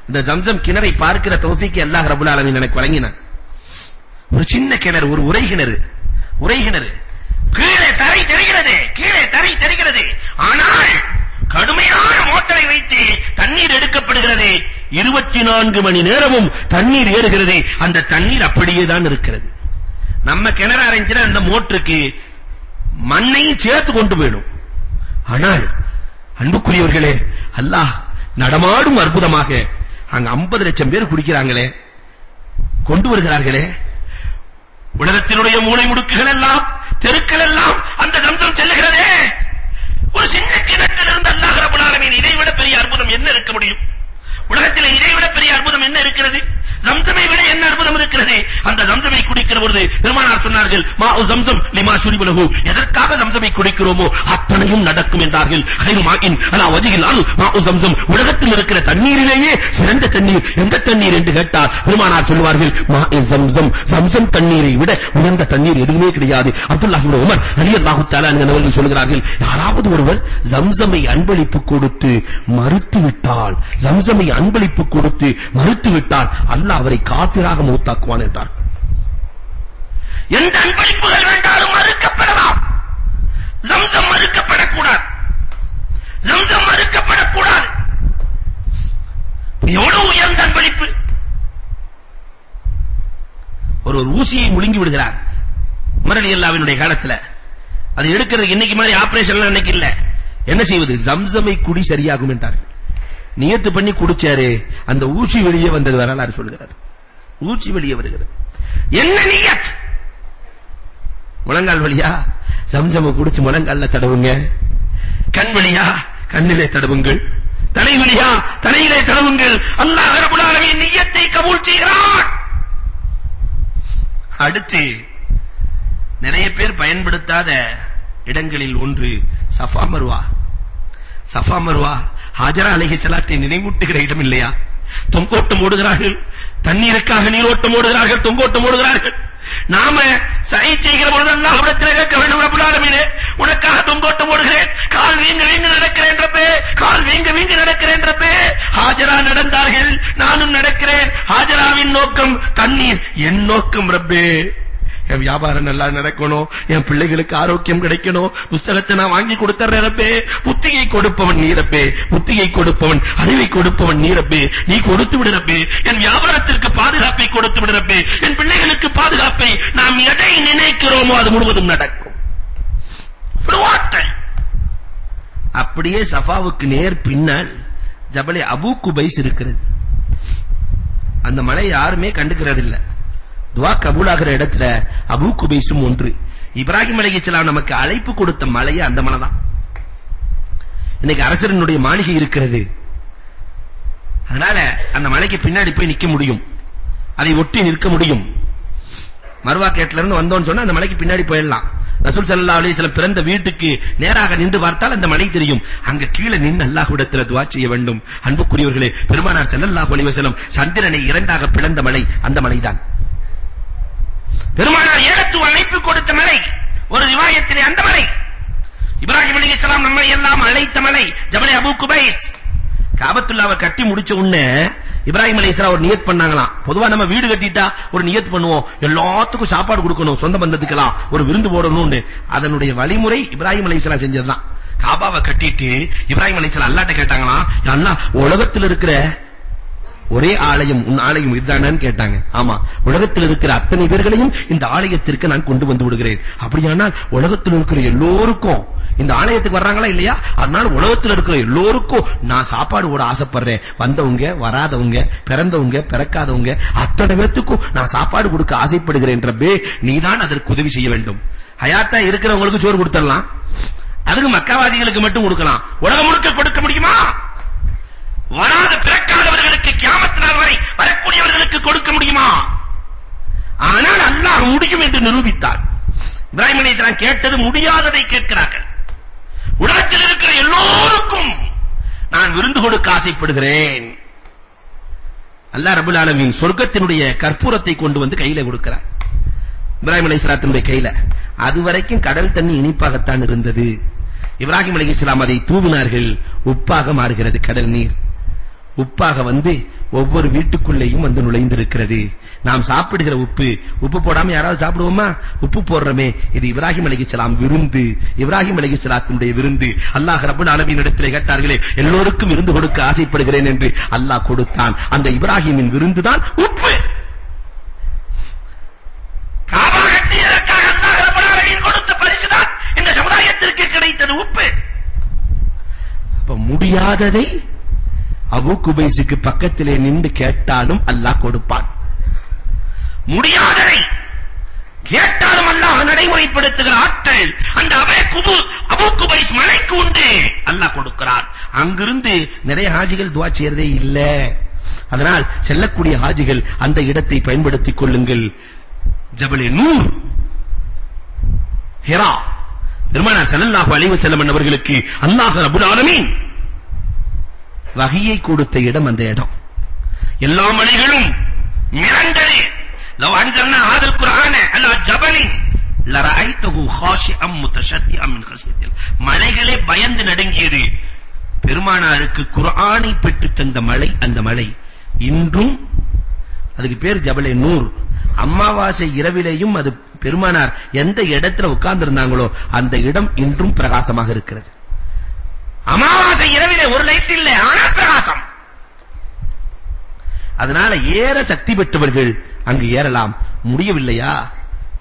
இந்த ஜம்சம் கிணறை பார்க்கிற தௌஃபீக்கு அல்லாஹ் ரப்பல் ஆலமீன் எனக்கு வழங்கினான். ஒரு சின்ன கிணறு ஒரு உரை கிணறு உரை கிணறு கீழே தரை தெரிகிறது கீழே தரை தெரிகிறது. ஆனால் கடுமையான மோட்டரை வைத்து தண்ணீர் எடுக்கப்படுகிறது. இருபத்தி நான்கு மணி நேரமும் தண்ணீர் ஏறுகிறது. அந்த தண்ணீர் அப்படியே தான் இருக்கிறது. நம்ம கிணறு அரைஞ்சிற அந்த மோட்டருக்கு மண்ணையும் சேர்த்து கொண்டு போயிடும். ஆனால் அன்புக்குரியவர்களே அல்லாஹ் நடமாடும் அற்புதமாக அங்க 50 லட்சம் பேர் குடிக்கிறாங்களே கொண்டு வருகிறார்களே உலகத்தினுடைய மூளை முடுக்குகள் எல்லாம் தெருக்கள் எல்லாம் அந்த தந்திரம் செல்லுகிறதே. ஒரு சின்ன கிணற்றிலிருந்து அல்லாஹ் ரபுல் ஆலமீன் இதை விட பெரிய அற்புதம் என்ன இருக்க முடியும்? உலகத்தில் இதை விட பெரிய அற்புதம் என்ன இருக்கிறது? ஜம்சமை விட என்ன அற்புதம் இருக்கிறது? அந்த ஜம்சமை குடிக்கிற பொழுது பெருமானார் சொன்னார்கள் மா ஜம்சம் லிமா ஷுரிபலஹு. எதற்காக ஜம்சமை குடிக்கிறோமோ அத்தனையும் நடக்கும் என்றார்கள். ஹைரு மாஇன் அலா வஜில் அல் மா ஜம்சம் உலகத்தில் இருக்கிற தண்ணீரிலேயே சிறந்த தண்ணீர். எந்த தண்ணீர் என்று கேட்டால் பெருமானார் சொல்வார்கள் மா ஜம்சம் ஜம்சம் தண்ணீரை விட உயர்ந்த தண்ணீர் எதுவுமே கிடையாது. அப்துல்லாஹ் இப்னு உமர் ரலியல்லாஹு தஆலா அவர்கள் சொல்கிறார்கள் யாராவது ஒருவர் ஜம்சமை அன்பளிப்பு கொடுத்து மறுத்து விட்டால் ஜம்சமை அன்பளிப்பு கொடுத்து மறுத்து விட்டால் அல்லாஹ் அவரை காபிராக மூத்தாக்குவான் என்றார். எந்த அன்பளிப்புகள் வேண்டாலும் மறுக்கப்படலாம். ஜம்சம் மறுக்கப்படக்கூடாது. ஜம்சம் மறுக்கப்படக்கூடாது. எவ்வளவு உயர்ந்த அன்பளிப்பு? ஒரு ஒரு ஊசியை முழுங்கி விடுகிறார். உமர் அல்லாவினுடைய காலத்துல. அது எடுக்கிறது இன்னைக்கு மாதிரி ஆபரேஷன்லாம் அன்னைக்கு இல்ல. என்ன செய்வது? ஜம்சமை குடி சரியாகும் என்றார்கள். நியத்து பண்ணி குடிச்சாரு அந்த ஊசி வெளியே வந்தது வரலாறு சொல்கிறது. ஊசி வெளியே வருகிறது. என்ன நியத்? முழங்கால் வழியா? சம்சம குடிச்சு முழங்கால்ல தடவுங்க. கண் வழியா? கண்ணிலே தடவுங்கள். தலை வழியா? தலையிலே தடவுங்கள். அல்லாஹ் ரப்பல் ஆலமீன் நியத்தை கபூல் செய்கிறான். அடுத்து நிறைய பேர் பயன்படுத்தாத இடங்களில் ஒன்று Safa Marwa. Safa Marwa Hajara அலைஹி ஸலாத்தை நினைவூட்டுகிற இடம் இல்லையா? தொங்கோட்டம் ஓடுகிறார்கள். தண்ணீருக்காக நீரோட்டம் ஓடுகிறார்கள். தொங்கோட்டம் ஓடுகிறார்கள். நாம சை செய்கிற பொழுது அல்லாஹ் விடத்தில் கேட்க வேண்டும் ரப்பல் ஆலமீனே உனக்காக தொங்கோட்டம் ஓடுகிறேன். கால் வீங்க வீங்க நடக்கிறேன் ரப்பே. கால் வீங்க வீங்க நடக்கிறேன் ரப்பே. ஹாஜரா நடந்தார்கள். நானும் நடக்கிறேன். ஹாஜராவின் நோக்கம் தண்ணீர். என் நோக்கம் ரப்பே. என் வியாபாரம் நல்லா நடக்கணும் என் பிள்ளைகளுக்கு ஆரோக்கியம் கிடைக்கணும் புஸ்தகத்தை நான் வாங்கி கொடுத்தறேன் புத்தியை கொடுப்பவன் நீரப்பே புத்தியை கொடுப்பவன் அறிவை கொடுப்பவன் நீரப்பே நீ கொடுத்து விடுறப்பே என் வியாபாரத்திற்கு பாதுகாப்பை கொடுத்து விடுறப்பே என் பிள்ளைகளுக்கு பாதுகாப்பை நாம் எதை நினைக்கிறோமோ அது முழுவதும் நடக்கும். அப்படியே சஃபாவுக்கு நேர் பின்னால் ஜபலி அபூ குபைஸ் இருக்கிறது. அந்த மலை யாருமே கண்டுக்கிறது இல்லை துவா கபூலாகிற இடத்துல அபூ குபைஸும் ஒன்று. இப்ராஹிம் அலைஹிஸ்ஸலாம் நமக்கு அழைப்பு கொடுத்த மலையே அந்த மலைதான் இன்னைக்கு அரசரினுடைய மாளிகை இருக்கிறது. அதனால அந்த மலைக்கு பின்னாடி போய் நிக்க முடியும். அதை ஒட்டி நிற்க முடியும். மர்வா கேட்ல இருந்து வந்தோம்னு சொன்னா அந்த மலைக்கு பின்னாடி போயிடலாம். ரசூல் ஸல்லல்லாஹு அலைஹி வஸல்லம் பிறந்த வீட்டுக்கு நேராக நின்று பார்த்தால் அந்த மலை தெரியும். அங்க கீழே நின்று அல்லாஹ்விடத்தில் துஆ செய்ய வேண்டும். அன்புக்குரியவர்களே பெருமானார் ஸல்லல்லாஹு அலைஹி வஸல்லம் சந்திரனை இரண்டாக பிளந்த மலை அந்த மலைதான். பெருமானார் ஏகத்துவ அழைப்பு கொடுத்த மலை ஒரு ரிவாயத்திலே அந்த மலை. இப்ராஹிம் அலைஹிஸ்ஸலாம் நம்மை எல்லாம் அழைத்த மலை ஜபல் அபூ குபைஸ். காபத்துல்லாவை கட்டி முடிச்ச உடனே இப்ராஹிம் அலைஹிஸ்ஸலாம் ஒரு நியத் பண்ணாங்களாம். பொதுவா நம்ம வீடு கட்டிட்டா ஒரு நியத் பண்ணுவோம். எல்லாத்துக்கும் சாப்பாடு கொடுக்கணும் சொந்த பந்தத்துக்கெல்லாம். ஒரு விருந்து போடணும்னு. அதனுடைய வழிமுறை இப்ராஹிம் அலைஹிஸ்ஸலாம் செஞ்சதுதான். காபாவை கட்டிட்டு இப்ராஹிம் அலைஹிஸ்ஸலாம் அல்லாஹ்ட்ட கேட்டாங்களாம் அல்லாஹ் உலகத்தில் இருக்கிற ஒரே ஆலயம் உன் ஆலயம் இதுதானான்னு கேட்டாங்க. ஆமா. உலகத்தில் இருக்கிற அத்தனை பேர்களையும் இந்த ஆலயத்திற்கு நான் கொண்டு வந்து விடுகிறேன். அப்படியானால் உலகத்தில் இருக்கிற எல்லோருக்கும் இந்த ஆலயத்துக்கு வர்றாங்களா இல்லையா? அதனால உலகத்தில் இருக்கிற எல்லோருக்கும் நான் சாப்பாடு போட ஆசைப்படுறேன். வந்தவங்க வராதவங்க பிறந்தவங்க பிறக்காதவங்க அத்தனை பேத்துக்கும் நான் சாப்பாடு கொடுக்க ஆசைப்படுகிறேன் ரப்பே. நீதான் அதற்கு உதவி செய்ய வேண்டும். ஹயாத்தா இருக்கிறவங்களுக்கு சோறு கொடுத்துடலாம். அதுக்கு மக்காவாதிகளுக்கு மட்டும் கொடுக்கலாம். உலகம் முழுக்க கொடுக்க முடியுமா? வராத பிறக்காதவர்களுக்கு கியாமத் நாள் வரை வரக்கூடியவர்களுக்கு கொடுக்க முடியுமா? ஆனால் அல்லாஹ் முடியும் என்று நிரூபித்தார். இப்ராஹிம் அலைஹிஸ்ஸலாம் கேட்டது முடியாததை கேட்கிறார்கள். உலகத்தில் இருக்கிற எல்லோருக்கும் நான் விருந்து கொடுக்க ஆசைப்படுகிறேன். அல்லாஹ் ரப்பல் ஆலமீன் சொர்க்கத்தினுடைய கற்பூரத்தை கொண்டு வந்து கையில கொடுக்கிறார். இப்ராஹிம் அலைஹிஸ்ஸலாத்தினுடைய கையில. அதுவரைக்கும் கடல் தண்ணி இனிப்பாகத்தான் இருந்தது. இப்ராஹிம் அலைஹிஸ்ஸலாம் அதை தூவினார்கள். உப்பாக மாறுகிறது கடல் நீர். உப்பாக வந்து ஒவ்வொரு வீட்டுக்குள்ளேயும் வந்து நுழைந்திருக்கிறது. நாம் சாப்பிடுகிற உப்பு உப்பு போடாம யாராவது சாப்பிடுவோமா? உப்பு போடுறமே. இது இப்ராஹிம் அலைஹிஸ்ஸலாம் விருந்து. இப்ராஹிம் அலைஹிஸ்ஸலாத்தினுடைய விருந்து. அல்லாஹ் ரப்பல் ஆலமீன் இடத்திலே கேட்டார்களே எல்லோருக்கும் விருந்து கொடுக்க ஆசைப்படுகிறேன் என்று அல்லாஹ் கொடுத்தான். அந்த இப்ராஹிமின் விருந்துதான் உப்பு. காபா கட்டியதற்காக அல்லாஹ் ரப்பல் ஆலமீன் கொடுத்த பரிசுதான் இந்த சமுதாயத்திற்கு கிடைத்தது உப்பு. அப்ப முடியாததை அபு குபைஸுக்கு பக்கத்திலே நின்று கேட்டாலும் அல்லாஹ் கொடுப்பான். முடியாததை கேட்டாலும் அல்லாஹ் நடைமுறைப்படுத்துகிற ஆற்றல் அந்த அபே குபு குபைஸ் மலைக்கு உண்டு. அல்லாஹ் கொடுக்கிறார். அங்கிருந்து நிறைய ஹாஜிகள் துஆ செய்யறதே இல்ல. அதனால் செல்லக்கூடிய ஹாஜிகள் அந்த இடத்தை பயன்படுத்திக் கொள்ளுங்கள். ஜபலே நூர். ஹிரா. பெருமானார் ஸல்லல்லாஹு அலைஹி வஸல்லம் அவர்களுக்கு அல்லாஹ் ரப்பல் ஆலமீன் வகையை கொடுத்த இடம் அந்த இடம் எல்லா மலைகளும் மிரண்டது لو انزلنا هذا القران على جبل لرايته خاشعا متشدعا من خشيه மலைகளே பயந்து நடுங்கியது பெருமானாருக்கு குர்ஆனை பெற்று தந்த மலை அந்த மலை இன்றும் அதுக்கு பேர் ஜபலே நூர் அமாவாசை இரவிலேயும் அது பெருமானார் எந்த இடத்துல உட்கார்ந்து இருந்தாங்களோ அந்த இடம் இன்றும் பிரகாசமாக இருக்கிறது அமாவாசை இரவிலே ஒரு லைட் இல்ல ஆனா பிரகாசம். அதனால ஏற சக்தி பெற்றவர்கள் அங்கு ஏறலாம். முடியவில்லையா?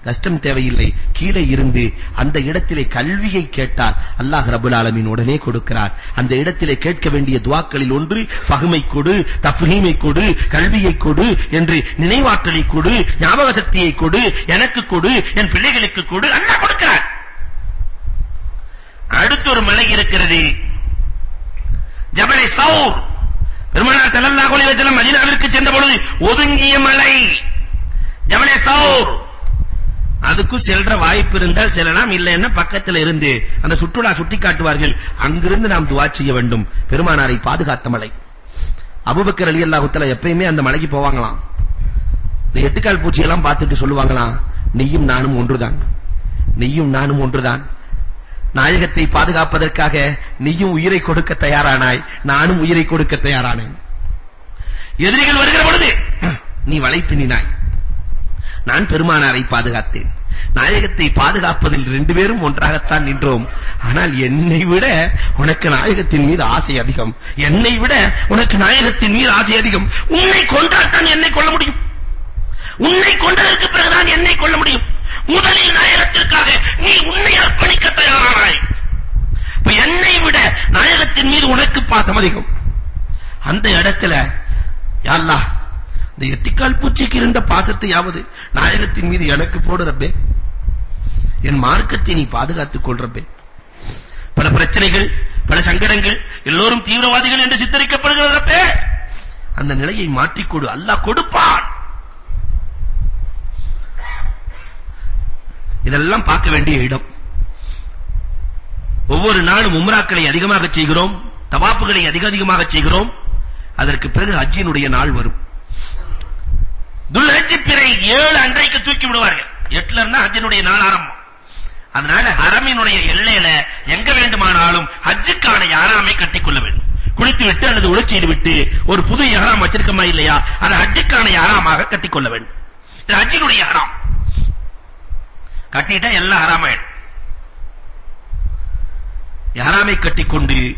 கஷ்டம் தேவையில்லை. கீழே இருந்து அந்த இடத்திலே கல்வியை கேட்டால் அல்லாஹ் ரபுல் ஆலமீன் உடனே கொடுக்கிறார். அந்த இடத்திலே கேட்க வேண்டிய துஆக்களில் ஒன்று ஃபஹ்மை கொடு தஃஹீமை கொடு கல்வியை கொடு என்று நினைவாற்றலை கொடு ஞாபக சக்தியை கொடு எனக்கு கொடு என் பிள்ளைகளுக்கு கொடு அல்லாஹ் கொடுக்கிறார். அடுத்து ஒரு மலை இருக்கிறது. ஜபலே சௌர். பெருமானார் ஸல்லல்லாஹு அலைஹி வஸல்லம் மதீனாவிற்கு சென்ற பொழுது ஒதுங்கிய மலை. ஜபலே சௌர். அதுக்கு செல்ற வாய்ப்பு இருந்தால் செல்லலாம் இல்லைன்னா பக்கத்துல இருந்து அந்த சுற்றுலா சுட்டி காட்டுவார்கள். அங்கிருந்து நாம் துஆ செய்ய வேண்டும். பெருமானாரை பாதுகாத்த மலை. அபூபக்கர் ரலியல்லாஹு தஆலா எப்பயுமே அந்த மலைக்கு போவாங்களாம். இந்த எட்டுக்கால் பூச்சி எல்லாம் பார்த்துட்டு சொல்லுவாங்களாம் நீயும் நானும் ஒன்றுதான். நீயும் நானும் ஒன்றுதான். நாயகத்தை பாதுகாப்பதற்காக நீயும் உயிரை கொடுக்க தயாரானாய் நானும் உயிரை கொடுக்க தயாரானேன். எதிரிகள் வருகிற பொழுது நீ வலை பின்னினாய். நான் பெருமானாரை பாதுகாத்தேன். நாயகத்தை பாதுகாப்பதில் ரெண்டு பேரும் ஒன்றாகத்தான் நின்றோம். ஆனால் என்னை விட உனக்கு நாயகத்தின் மீது ஆசை அதிகம். என்னை விட உனக்கு நாயகத்தின் மீது ஆசை அதிகம். உன்னை கொண்டால் தான் என்னை கொல்ல முடியும். உன்னை கொண்டதற்கு பிறகுதான் என்னை கொல்ல முடியும். முதலில் நாயகத்திற்காக நீ உன்னை அர்ப்பணிக்க தயாரானாய். இப்ப என்னை விட நாயகத்தின் மீது உனக்கு பாசம் அதிகம். அந்த இடத்துல யா அல்லாஹ் இந்த எட்டிக்கால் பூச்சிக்கு இருந்த பாசத்தையாவது நாயகத்தின் மீது எனக்கு போடு ரப்பே. என் மார்க்கத்தை நீ பாதுகாத்துக் கொள் ரப்பே. பல பிரச்சனைகள் பல சங்கடங்கள் எல்லோரும் தீவிரவாதிகள் என்று சித்தரிக்கப்படுகிறப்பே அந்த நிலையை மாற்றிக்கொடு. அல்லாஹ் கொடுப்பான். இதெல்லாம் பார்க்க வேண்டிய இடம். ஒவ்வொரு நாளும் உம்ராக்களை அதிகமாக செய்கிறோம் தவாப்புகளை அதிக அதிகமாக செய்கிறோம். அதற்கு பிறகு ஹஜ்ஜினுடைய நாள் வரும். துல்ஹஜ் பிறை ஏழு அன்றைக்கு தூக்கி விடுவார்கள். எட்டுல இருந்தா ஹஜ்ஜினுடைய நாள் ஆரம்பம். அதனால ஹரமினுடைய எல்லையில எங்க வேண்டுமானாலும் ஹஜ்ஜுக்கான யாராமை கட்டிக்கொள்ள வேண்டும். குளித்து விட்டு அல்லது உழச் விட்டு ஒரு புது யாராம் வச்சிருக்கமா இல்லையா? அதை ஹஜ்ஜுக்கான யாராமாக கட்டிக்கொள்ள வேண்டும். இது ஹஜ்ஜினுடைய யாராம். கட்டிட்டா எல்லாம் ஹராமாயிடும். யாராமை கட்டிக்கொண்டு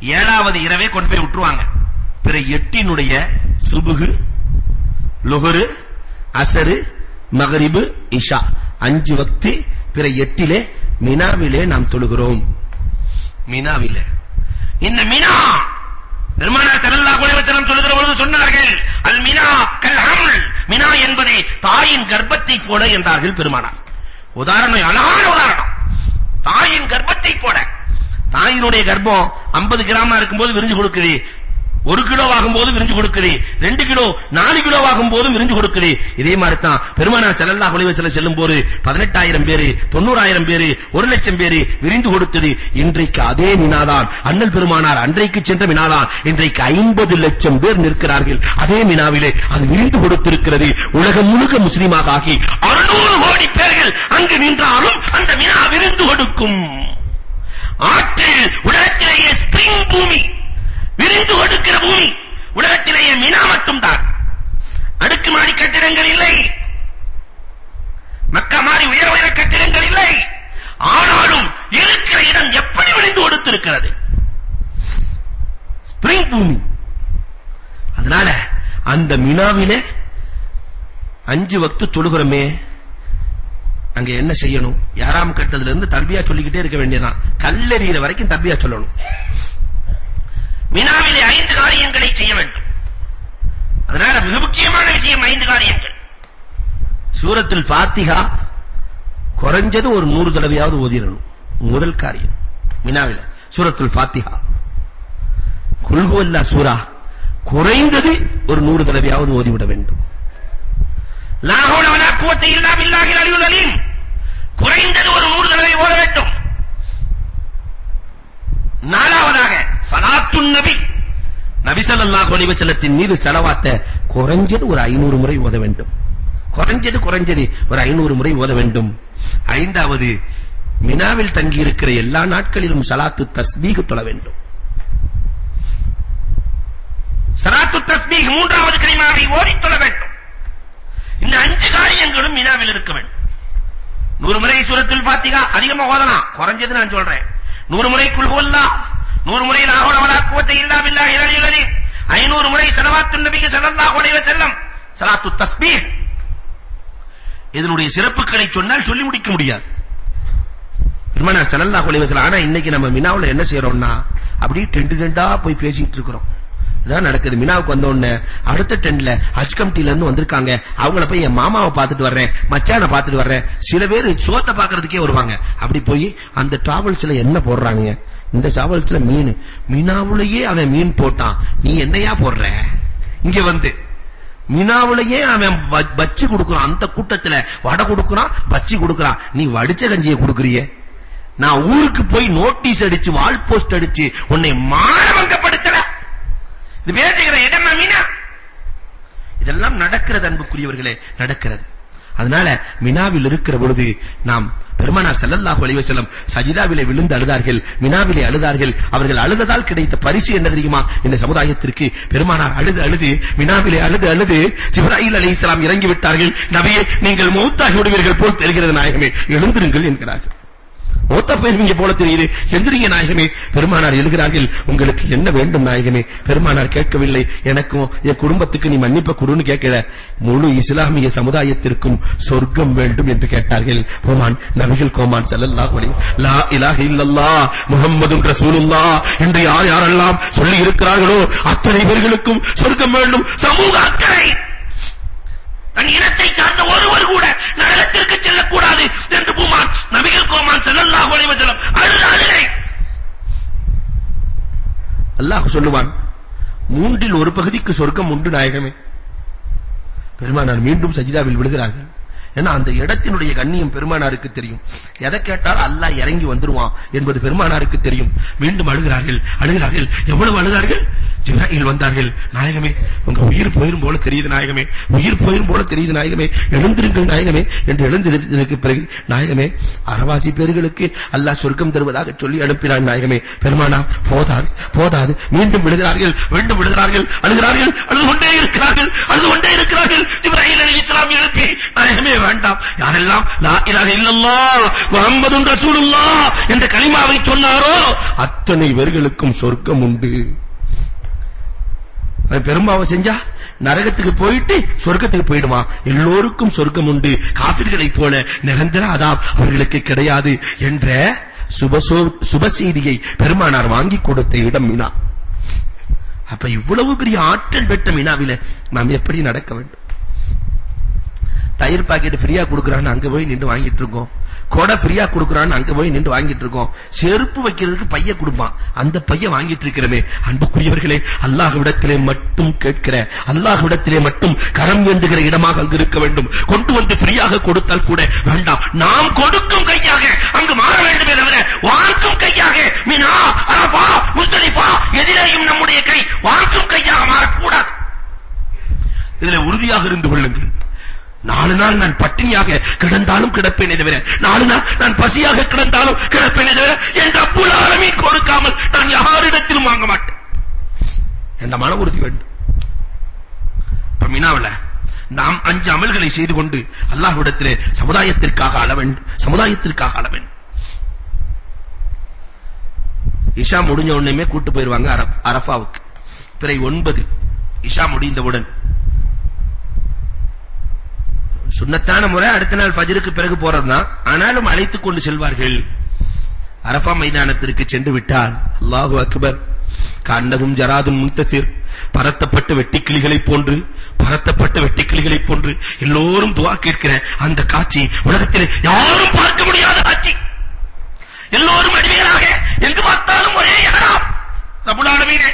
ஏழாவது இரவே கொண்டு போய் விட்டுருவாங்க. பிற எட்டினுடைய சுபுகு லுஹரு அசரு மகரிபு இஷா. அஞ்சு வக்தி பிற எட்டிலே மினாவிலே நாம் தொழுகிறோம். மினாவிலே. இந்த மினா பெருமானார் ஸல்லல்லாஹு அலைஹி வஸல்லம் சொல்லுகிற பொழுது சொன்னார்கள் அல் மினா கல் ஹம்ல். மினா என்பது தாயின் கர்ப்பத்தை போல என்றார்கள் பெருமானார். உதாரணம் அழகான உதாரணம். தாயின் கர்ப்பத்தை போல. தாயினுடைய கர்ப்பம் 50 கிராமா இருக்கும்போது விரிஞ்சு கொடுக்குது. ஒரு கிலோ ஆகும்போது விருந்து கொடுக்கிறே. ரெண்டு கிலோ நாலு கிலோ ஆகும் போதும் விரிஞ்சு கொடுக்குது இதே மாதிரி தான் பெருமானார் ஸல்லல்லாஹு அலைஹி வஸல்லம் செல்லும் போது 18000 பேரு 90000 பேர் 1 லட்சம் பேரு விரிந்து கொடுத்தது இன்றைக்கு அதே மினாதான். அண்ணல் பெருமானார் அன்றைக்கு சென்ற மினாதான். இன்றைக்கு 50 லட்சம் பேர் நிற்கிறார்கள். அதே மினாவிலே அது விரிந்து கொடுத்திருக்கிறது. உலகம் முழுக்க முஸ்லிமாக ஆகி 600 கோடி பேர்கள் அங்கு நின்றாலும் அந்த மினா விரிந்து கொடுக்கும். ஆற்றில் உலகத்திலேயே ஸ்பிரிங் பூமி. விரிந்து கொடுக்கிற பூமி உலகத்திலேயே மினா மட்டும்தான். அடுக்குமாடி கட்டிடங்கள் இல்லை. மக்கா மாதிரி உயர் உயர கட்டிடங்கள் இல்லை. ஆனாலும் இருக்கிற இடம் எப்படி விரிந்து கொடுத்திருக்கிறது? ஸ்பிரிங் பூமி. அதனால அந்த மினாவிலே அஞ்சு வக்து தொழுகிறோமே. அங்க என்ன செய்யணும்? யாராம் கட்டதுல இருந்து தர்பியா சொல்லிக்கிட்டே இருக்க வேண்டியதான் கல்லெறியிற வரைக்கும் தர்பியா சொல்லணும். மினாவிலே ஐந்து காரியங்களை செய்ய வேண்டும். அதனால மிக முக்கியமான விஷயம் ஐந்து காரியங்கள். சூரத்துல் ஃபாத்திஹா குறைஞ்சது ஒரு நூறு தடவையாவது ஓதிரணும் முதல் காரியம் மினாவில சூரத்துல் ஃபாத்திஹா. குல்ஹுவல்லா சூரா குறைந்தது ஒரு நூறு தடவையாவது ஓதிவிட வேண்டும். லா ஹவுல வலா குவத்த இல்லா பில்லாஹில் அலியுல் அலீம். குறைந்தது ஒரு நூறு தடவை ஓத வேண்டும். நாலாவதாக சலாத்துன் நபி. நபி ஸல்லல்லாஹு அலைஹி வஸல்லத்தின் மீது ஸலவாத்த குறைஞ்சது ஒரு 500 முறை ஓத வேண்டும். குறைஞ்சது குறைஞ்சது ஒரு 500 முறை ஓத வேண்டும். ஐந்தாவது மினாவில் தங்கி இருக்கிற எல்லா நாட்களிலும் ஸலாத்து தஸ்பீஹ் தொழ வேண்டும். ஸலாத்து தஸ்பீஹ் மூன்றாவது கலிமாவை ஓதி தொழ வேண்டும். இந்த அஞ்சு காரியங்களும் மினாவில் இருக்க வேண்டும். நூறு முறை சூரத்துல் ஃபாத்திஹா அதிகமாக ஓதலாம். குறைஞ்சது நான் சொல்றேன். நூறு முறை குல் ஹுவல்லாஹ் நூறு முறை லா ஹவுல வலா இல்லா பில்லாஹி அலில் அலீம் 500 முறை செலவாத்து நபிக்கு ஸல்லல்லாஹு அலைஹி செல்லம் சலாத்து தஸ்பீஹ். இதனுடைய சிறப்புகளை சொன்னால் சொல்லி முடிக்க முடியாது. பெருமானார் ஸல்லல்லாஹு அலைஹி வஸல்லம் ஆனா இன்னைக்கு நம்ம மினாவுல என்ன செய்றோம்னா அப்படியே டெண்டு டெண்டா போய் பேசிட்டு இருக்கிறோம். இதான் நடக்குது. மினாவுக்கு வந்த உடனே அடுத்த டெண்ட்ல ஹஜ் கமிட்டில இருந்து வந்திருக்காங்க. அவங்கள போய் என் மாமாவை பார்த்துட்டு வர்றேன் மச்சானை பார்த்துட்டு வர்றேன். சில பேர் சோத்தை பார்க்கிறதுக்கே வருவாங்க. அப்படி போய் அந்த டிராவல்ஸ்ல என்ன போடுறாங்க இந்த டிராவல்ஸ்ல மீன். மீனாவுலயே அவன் மீன் போட்டான். நீ என்னையா போடுற? இங்க வந்து. மீனாவுலயே அவன் பச்சி கொடுக்குறான். அந்த கூட்டத்துல வடை கொடுக்குறான் பச்சி கொடுக்குறான். நீ வடிச்ச கஞ்சியை கொடுக்கறியே? நான் ஊருக்கு போய் நோட்டீஸ் அடிச்சு வால் போஸ்ட் அடிச்சு உன்னை மானவங்கப்படுத்தல இது பேசுகிற இடமா மீனா? இதெல்லாம் நடக்கிறது அன்புக்குரியவர்களே நடக்கிறது. அதனால மினாவில் இருக்கிற பொழுது நாம் பெருமானார் ஸல்லல்லாஹு அலைஹி வஸல்லம் சஜிதாவிலே விழுந்து அழுதார்கள் மினாவிலே அழுதார்கள். அவர்கள் அழுததால் கிடைத்த பரிசு என்ன தெரியுமா? இந்த சமுதாயத்திற்கு பெருமானார் அழுது அழுது மினாவிலே அழுது அழுது ஜிப்ராயில் அலைஹிஸ்ஸலாம் இறங்கி விட்டார்கள் நபியே நீங்கள் மௌத்தாகி விடுவீர்கள் போல் தெரிகிறது நாயகமே. எழுந்திருங்கள் என்கிறார்கள். ஓத்த போயிருவீங்க போல தெரியுது. எந்திரிங்க நாயகமே. பெருமானார் எழுகிறார்கள். உங்களுக்கு என்ன வேண்டும் நாயகமே? பெருமானார் கேட்கவில்லை. எனக்கும் என் குடும்பத்துக்கு நீ மன்னிப்பு கொடுன்னு கேட்கல. முழு இஸ்லாமிய சமுதாயத்திற்கும் சொர்க்கம் வேண்டும் என்று கேட்டார்கள். கோமான் நபிகள் கோமான் ஸல்லல்லாஹு அலைஹி லா இலாஹ இல்லல்லாஹ் முஹம்மதுர் ரசூலுல்லாஹ் என்று யார் யாரெல்லாம் சொல்லி இருக்கிறார்களோ அத்தனை பேர்களுக்கும் சொர்க்கம் வேண்டும். சமூக அக்கறை! தன் இனத்தை சார்ந்த ஒருவர் கூட நரகத்திற்கு செல்லக்கூடாது என்று பூமான் நபிகள் கோமான் ஸல்லல்லாஹு அலைஹி வஸல்லம் அழுது அழுகை அல்லாஹ் சொல்லுவான் மூன்றில் ஒரு பகுதிக்கு சொர்க்கம் உண்டு நாயகமே. பெருமானார் மீண்டும் சஜிதாவில் விழுகிறார்கள். ஏன்னா அந்த இடத்தினுடைய கண்ணியம் பெருமானாருக்கு தெரியும். எதை கேட்டால் அல்லாஹ் இறங்கி வந்துருவான் என்பது பெருமானாருக்கு தெரியும். மீண்டும் அழுகிறார்கள் அழுகிறார்கள். எவ்வளவு அழுதார்கள்? ஜிப்ராயில் வந்தார்கள். நாயகமே உங்க உயிர் போயிரும் போல தெரியுது நாயகமே. உயிர் போயிரும் போல தெரியுது நாயகமே. எழுந்திருங்கள் நாயகமே என்று எழுந்திருந்ததற்கு பிறகு நாயகமே அரவாசி பேர்களுக்கு அல்லாஹ் சொர்க்கம் தருவதாக சொல்லி அனுப்பினான் நாயகமே. பெருமானா போதாது போதாது. மீண்டும் விழுகிறார்கள் மீண்டும் விழுகிறார்கள். அழுகிறார்கள் அழுது கொண்டே இருக்கிறார்கள் அழுது கொண்டே இருக்கிறார்கள். யாரெல்லாம் லா இலாஹ இல்லல்லாஹ் முஹம்மதுன் ரசூலுல்லாஹ் என்ற கலிமாவை சொன்னாரோ? அத்தனை பேர்களுக்கும் சொர்க்கம் உண்டு. பெரும்பாவ செஞ்சா நரகத்துக்கு போயிட்டு சொர்க்கத்துக்கு போயிடுமா எல்லோருக்கும் சொர்க்கம் உண்டு. காபிர்களைப் போல நிரந்தர அதாப் அவர்களுக்கு கிடையாது என்ற சுபசெய்தியை பெருமானார் வாங்கி கொடுத்த இடம் மினா. அப்ப இவ்வளவு பெரிய ஆற்றல் பெற்ற மினாவில நாம் எப்படி நடக்க வேண்டும்? தயிர் பாக்கெட் ஃப்ரீயா கொடுக்கறான்னு அங்க போய் நின்று வாங்கிட்டு இருக்கோம். கொடை ஃப்ரீயா கொடுக்கறான்னு அங்க போய் நின்று வாங்கிட்டு இருக்கோம். செருப்பு வைக்கிறதுக்கு பைய கொடுப்பான். அந்த பைய வாங்கிட்டு இருக்கிறமே. அன்புக்குரியவர்களே அல்லாஹ்விடத்திலே மட்டும் கேட்கிற அல்லாஹ்விடத்திலே மட்டும் கரம் ஏந்துகிற இடமாக அங்கு இருக்க வேண்டும். கொண்டு வந்து ஃப்ரீயாக கொடுத்தால் கூட வேண்டாம் நாம் கொடுக்கும் கையாக அங்கு மாற வேண்டுமே தவிர வாங்கும் கையாக மினா அரபா முஸ்தலிஃபா எதிரேயும் நம்முடைய கை வாங்கும் கையாக மாறக்கூடாது. இதில் உறுதியாக இருந்து கொள்ளுங்கள். நாலு நாள் நான் பட்டினியாக கிடந்தாலும் கிடப்பேனே தவிர நாலு நாள் நான் பசியாக கிடந்தாலும் கிடப்பேனே தவிர என் ரப்புல் ஆலமீன் கொடுக்காமல் நான் யாரிடத்திலும் வாங்க மாட்டேன். என்ற மன உறுதி வேண்டும் நாம் அஞ்சு அமல்களை செய்து கொண்டு அல்லாஹ்விடத்திலே சமுதாயத்திற்காக அள வேண்டும். சமுதாயத்திற்காக அள வேண்டும். இஷா முடிஞ்ச உடனே கூட்டு போயிருவாங்க அரஃபாவுக்கு. பிறை ஒன்பது. இஷா முடிந்தவுடன் சுன்னத்தான முறை அடுத்த நாள் ஃபஜ்ருக்கு பிறகு போறதுதான். ஆனாலும் அழைத்துக் கொண்டு செல்வார்கள். அரஃபா மைதானத்திற்கு சென்று விட்டால் அல்லாஹு அக்பர் காண்டகும் ஜராதும் முன்தசிர் பரத்தப்பட்ட வெட்டிக்கிளிகளைப் போன்று பரத்தப்பட்ட வெட்டிக்கிளிகளைப் போன்று எல்லோரும் துவா கேட்கிற அந்த காட்சி உலகத்தில் யாரும் பார்க்க முடியாத காட்சி. எல்லோரும் அடிமைகளாக எங்கு பார்த்தாலும் ஒரே இஹராம் ரபுல் ஆலமீனே.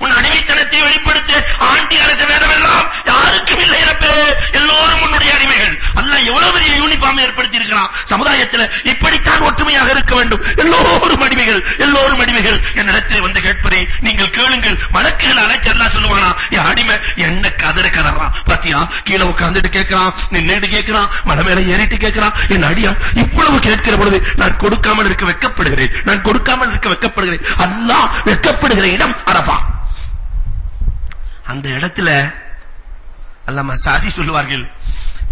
உன் அடிமைத்தனத்தை வெளிப்படுத்த. ஆண்டி அரச வேதமெல்லாம் யாருக்கும் இல்லை ரப்பே எல்லோரும் உன்னுடைய அடிமைகள். அல்ல எவ்வளவு பெரிய யூனிஃபார்ம் ஏற்படுத்தி இருக்கிறான் சமுதாயத்தில் இப்படித்தான் ஒற்றுமையாக இருக்க வேண்டும். எல்லோரும் அடிமைகள் எல்லோரும் அடிமைகள். என் இடத்திலே வந்து கேட்பதை நீங்கள் கேளுங்கள். வழக்குகள் அழைச்சு சொல்லுவானா? என் அடிமை என்ன கதற கதறான்? பாத்தியா? கீழே உட்கார்ந்துட்டு கேட்கிறான். நின்னுட்டு கேட்கிறான். மலை மேல ஏறிட்டு கேட்கிறான். என் அடியா இவ்வளவு கேட்கிற பொழுது நான் கொடுக்காமல் இருக்க வெக்கப்படுகிறேன். நான் கொடுக்காமல் இருக்க வெக்கப்படுகிறேன். அல்லாஹ் வெக்கப்படுகிற இடம் அரபா. அந்த இடத்துல அல்லாம சாதி சொல்லுவார்கள்.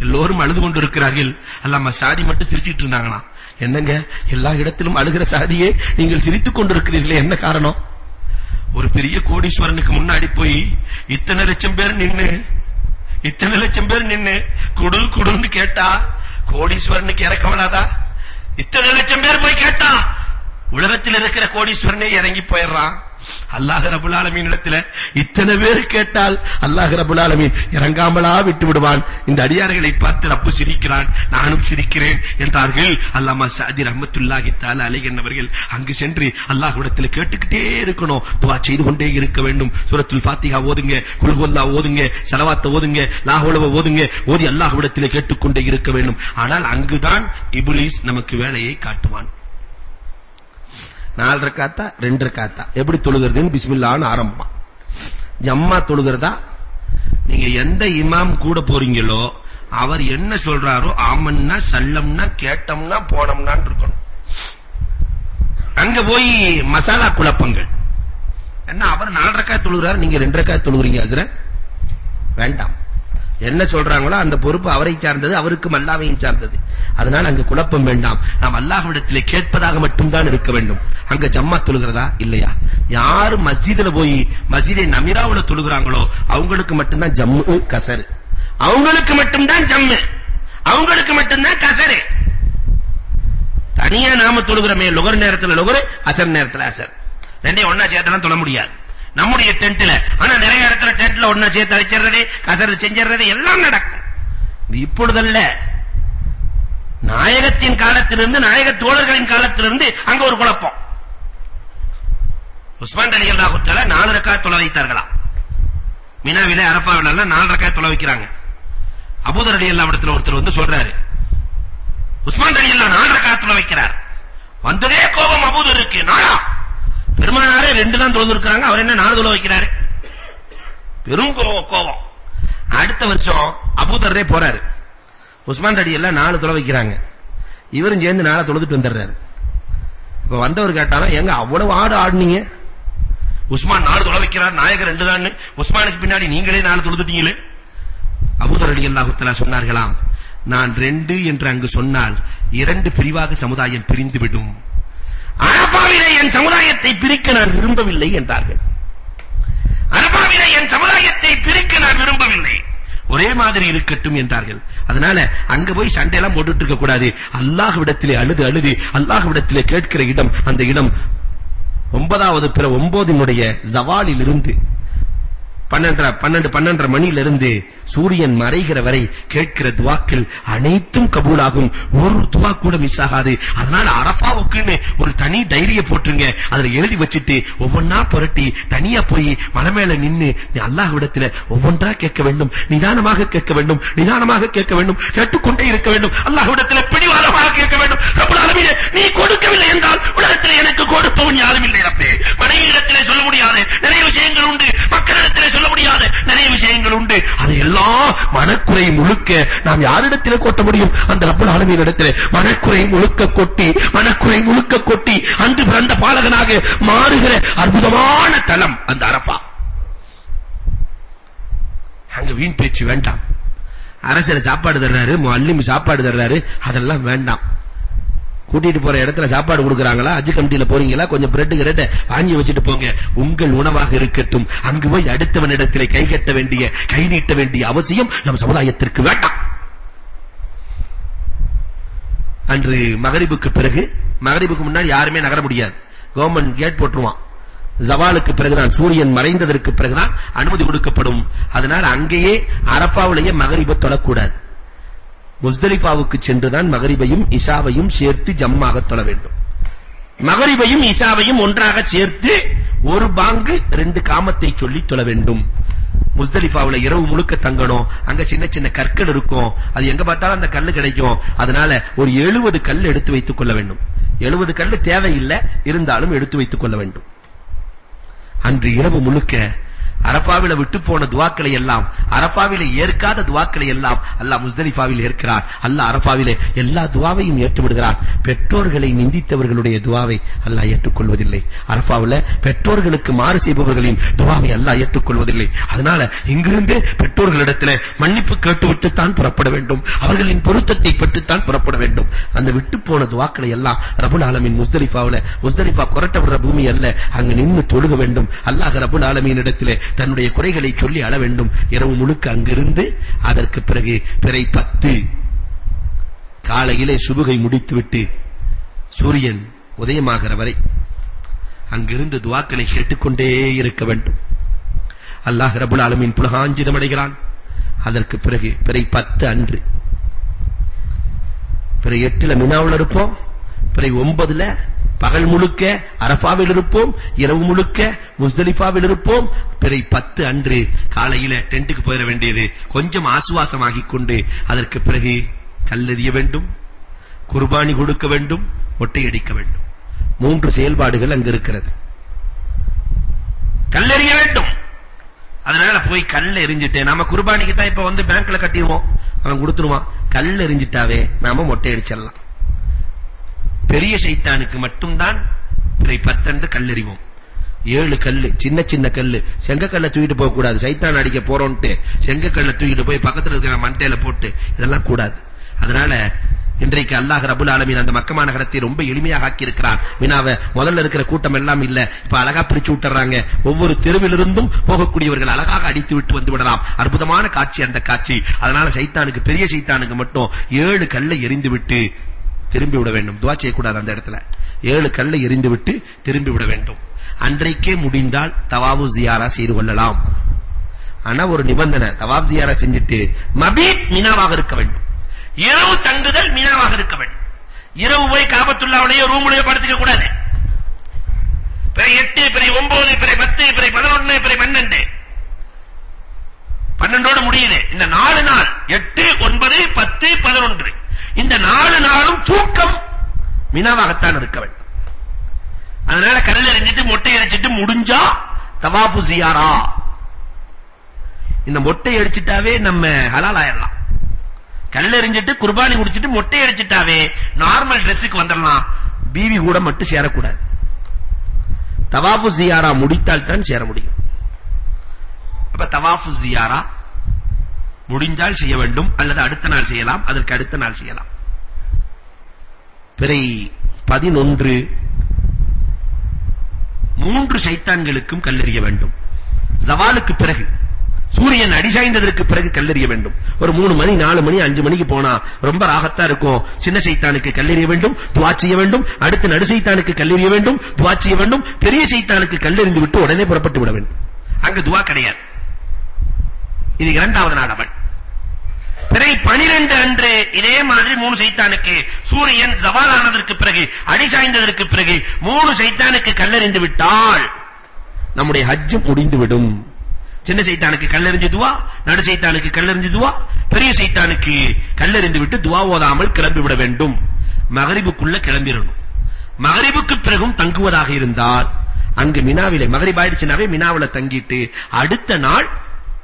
எல்லோரும் அழுது கொண்டு இருக்கிறார்கள் அல்லாம சாதி மட்டும் சிரிச்சிட்டு இருந்தாங்களாம். என்னங்க? எல்லா இடத்திலும் அழுகிற சாதியே நீங்கள் சிரித்துக் கொண்டிருக்கிறீர்களே என்ன காரணம்? ஒரு பெரிய கோடீஸ்வரனுக்கு முன்னாடி போய் இத்தனை லட்சம் பேர் நின்னு இத்தனை லட்சம் பேர் நின்னு குடு குடுன்னு கேட்டா கோடீஸ்வரனுக்கு இறக்கவனாதா இத்தனை லட்சம் பேர் போய் கேட்டா உலகத்தில் இருக்கிற கோடீஸ்வரனே இறங்கி போயிடுறான். அல்லாஹ் ரபுல் ஆலமீன் இடத்துல இத்தனை பேர் கேட்டால் அல்லாஹ் ரபுல் ஆலமீன் இறங்காமலா விட்டு விடுவான் இந்த அடியார்களை பார்த்து ரப்பு சிரிக்கிறான். நானும் சிரிக்கிறேன் என்றார்கள். அல்லாமா சாதி ரஹ்மத்துல்லாஹி தஆலா அலைஹி அங்கு சென்று அல்லாஹ்விடத்தில் கேட்டுக்கிட்டே இருக்கணும். துஆ செய்து கொண்டே இருக்க வேண்டும். சூரத்துல் ஃபாத்திஹா ஓதுங்க குல் ஹுவல்லாஹ் ஓதுங்க ஸலவாத் ஓதுங்க லா ஹவுல ஓதுங்க ஓதி அல்லாஹ்விடத்தில் கேட்டுக்கொண்டே இருக்க வேண்டும். ஆனால் அங்குதான் இப்லீஸ் நமக்கு வேலையை காட்டுவான். நாலு ரக்காத்தா ரெண்டு ரக்காத்தா. எப்படி தொழுகிறதுன்னு பிஸ்மில்லான்னு ஆரம்பமா. ஜம்மா தொழுகிறதா? நீங்க எந்த இமாம் கூட போறீங்களோ அவர் என்ன சொல்றாரோ ஆமன்னா சல்லம்னா கேட்டம்னா போனம்னான் இருக்கணும். அங்க போய் மசாலா குழப்பங்கள். என்ன அவர் நாலு ரக்காய் தொழுகிறார் நீங்க ரெண்டு ரக்காய் தொழுகிறீங்க அசுர வேண்டாம். என்ன சொல்றாங்களோ அந்த பொறுப்பு அவரை சார்ந்தது அவருக்கு அல்லாஹ்வையும் சார்ந்தது. அதனால் அங்கு குழப்பம் வேண்டாம். நாம் அல்லாஹ்விடத்திலே கேட்பதாக மட்டும்தான் இருக்க வேண்டும். அங்க ஜம்மா தொழுகிறதா? இல்லையா? யார் மஸ்ஜிதுல போய் மஸ்ஜிதை நமிராவுல தொழுகிறாங்களோ அவங்களுக்கு மட்டும்தான் ஜம்மு கசரு. அவங்களுக்கு மட்டும்தான் ஜம்மு. அவங்களுக்கு மட்டும்தான் கசரு. தனியா நாம தொழுகிறோமே லுகர் நேரத்துல லுகர் அசர் நேரத்துல அசர். ரெண்டையும் ஒண்ணா சேர்த்தலாம் தொழ முடியாது. நம்முடைய டென்ட்ல ஆனா நிறைய இடத்துல டென்ட்ல ஒண்ணா சேர்த்து அடிச்சிடுறது கசரு செஞ்சிடுறது எல்லாம் நடக்கும். இப்பொழுதல்ல. நாயகத்தின் காலத்திலிருந்து நாயக தோழர்களின் காலத்திலிருந்து அங்க ஒரு குழப்பம். உஸ்மான் ரலியல்லாஹு தஆலா நாலு ரக்காத் தொலை வைத்தார்களாம் மினாவிலே அரஃபாவில எல்லாம் நாலு ரக்காத் தொலை வைக்கிறாங்க. அபூதர் அல்லா இடத்துல ஒருத்தர் வந்து சொல்றாரு. உஸ்மான் ரலியல்லாஹு 4 ரக்காத் தொலை வைக்கிறார். வந்ததே கோபம் அபூதருக்கு. நாளா பெருமானாரே ரெண்டு தான் தொழுதுருக்காங்க அவர் என்ன நாலு தொலை வைக்கிறாரு? பெரும் கோபம். அடுத்த வருஷம் அபூதர்ரே போறாரு. உஸ்மான் ரடி எல்லாம் நாலு தொலை வைக்கிறாங்க. இவரும் சேர்ந்து நாளை தொழுதுட்டு வந்துடுறாரு. இப்ப வந்தவர் கேட்டாலும் எங்க அவ்வளவு ஆடு ஆடுனீங்க? உஸ்மான் நாலு தொலை வைக்கிறார். நாயகர் ரெண்டு தான். உஸ்மானுக்கு பின்னாடி நீங்களே நாலு தொழுதுட்டீங்களே? அபூதர் ரலியல்லாஹு தஆலா சொன்னார்களாம். நான் ரெண்டு என்று அங்கு சொன்னால் இரண்டு பிரிவாக சமுதாயம் பிரிந்து விடும் அரபாவிலே என் சமுதாயத்தை பிரிக்க நான் விரும்பவில்லை என்றார்கள். அரபாவிலே என் சமுதாயத்தை பிரிக்க நான் விரும்பவில்லை. ஒரே மாதிரி இருக்கட்டும் என்றார்கள். அதனால அங்க போய் சண்டை எல்லாம் போட்டுட்டு இருக்க கூடாது. அல்லாஹ்விடத்திலே அழுது அழுது அல்லாஹ்விடத்திலே கேட்கிற இடம் அந்த இடம் ஒன்பதாவது பிற ஒன்பதினுடைய ஜவாலில் இருந்து பன்னெண்டரை பன்னெண்டு பன்னெண்டரை மணியிலிருந்து சூரியன் மறைகிற வரை கேட்கிற துவாக்கள் அனைத்தும் கபூலாகும். ஒரு துவா கூட மிஸ் ஆகாது. அதனால அரபாவுக்குன்னு ஒரு தனி டைரிய போட்டுருங்க. அதுல எழுதி வச்சுட்டு ஒவ்வொன்னா புரட்டி தனியா போய் மலை மேல நின்னு நீ அல்லாஹ்விடத்துல ஒவ்வொன்றா கேட்க வேண்டும். நிதானமாக கேட்க வேண்டும். நிதானமாக கேட்க வேண்டும். கேட்டுக்கொண்டே இருக்க வேண்டும். அல்லாஹ்விடத்துல பிடிவாதமாக கேட்க வேண்டும். ரப்பல் ஆலமீனே நீ கொடுக்கவில்லை என்றால் உலகத்தில் எனக்கு கொடுப்பவன் யாரும் இல்லை ரப்பே. மனைவியிடத்திலே சொல்ல முடியாது. நிறைய விஷயங்கள் உண்டு. மக்களிடத்திலே சொல்ல முடியாது. நிறைய விஷயங்கள் உண்டு. அது எல்லாம் மனக்குறை முழுக்க நாம் யாரிடத்தில் கொட்ட முடியும்? அந்த ரப்பல் ஆலமீன் இடத்திலே. மனக்குறை முழுக்க கொட்டி மனக்குறை முழுக்க கொட்டி அன்று பிறந்த பாலகனாக மாறுகிற அற்புதமான தலம் அந்த அரப்பா. அங்க வீண் பேச்சு வேண்டாம். அரசர் சாப்பாடு தர்றாரு முஅல்லிம் சாப்பாடு தர்றாரு அதெல்லாம் வேண்டாம். கூட்டிட்டு போற இடத்துல சாப்பாடு கொடுக்கறாங்களா? அஜி கமிட்டில போறீங்களா? கொஞ்சம் பிரெட் கிரெட் வாங்கி வச்சுட்டு போங்க. உங்கள் உணவாக இருக்கட்டும். அங்கு போய் அடுத்தவனிடத்திலே கை கட்ட வேண்டிய கை நீட்ட வேண்டிய அவசியம் நம் சமுதாயத்திற்கு வேண்டாம். அன்று மகரிபுக்கு பிறகு மகரிபுக்கு முன்னாடி யாருமே நகர முடியாது. கவர்மெண்ட் கேட் போட்டுருவான். ஜவாலுக்கு பிறகுதான் சூரியன் மறைந்ததற்கு பிறகுதான் அனுமதி கொடுக்கப்படும். அதனால் அங்கேயே அரபாவிலேயே மகரிபை தொழக்கூடாது முஸ்தலிஃபாவுக்கு சென்றுதான் மகரிபையும் இஷாவையும் சேர்த்து ஜம்மாக தொழ வேண்டும். மகரிபையும் இஷாவையும் ஒன்றாக சேர்த்து ஒரு பாங்கு ரெண்டு காமத்தை சொல்லி தொழ வேண்டும். முஸ்தலிஃபாவுல இரவு முழுக்க தங்கணும். அங்க சின்ன சின்ன கற்கள் இருக்கும். அது எங்க பார்த்தாலும் அந்த கல்லு கிடைக்கும். அதனால ஒரு 70 கல் எடுத்து வைத்துக் கொள்ள வேண்டும். 70 கல்லு தேவையில்லை. இருந்தாலும் எடுத்து வைத்துக் கொள்ள வேண்டும். அன்று இரவு முழுக்க அரபாவில விட்டு போன துவாக்களை எல்லாம் அரபாவில ஏற்காத துவாக்களை எல்லாம் அல்லாஹ் முஸ்தலிஃபாவில் ஏற்கிறார். அல்லாஹ் அரபாவிலே எல்லா துவாவையும் ஏற்று விடுகிறார் பெற்றோர்களை நிந்தித்தவர்களுடைய துவாவை அல்லாஹ் ஏற்றுக்கொள்வதில்லை. அரபாவில பெற்றோர்களுக்கு மாறு செய்பவர்களின் துவாவை அல்லாஹ் ஏற்றுக்கொள்வதில்லை. அதனால இங்கிருந்து பெற்றோர்களிடத்தில் மன்னிப்பு கேட்டுவிட்டு தான் புறப்பட வேண்டும். அவர்களின் பொருத்தத்தை பெற்று தான் புறப்பட வேண்டும். அந்த விட்டு போன துவாக்களை எல்லாம் ரபுல் ஆலமின் முஸ்தலிஃபாவுல முஸ்தலிஃபா புரட்டப்படுற பூமி அல்ல. அங்கு நின்று தொழுக வேண்டும். அல்லாஹ் ரபுல் ஆலமின் இடத்திலே தன்னுடைய குறைகளை சொல்லி அழ வேண்டும். இரவு முழுக்க அங்கிருந்து அதற்கு பிறகு பிறை பத்து. காலையிலே சுபுகை முடித்துவிட்டு சூரியன் உதயமாகிற வரை அங்கிருந்து துவாக்களை கேட்டுக்கொண்டே இருக்க வேண்டும். அல்லாஹ் ரபுல் ஆலமின் புலகாஞ்சிதம் அடைகிறான். அதற்கு பிறகு பிறை பத்து அன்று. பிறை எட்டுல மினாவில் இருப்போம். பிறை ஒன்பதுல பகல் முழுக்க அரபாவில் இருப்போம் இரவு முழுக்க முஸ்தலிஃபாவில் இருப்போம். பிறை பத்து அன்று காலையில டென்ட்டுக்கு போயிட வேண்டியது கொஞ்சம் ஆசுவாசமாகிக் கொண்டு அதற்கு பிறகு கல்லெறிய வேண்டும் குர்பானி கொடுக்க வேண்டும் ஒட்டையடிக்க வேண்டும். மூன்று செயல்பாடுகள் அங்கு இருக்கிறது. கல்லெறிய வேண்டும். அதனால போய் கல்ல எரிஞ்சிட்டு நாம குர்பானிக்கு தான் இப்ப வந்து பேங்க்ல கட்டிடுவோம். அவன் கொடுத்துருவான். கல் எரிஞ்சிட்டாவே நாம மொட்டை அடிச்சிடலாம். பெரிய சைத்தானுக்கு மட்டும்தான் இதை பத்தன்று கல்லறிவோம். ஏழு கல்லு சின்ன சின்ன கல்லு. செங்கக்கல்லை தூக்கிட்டு போக கூடாது. சைத்தான் அடிக்க போறோம்ட்டு செங்கக்கல்லை தூக்கிட்டு போய் பக்கத்துல இருக்கிற மண்டையில போட்டு இதெல்லாம் கூடாது. அதனால இன்றைக்கு அல்லாஹ் ரபுல் ஆலமீன் அந்த மக்கமா நகரத்தை ரொம்ப எளிமையாக ஆக்கி இருக்கிறான் வினாவ முதல்ல இருக்கிற கூட்டம் எல்லாம் இல்ல. இப்ப அழகா பிரிச்சு விட்டுறாங்க. ஒவ்வொரு தெருவிலிருந்தும் போகக்கூடியவர்கள் அழகாக அடித்து விட்டு வந்து விடலாம். அற்புதமான காட்சி அந்த காட்சி. அதனால சைத்தானுக்கு பெரிய சைத்தானுக்கு மட்டும் ஏழு கல்லை எரிந்து விட்டு திரும்பி விட வேண்டும். துவா செய்யக்கூடாது அந்த இடத்துல. ஏழு கல்லை எரிந்து விட்டு திரும்பி விட வேண்டும். அன்றைக்கே முடிந்தால் தவாபு ஜியாரா செய்து கொள்ளலாம். ஆனா ஒரு நிபந்தனை. தவாப் ஜியாரா செஞ்சுட்டு மபீத் மினாவாக இருக்க வேண்டும். இரவு தங்குதல் மினாவாக இருக்க வேண்டும். இரவு போய் காபத்துள்ளாவுடைய ரூமுடைய படுத்துக்க கூடாது. பிறை எட்டு பிறை ஒன்பது பிறை 10 பிறை 11 பிறை 12 பன்னெண்டோட முடியுது. இந்த நாலு நாள். 8 9 10 11 இந்த நாலு நாளும் தூக்கம் மினாவாகத்தான் இருக்க வேண்டும். அதனால கடல்ல எரிஞ்சிட்டு மொட்டை அடிச்சிட்டு முடிஞ்சா தவாஃபு ஜியாரா இந்த மொட்டை அடிச்சிட்டாவே நம்ம ஹலால் ஆயிரலாம் கல்ல எரிஞ்சிட்டு குர்பானி முடிச்சிட்டு மொட்டை அடிச்சிட்டாவே நார்மல் ட்ரெஸ்ஸுக்கு வந்துடலாம். பீவி கூட மட்டும் சேரக்கூடாது. தவாஃபு ஜியாரா முடித்தால் தான் சேர முடியும். அப்ப தவாஃபு ஜியாரா முடிஞ்சால் செய்ய வேண்டும். அல்லது அடுத்த நாள் செய்யலாம். அதற்கு அடுத்த நாள் செய்யலாம். பிறை 11 மூன்று சைத்தான்களுக்கும் கல்லெறிய வேண்டும். ஜவாலுக்கு பிறகு சூரியன் அடிசாய்ந்ததற்கு பிறகு கல்லெறிய வேண்டும். ஒரு மூணு மணி நாலு மணி அஞ்சு மணிக்கு போனா ரொம்ப ராகத்தா இருக்கும். சின்ன சைத்தானுக்கு கல்லெறிய வேண்டும் துவா செய்ய வேண்டும். அடுத்து நடு சைத்தானுக்கு கல்லெறிய வேண்டும் துவா செய்ய வேண்டும். பெரிய சைத்தானுக்கு கல்லெறிந்து விட்டு உடனே புறப்பட்டு விட வேண்டும். அங்க துவா கிடையாது. இது இரண்டாவது நாள் அவன். பிறை 12 அன்று இதே மாதிரி மூணு சைத்தானுக்கு சூரியன் ஜவாலானதற்கு பிறகு அடிசாய்ந்ததற்கு பிறகு மூணு சைத்தானுக்கு கல்லெறிந்து விட்டால் நம்முடைய ஹஜ் முடிந்துவிடும். சின்ன சைத்தானுக்கு கல்லெறிஞ்சு துவா நடு சைத்தானுக்கு கல்லெறிஞ்சு துவா பெரிய சைத்தானுக்கு கல்லெறிந்து விட்டு துவா ஓதாமல் கிளம்பி விட வேண்டும். மகரிபுக்குள்ள கிளம்பிடணும் மகரிபுக்கு பிறகும் தங்குவதாக இருந்தால் அங்கு மினாவிலே மகரிப் ஆயிடுச்சுனாவே மினாவில தங்கிட்டு அடுத்த நாள்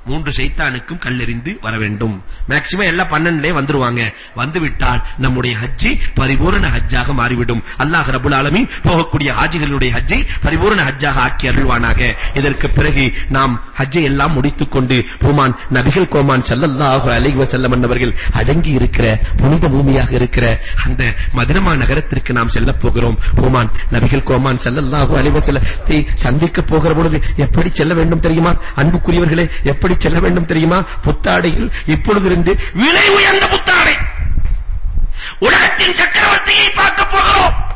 மூன்று சைத்தானுக்கும் கல்லெறிந்து வர வேண்டும் மேக்ஸிமம் எல்லாம் 12லே வந்துருவாங்க. வந்துவிட்டால் நம்முடைய ஹஜ்ஜி பரிபூரண ஹஜ்ஜாக மாறிவிடும். அல்லாஹ் ரப்பல் ஆலமீன் போகக்கூடிய ஹாஜிகளுடைய ஹஜ்ஜை பரிபூரண ஹஜ்ஜாக ஆக்கி அருள்வானாக. இதற்கு பிறகு நாம் ஹஜ்ஜை எல்லாம் முடித்துக்கொண்டு பூமான் நபிகள் கோமான் ஸல்லல்லாஹு அலைஹி வஸல்லம் அவர்கள் அடங்கி இருக்கிற புனித பூமியாக இருக்கிற அந்த மதினமா நகரத்திற்கு நாம் செல்ல போகிறோம். பூமான் நபிகள் கோமான் ஸல்லல்லாஹு அலைஹி வஸல்லத்தை சந்திக்க போகிற பொழுது எப்படி செல்ல வேண்டும் தெரியுமா? அன்புக்குரியவர்களே எப்படி செல்ல வேண்டும் தெரியுமா? புத்தாடையில் இப்பொழுதிருந்து விலை உயர்ந்த புத்தாடை. உலகத்தின் சக்கரவர்த்தியை பார்க்க போகிறோம்.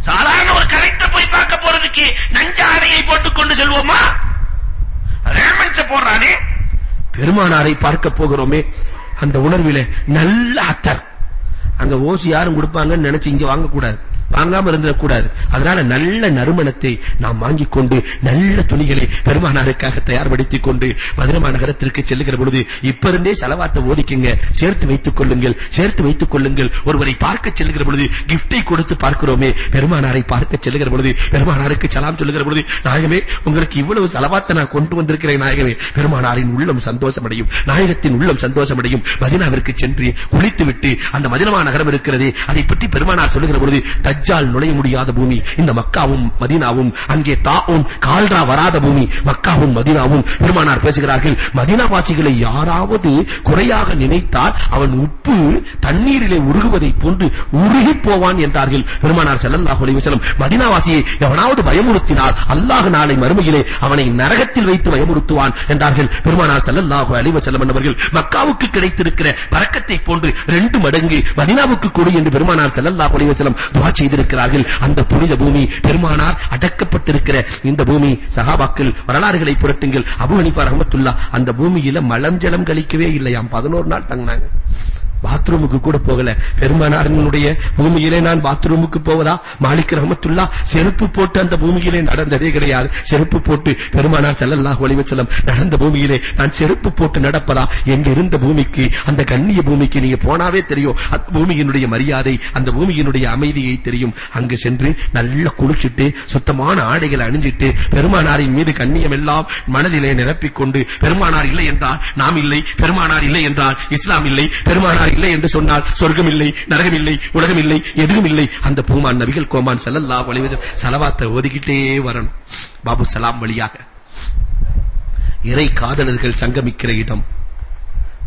சாதாரண ஒரு கரெக்ட போய் பார்க்க போறதுக்கு நஞ்ச ஆடையை போட்டுக் கொண்டு செல்வோமா? ரேமன்ஸ் போடுறானே. பெருமானாரை பார்க்க போகிறோமே. அந்த உணர்விலே நல்ல அத்தர். அங்க ஓசி யாரும் கொடுப்பாங்கன்னு நினைச்சு இங்க வாங்க கூடாது வாங்காம இருந்திடக்கூடாது. அதனால நல்ல நறுமணத்தை நாம் வாங்கிக் கொண்டு நல்ல துணிகளை பெருமானாருக்காக தயார்படுத்திக் கொண்டு மதுரமா நகரத்திற்கு செல்லுகிற பொழுது இப்ப இருந்தே செலவாத்த ஓதிக்குங்க. சேர்த்து வைத்துக் கொள்ளுங்கள் சேர்த்து வைத்துக் கொள்ளுங்கள். ஒருவரை பார்க்க செல்லுகிற பொழுது கிஃப்டை கொடுத்து பார்க்கிறோமே. பெருமானாரை பார்க்க செல்லுகிற பொழுது பெருமானாருக்கு சலாம் சொல்லுகிற பொழுது நாயகமே உங்களுக்கு இவ்வளவு செலவாத்த நான் கொண்டு வந்திருக்கிறேன் நாயகமே. பெருமானாரின் உள்ளம் சந்தோஷமடையும் நாயகத்தின் உள்ளம் சந்தோஷமடையும். மதினாவிற்கு சென்று குளித்துவிட்டு அந்த மதினமா நகரம் இருக்கிறது அதை பற்றி பெருமானார் சொல்லுகிற பொழுது தஜ்ஜால் நுழைய முடியாத பூமி. இந்த மக்காவும் மதீனாவும் அங்கே தாவும் கால்ரா வராத பூமி. மக்காவும் மதீனாவும். பெருமானார் பேசுகிறார்கள் மதீனா வாசிகளை யாராவது குறையாக நினைத்தால் அவன் உப்பு தண்ணீரிலே உருகுவதை போன்று உருகி போவான் என்றார்கள். பெருமானார் ஸல்லல்லாஹு அலைஹி வஸல்லம் மதீனாவாசியை எவனாவது பயமுறுத்தினால் அல்லாஹ் நாளை மறுமையிலே அவனை நரகத்தில் வைத்து பயமுறுத்துவான் என்றார்கள். பெருமானார் ஸல்லல்லாஹு அலைஹி வஸல்லம் அவர்கள் மக்காவுக்கு கிடைத்திருக்கிற பரக்கத்தை போன்று ரெண்டு மடங்கு மதீனாவுக்கு கொடு என்று பெருமானார் ஸல்லல்லாஹு அலைஹி வஸல்லம் துஆ செய்திருக்கிறார்கள். அந்த புனித பூமி பெருமானார் அடக்கப்பட்டிருக்கிற இந்த பூமி சஹாபாக்கள் வரலாறுகளை புரட்டுங்கள். அபூ ஹனீஃபா அந்த பூமியில மலம் ஜலம் கழிக்கவே இல்லையாம். 11 நாள் தங்கினாங்க. பாத்ரூமுக்கு கூட போகல. பெருமானாரினுடைய பூமியிலே நான் பாத்ரூமுக்கு போவதா? மாலிக் ரஹமத்துல்லா செருப்பு போட்டு அந்த பூமியிலே நடந்ததே கிடையாது. செருப்பு போட்டு பெருமானார் ஸல்லல்லாஹு அலைஹி வஸல்லம் நடந்த பூமியிலே நான் செருப்பு போட்டு நடப்பதா? எங்க இருந்த பூமிக்கு அந்த கண்ணிய பூமிக்கு நீங்க போனாவே தெரியும். அந்த பூமியினுடைய மரியாதை அந்த பூமியினுடைய அமைதியை தெரியும். அங்கு சென்று நல்ல குளிச்சிட்டு சுத்தமான ஆடைகளை அணிஞ்சிட்டு பெருமானாரின் மீது கண்ணியம் எல்லாம் மனதிலே நிரப்பிக் கொண்டு பெருமானார் இல்லை என்றால் நாம் இல்லை பெருமானார் இல்லை என்றால் இஸ்லாம் இல்லை பெருமானார் இல்லை என்று சொன்னால் சொர்க்கம் இல்லை நரகம் இல்லை உலகம் இல்லை எதுவும் இல்லை அந்த பூமான் நபிகள் கோமான் செல்லல்லா அலைஹி வஸல்லம் ஓதிக்கிட்டே வரணும். பாபு சலாம் வழியாக. இறை காதலர்கள் சங்கமிக்கிற இடம்.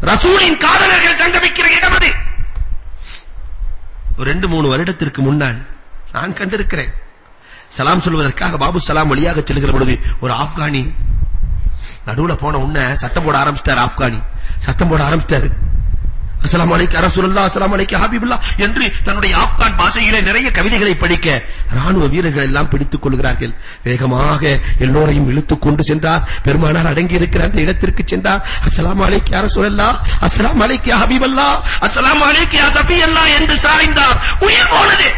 ரசூலின் காதலர்கள் சங்கமிக்கிற இடம் அது. ஒரு ரெண்டு மூணு வருடத்திற்கு முன்னால் நான் கண்டிருக்கிறேன். சலாம் சொல்வதற்காக பாபு சலாம் வழியாக செல்கிற பொழுது ஒரு ஆப்கானி நடுவுல போன உடனே சத்தம் போட ஆரம்பிச்சிட்டார் ஆப்கானி. சத்தம் போட ஆரம்பிச்சிட்டாரு. அஸ்லாம் அலைக்கு ரசூலுல்லாஹ் அஸ்லாம் அலைக்கு ஹபீபுல்லாஹ் என்று தன்னுடைய ஆப்கான் பாஷையிலே நிறைய கவிதைகளை படிக்க ராணுவ வீரர்கள் எல்லாம் பிடித்துக் கொள்கிறார்கள். வேகமாக எல்லோரையும் இழுத்துக் கொண்டு சென்றார். பெருமானார் அடங்கி இருக்கிற அந்த இடத்திற்கு சென்றார். அஸ்லாம் அலைக்கு யா அஸ்லாம் அலைக்கு அலைக்கும் அஸ்லாம் அலைக்கு அஸ்ஸலாமு என்று சாய்ந்தார். உயிர் போனது.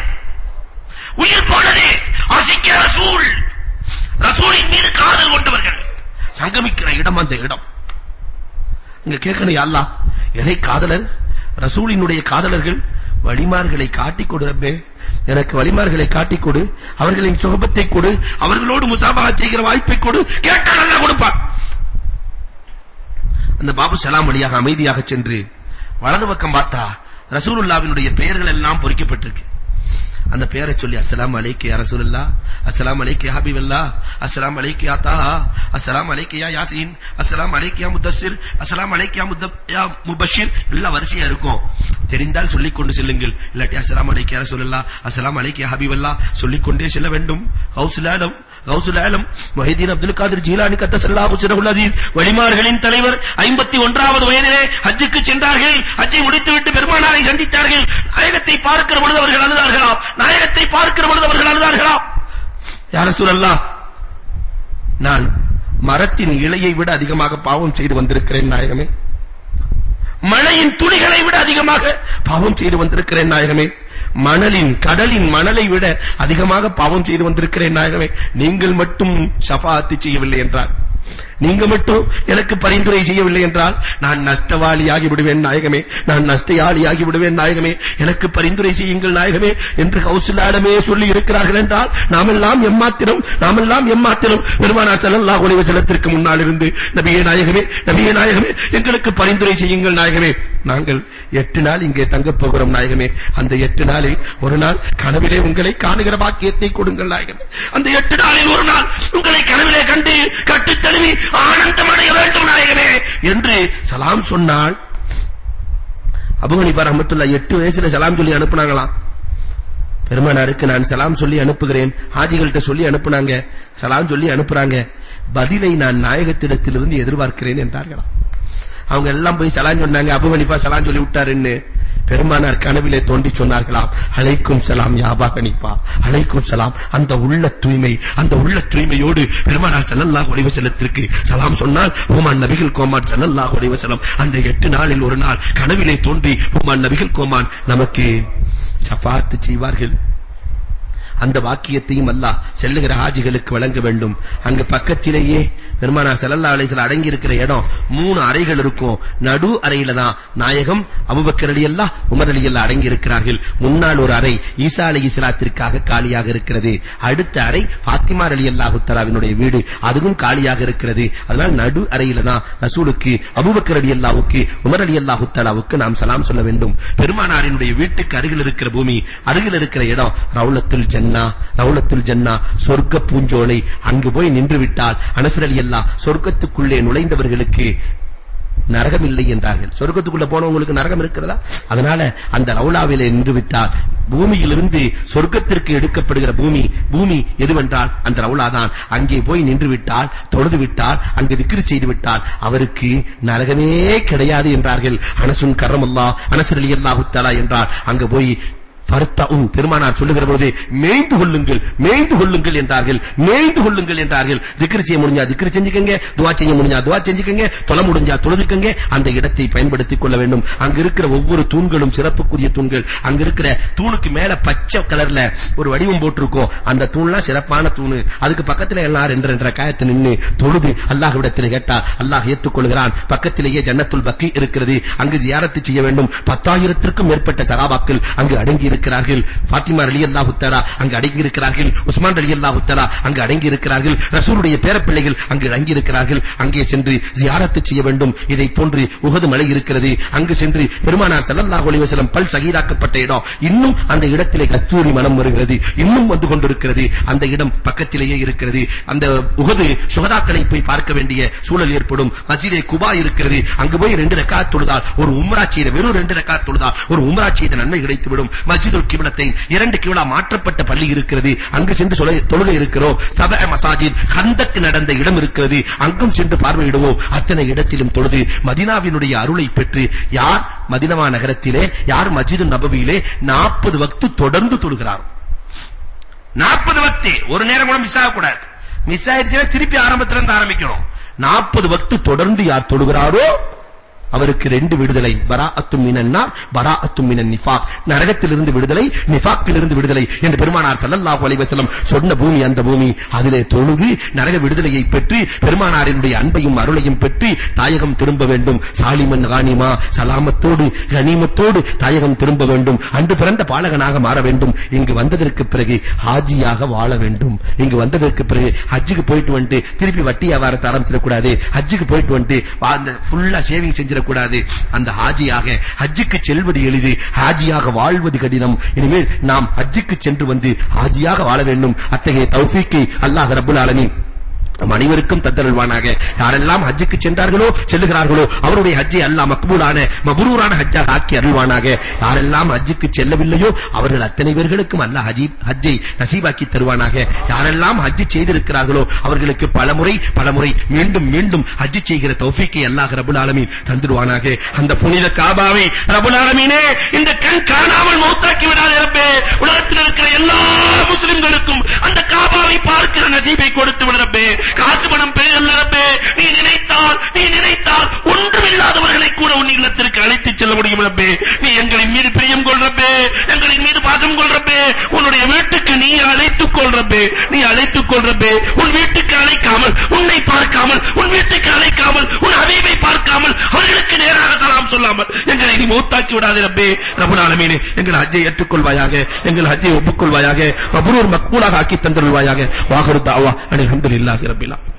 உயிர் போனது. ஆசிக்க ரசூல் ரசூலின் மீது காதல் கொண்டவர்கள். சங்கமிக்கிற இடம் அந்த இடம். இங்க கேட்கணும் அல்லாஹ் எதை காதலர் ரசூலினுடைய காதலர்கள் வழிமார்களை காட்டிக் கொடுறப்பே எனக்கு வழிமார்களை காட்டிக் கொடு அவர்களின் சுகபத்தை கொடு அவர்களோடு முசாபா செய்கிற வாய்ப்பை கொடு கேட்டால் அல்லாஹ் கொடுப்பான். அந்த பாபு சலாம் வழியாக அமைதியாக சென்று வலது பக்கம் பார்த்தா ரசூலுல்லாவினுடைய பெயர்கள் எல்லாம் பொறிக்கப்பட்டிருக்கு. அந்த பேரை சொல்லி அஸ்லாம் அலைக்கு யா ரசூலுல்லாஹ் அஸ்ஸலாமு அலைக்கு யா ஹபீபல்லாஹ் அஸ்ஸலாமு அலைக்கு யா தாஹா அஸ்லாம் அலைக்கு யா யாசீன் அஸ்ஸலாமு அலைக்கு யா முத்தஸ்ஸிர் அஸ்ஸலாமு அலைக்கு யா முத்தப் யா முபஷிர் எல்லாம் வரிசையா இருக்கும். தெரிந்தால் சொல்லிக் கொண்டு செல்லுங்கள். இல்லாட்டி அஸ்லாம் அலைக்கு யா ரசூலுல்லாஹ் அஸ்ஸலாமு அலைக்கு யா ஹபீபல்லாஹ் சொல்லிக் கொண்டே செல்ல வேண்டும். கௌசுல் ஆலம் மொஹிதீன் அப்துல் காதிர் ஜீலானி கத்தஸல்லாஹு சிரஹுல் அசீஸ் வலிமார்களின் தலைவர் 51வது வயதிலே ஹஜ்ஜுக்கு சென்றார்கள். ஹஜ்ஜை முடித்துவிட்டு பெருமானாரை சந்தித்தார்கள். நாயகத்தை பார்க்கிற பொழுது அவர்கள் அழுதார்களாம். நாயகத்தை பார்க்கிற பொழுது அவர்கள் அழுதார்களா? யா ரசூலல்லாஹ் நான் மரத்தின் இலையை விட அதிகமாக பாவம் செய்து வந்திருக்கிறேன் நாயகமே. மழையின் துளிகளை விட அதிகமாக பாவம் செய்து வந்திருக்கிறேன் நாயகமே. மணலின் கடலின் மணலை விட அதிகமாக பாவம் செய்து வந்திருக்கிறேன் நாயகமே. நீங்கள் மட்டும் ஷஃபாஅத்து செய்யவில்லை என்றார். நீங்க மட்டும் எனக்கு பரிந்துரை செய்யவில்லை என்றால் நான் நஷ்டவாளியாகி விடுவேன் நாயகமே. நான் நஷ்டயாளியாகி விடுவேன் நாயகமே. எனக்கு பரிந்துரை செய்யுங்கள் நாயகமே என்று கௌசலாடமே சொல்லி இருக்கிறார்கள் என்றால் நாமெல்லாம் எம்மாத்திரம் நாமெல்லாம் எம்மாத்திரம். பெருமானார் ஸல்லல்லாஹு அலைஹி வஸல்லத்திற்கு முன்னால் இருந்து நபியே நாயகமே நபியே நாயகமே எங்களுக்கு பரிந்துரை செய்யுங்கள் நாயகமே. நாங்கள் எட்டு நாள் இங்கே தங்கப் போகிறோம் நாயகமே. அந்த எட்டு நாளில் ஒரு நாள் கனவிலே உங்களை காணுகிற பாக்கியத்தை கொடுங்கள் நாயகமே. அந்த எட்டு நாளில் ஒரு நாள் உங்களை கனவிலே கண்டு கட்டுத் தழுவி ஆனந்தமடைய வேண்டும் நாயகமே என்று சலாம் சொன்னாள். அபூ ஹனீஃபா ரஹ்மத்துல்லாஹ் 8 வயசுல சலாம் சொல்லி அனுப்புனாங்களாம். பெருமானாருக்கு நான் சலாம் சொல்லி அனுப்புகிறேன். ஹாஜிகள்கிட்ட சொல்லி அனுப்புனாங்க. சலாம் சொல்லி அனுப்புறாங்க. பதிலை நான் நாயகத்திடத்திலிருந்து எதிர்பார்க்கிறேன் என்றார்களாம். அவங்க எல்லாம் போய் சலாம் சொன்னாங்க அபூ ஹனீஃபா சலாம் சொல்லி விட்டாருன்னு. பெருமானார் கனவிலே தோண்டி சொன்னார்களாம் அழைக்கும் சலாம் யாபா கணிப்பா அழைக்கும் சலாம். அந்த உள்ள தூய்மை அந்த உள்ள தூய்மையோடு பெருமானார் ஸல்லல்லாஹு அலைஹி செலத்திற்கு சலாம் சொன்னால் உமான் நபிகள் கோமான் ஸல்லல்லாஹு அலைஹி வஸல்லம். அந்த எட்டு நாளில் ஒரு நாள் கனவிலே தோன்றி உமான் நபிகள் கோமான் நமக்கு சஃபாத்து செய்வார்கள். அந்த வாக்கியத்தையும் அல்லாஹ் செல்லுகிற ஹாஜிகளுக்கு வழங்க வேண்டும். அங்க பக்கத்திலேயே பெருமானா ஸல்லல்லாஹு அலைஹி வஸல்லம் அடங்கி இருக்கிற இடம் மூணு அறைகள் இருக்கும். நடு அறையில தான் நாயகம் அபூபக்கர் ரலியல்லாஹ் உமர் ரலியல்லாஹ் அடங்கி இருக்கிறார்கள் முன்னால் ஒரு அறை ஈசா அலைஹிஸ்ஸலாத்திற்காக காலியாக இருக்கிறது. அடுத்த அறை ஃபாத்திமா ரலியல்லாஹு தஆலாவினுடைய வீடு. அதுவும் காலியாக இருக்கிறது. அதனால நடு அறையில தான் ரசூலுக்கு அபூபக்கர் ரலியல்லாஹுக்கு உமர் ரலியல்லாஹு தஆலாவுக்கு நாம் சலாம் சொல்ல வேண்டும். பெருமானாரினுடைய வீட்டுக்கு அருகில் இருக்கிற பூமி அருகில் இருக்கிற இடம் ரவுலத்துல் ஜன்னா ஜன்னா ரவுலத்துல் ஜன்னா சொர்க்க பூஞ்சோலை அங்கு போய் நின்று விட்டால் அனஸ் ரலியல்லாஹ் சொர்க்கத்துக்குள்ளே நுழைந்தவர்களுக்கு நரகம் இல்லை என்றார்கள். சொர்க்கத்துக்குள்ள போனவங்களுக்கு நரகம் இருக்கிறதா? அதனால அந்த ரவுலாவிலே நின்று விட்டால் பூமியிலிருந்து சொர்க்கத்திற்கு எடுக்கப்படுகிற பூமி பூமி எதுவென்றால் அந்த ரவுலாதான் அங்கே போய் நின்று விட்டால் தொழுது விட்டால் அங்கு விக்கிரி செய்து விட்டால் அவருக்கு நரகமே கிடையாது என்றார்கள். அனசுன் கரமல்லா அனசர் அலி அல்லாஹு தலா என்றால் அங்கு போய் பர்த்தஉ பெருமானார் சொல்லுகிற பொழுது மேய்ந்து கொள்ளுங்கள் மேய்ந்து கொள்ளுங்கள் என்றார்கள். மேய்ந்து கொள்ளுங்கள் என்றார்கள். திக்ர் செய்ய முடிஞ்சா திக்ர் செஞ்சுக்கங்க துவா செய்ய முடிஞ்சா துவா செஞ்சுக்கங்க தொழ முடிஞ்சா தொழுதுக்கங்க அந்த இடத்தை பயன்படுத்திக் கொள்ள வேண்டும். அங்க இருக்கிற ஒவ்வொரு தூண்களும் சிறப்புக்குரிய தூண்கள். அங்க இருக்கிற தூணுக்கு மேல பச்சை கலர்ல ஒரு வடிவம் போட்டிருக்கும். அந்த தூண்லாம் சிறப்பான தூணு. அதுக்கு பக்கத்துல எல்லாம் ரெண்டு ரெண்டரை காயத்து நின்னு தொழுது அல்லாஹ் விடத்தில் கேட்டா அல்லாஹ் ஏற்றுக்கொள்கிறான். பக்கத்திலேயே ஜன்னத்துல் பக்கி இருக்கிறது. அங்கு ஜியாரத்து செய்ய வேண்டும். பத்தாயிரத்திற்கும் மேற்பட்ட சகாபாக்கள் அங்கு அடங்கி இருக்கிறார்கள் ஃபாத்திமா ரலியல்லாஹு தஆலா அங்கு அடங்கி இருக்கிறார்கள் உஸ்மான் ரலியல்லாஹு தஆலா அங்கு அடங்கி இருக்கிறார்கள் ரசூலுடைய பேரப்பிள்ளைகள் அங்கு அடங்கி இருக்கிறார்கள் அங்கே சென்று ஜியாரத்து செய்ய வேண்டும். இதை போன்று உஹது மலை இருக்கிறது. அங்கு சென்று பெருமானார் ஸல்லல்லாஹு அலைஹி வஸல்லம் பல் ஷஹீதாக்கப்பட்ட இடம். இன்னும் அந்த இடத்திலே கஸ்தூரி மனம் வருகிறது. இன்னும் வந்து கொண்டிருக்கிறது. அந்த இடம் பக்கத்திலேயே இருக்கிறது. அந்த உஹது சுகதாக்களை போய் பார்க்க வேண்டிய சூழல் ஏற்படும். மஸ்ஜிதே குபா இருக்கிறது. அங்கு போய் ரெண்டு ரக்காத் தொழுதால் ஒரு உம்ரா செய்த வெறும் ரெண்டு ரக்காத் தொழுதால் ஒரு உம்ரா செய்த நன்மை கிடைத்துவிடும். மஸ்ஜிதுல் கிப்லத்தை இரண்டு கிப்லா மாற்றப்பட்ட பள்ளி இருக்கிறது. அங்கு சென்று தொழுக இருக்கிறோம். சபா மசாஜித் ஹந்தக் நடந்த இடம் இருக்கிறது. அங்கும் சென்று பார்வையிடுவோம். அத்தனை இடத்திலும் தொழுது மதீனாவினுடைய அருளை பெற்று யார் மதீனா நகரத்திலே யார் மஸ்ஜிது நபவியிலே 40 வக்து தொடர்ந்து தொழுகிறார். 40 வக்து. ஒரு நேரம் கூட மிஸ் ஆக கூடாது மிஸ் ஆயிடுச்சுனா திருப்பி ஆரம்பத்துல இருந்து ஆரம்பிக்கணும். 40 வக்து தொடர்ந்து யார் தொழுகிறாரோ அவருக்கு ரெண்டு விடுதலை. பராஅத்தும் மினன் நார் பராஅத்தும் மினன் நிஃபாக். நரகத்திலிருந்து விடுதலை நிஃபாக்கிலிருந்து விடுதலை என்று பெருமானார் ஸல்லல்லாஹு அலைஹி வஸல்லம் சொன்ன பூமி அந்த பூமி. அதிலே தொழுது நரக விடுதலையை பெற்று பெருமானாரினுடைய அன்பையும் அருளையும் பெற்று தாயகம் திரும்ப வேண்டும். சாலிமன் கானிமா சலாமத்தோடு கனிமத்தோடு தாயகம் திரும்ப வேண்டும். அன்று பிறந்த பாலகனாக மாற வேண்டும். இங்கு வந்ததற்கு பிறகு ஹாஜியாக வாழ வேண்டும். இங்கு வந்ததற்கு பிறகு ஹஜ்ஜுக்கு போயிட்டு வந்துட்டு திருப்பி வட்டி வியாபாரத்தை ஆரம்பிச்சிடக்கூடாது ஹஜ்ஜுக்கு போயிட்டு வந்துட்டு அந்த ஃபுல்லா சேவிங் செஞ்சிட கூடாது அந்த ஹாஜியாக ஹஜ்ஜுக்கு செல்வது எளிது ஹாஜியாக வாழ்வது கடினம். இனிமேல் நாம் ஹஜ்ஜுக்கு சென்று வந்து ஹாஜியாக வாழ வேண்டும். அத்தகைய தௌஃபீக்கை அல்லாஹ் ரப்பல் ஆலமீன் நம் அனைவருக்கும் தத்தருள்வானாக. யாரெல்லாம் ஹஜ்ஜுக்கு சென்றார்களோ செல்லுகிறார்களோ அவருடைய ஹஜ்ஜை அல்லாஹ் மக்பூலான மபரூரான ஹஜ்ஜாக ஆக்கி அருள்வானாக. யாரெல்லாம் ஹஜ்ஜுக்கு செல்லவில்லையோ அவர்கள் அத்தனை பேர்களுக்கும் அல்லாஹ் ஹஜ்ஜி ஹஜ்ஜை நசீபாக்கி தருவானாக. யாரெல்லாம் ஹஜ் செய்திருக்கிறார்களோ அவர்களுக்கு பலமுறை பலமுறை மீண்டும் மீண்டும் ஹஜ் செய்கிற தௌஃபீக்கை அல்லாஹ் ரபுல் ஆலமீன் தந்துடுவானாக. அந்த புனித காபாவை ரபுல் ஆலமீனே இந்த கண் காணாமல் மௌத்தாக்கி விடாதே ரப்பே. உலகத்தில் இருக்கிற எல்லா முஸ்லிம்களுக்கும் அந்த காபாவை பார்க்கிற நசீபை கொடுத்து விடு ரப்பே. காசு பணம் பெயர் ரப்பே நீ நினைத்தால் நீ நினைத்தால் ஒன்றுமில்லாதவர்களை கூட உன் இல்லத்திற்கு அழைத்து செல்ல முடியும் ரப்பே. நீ எங்களின் மீது பிரியம் கொள் ரப்பே. எங்களின் மீது பாசம் கொள் ரப்பே. உன்னுடைய வீட்டுக்கு நீ அழைத்துக் கொள் ரப்பே. நீ அழைத்துக் கொள் ரப்பே. உன் வீட்டுக்கு அழைக்காமல் உன்னை பார்க்காமல் உன் வீட்டுக்கு அழைக்காமல் உன் ஹபீபை பார்க்காமல் அவர்களுக்கு நேராக சலாம் சொல்லாமல் எங்களை நீ மௌத்தாக்கி விடாதே ரப்பே. ரப்பல் ஆலமீனே எங்கள் ஹஜ்ஜை ஏற்றுக்கொள்வாயாக எங்கள் ஹஜ்ஜை ஒப்புக்கொள்வாயாக மப்ரூர் மக்பூலாக ஆக்கி தந்தருள்வாயாக வாகரு தாவா அல்ஹம்துலில்லாஹி ரப்பில் ஆலமீன்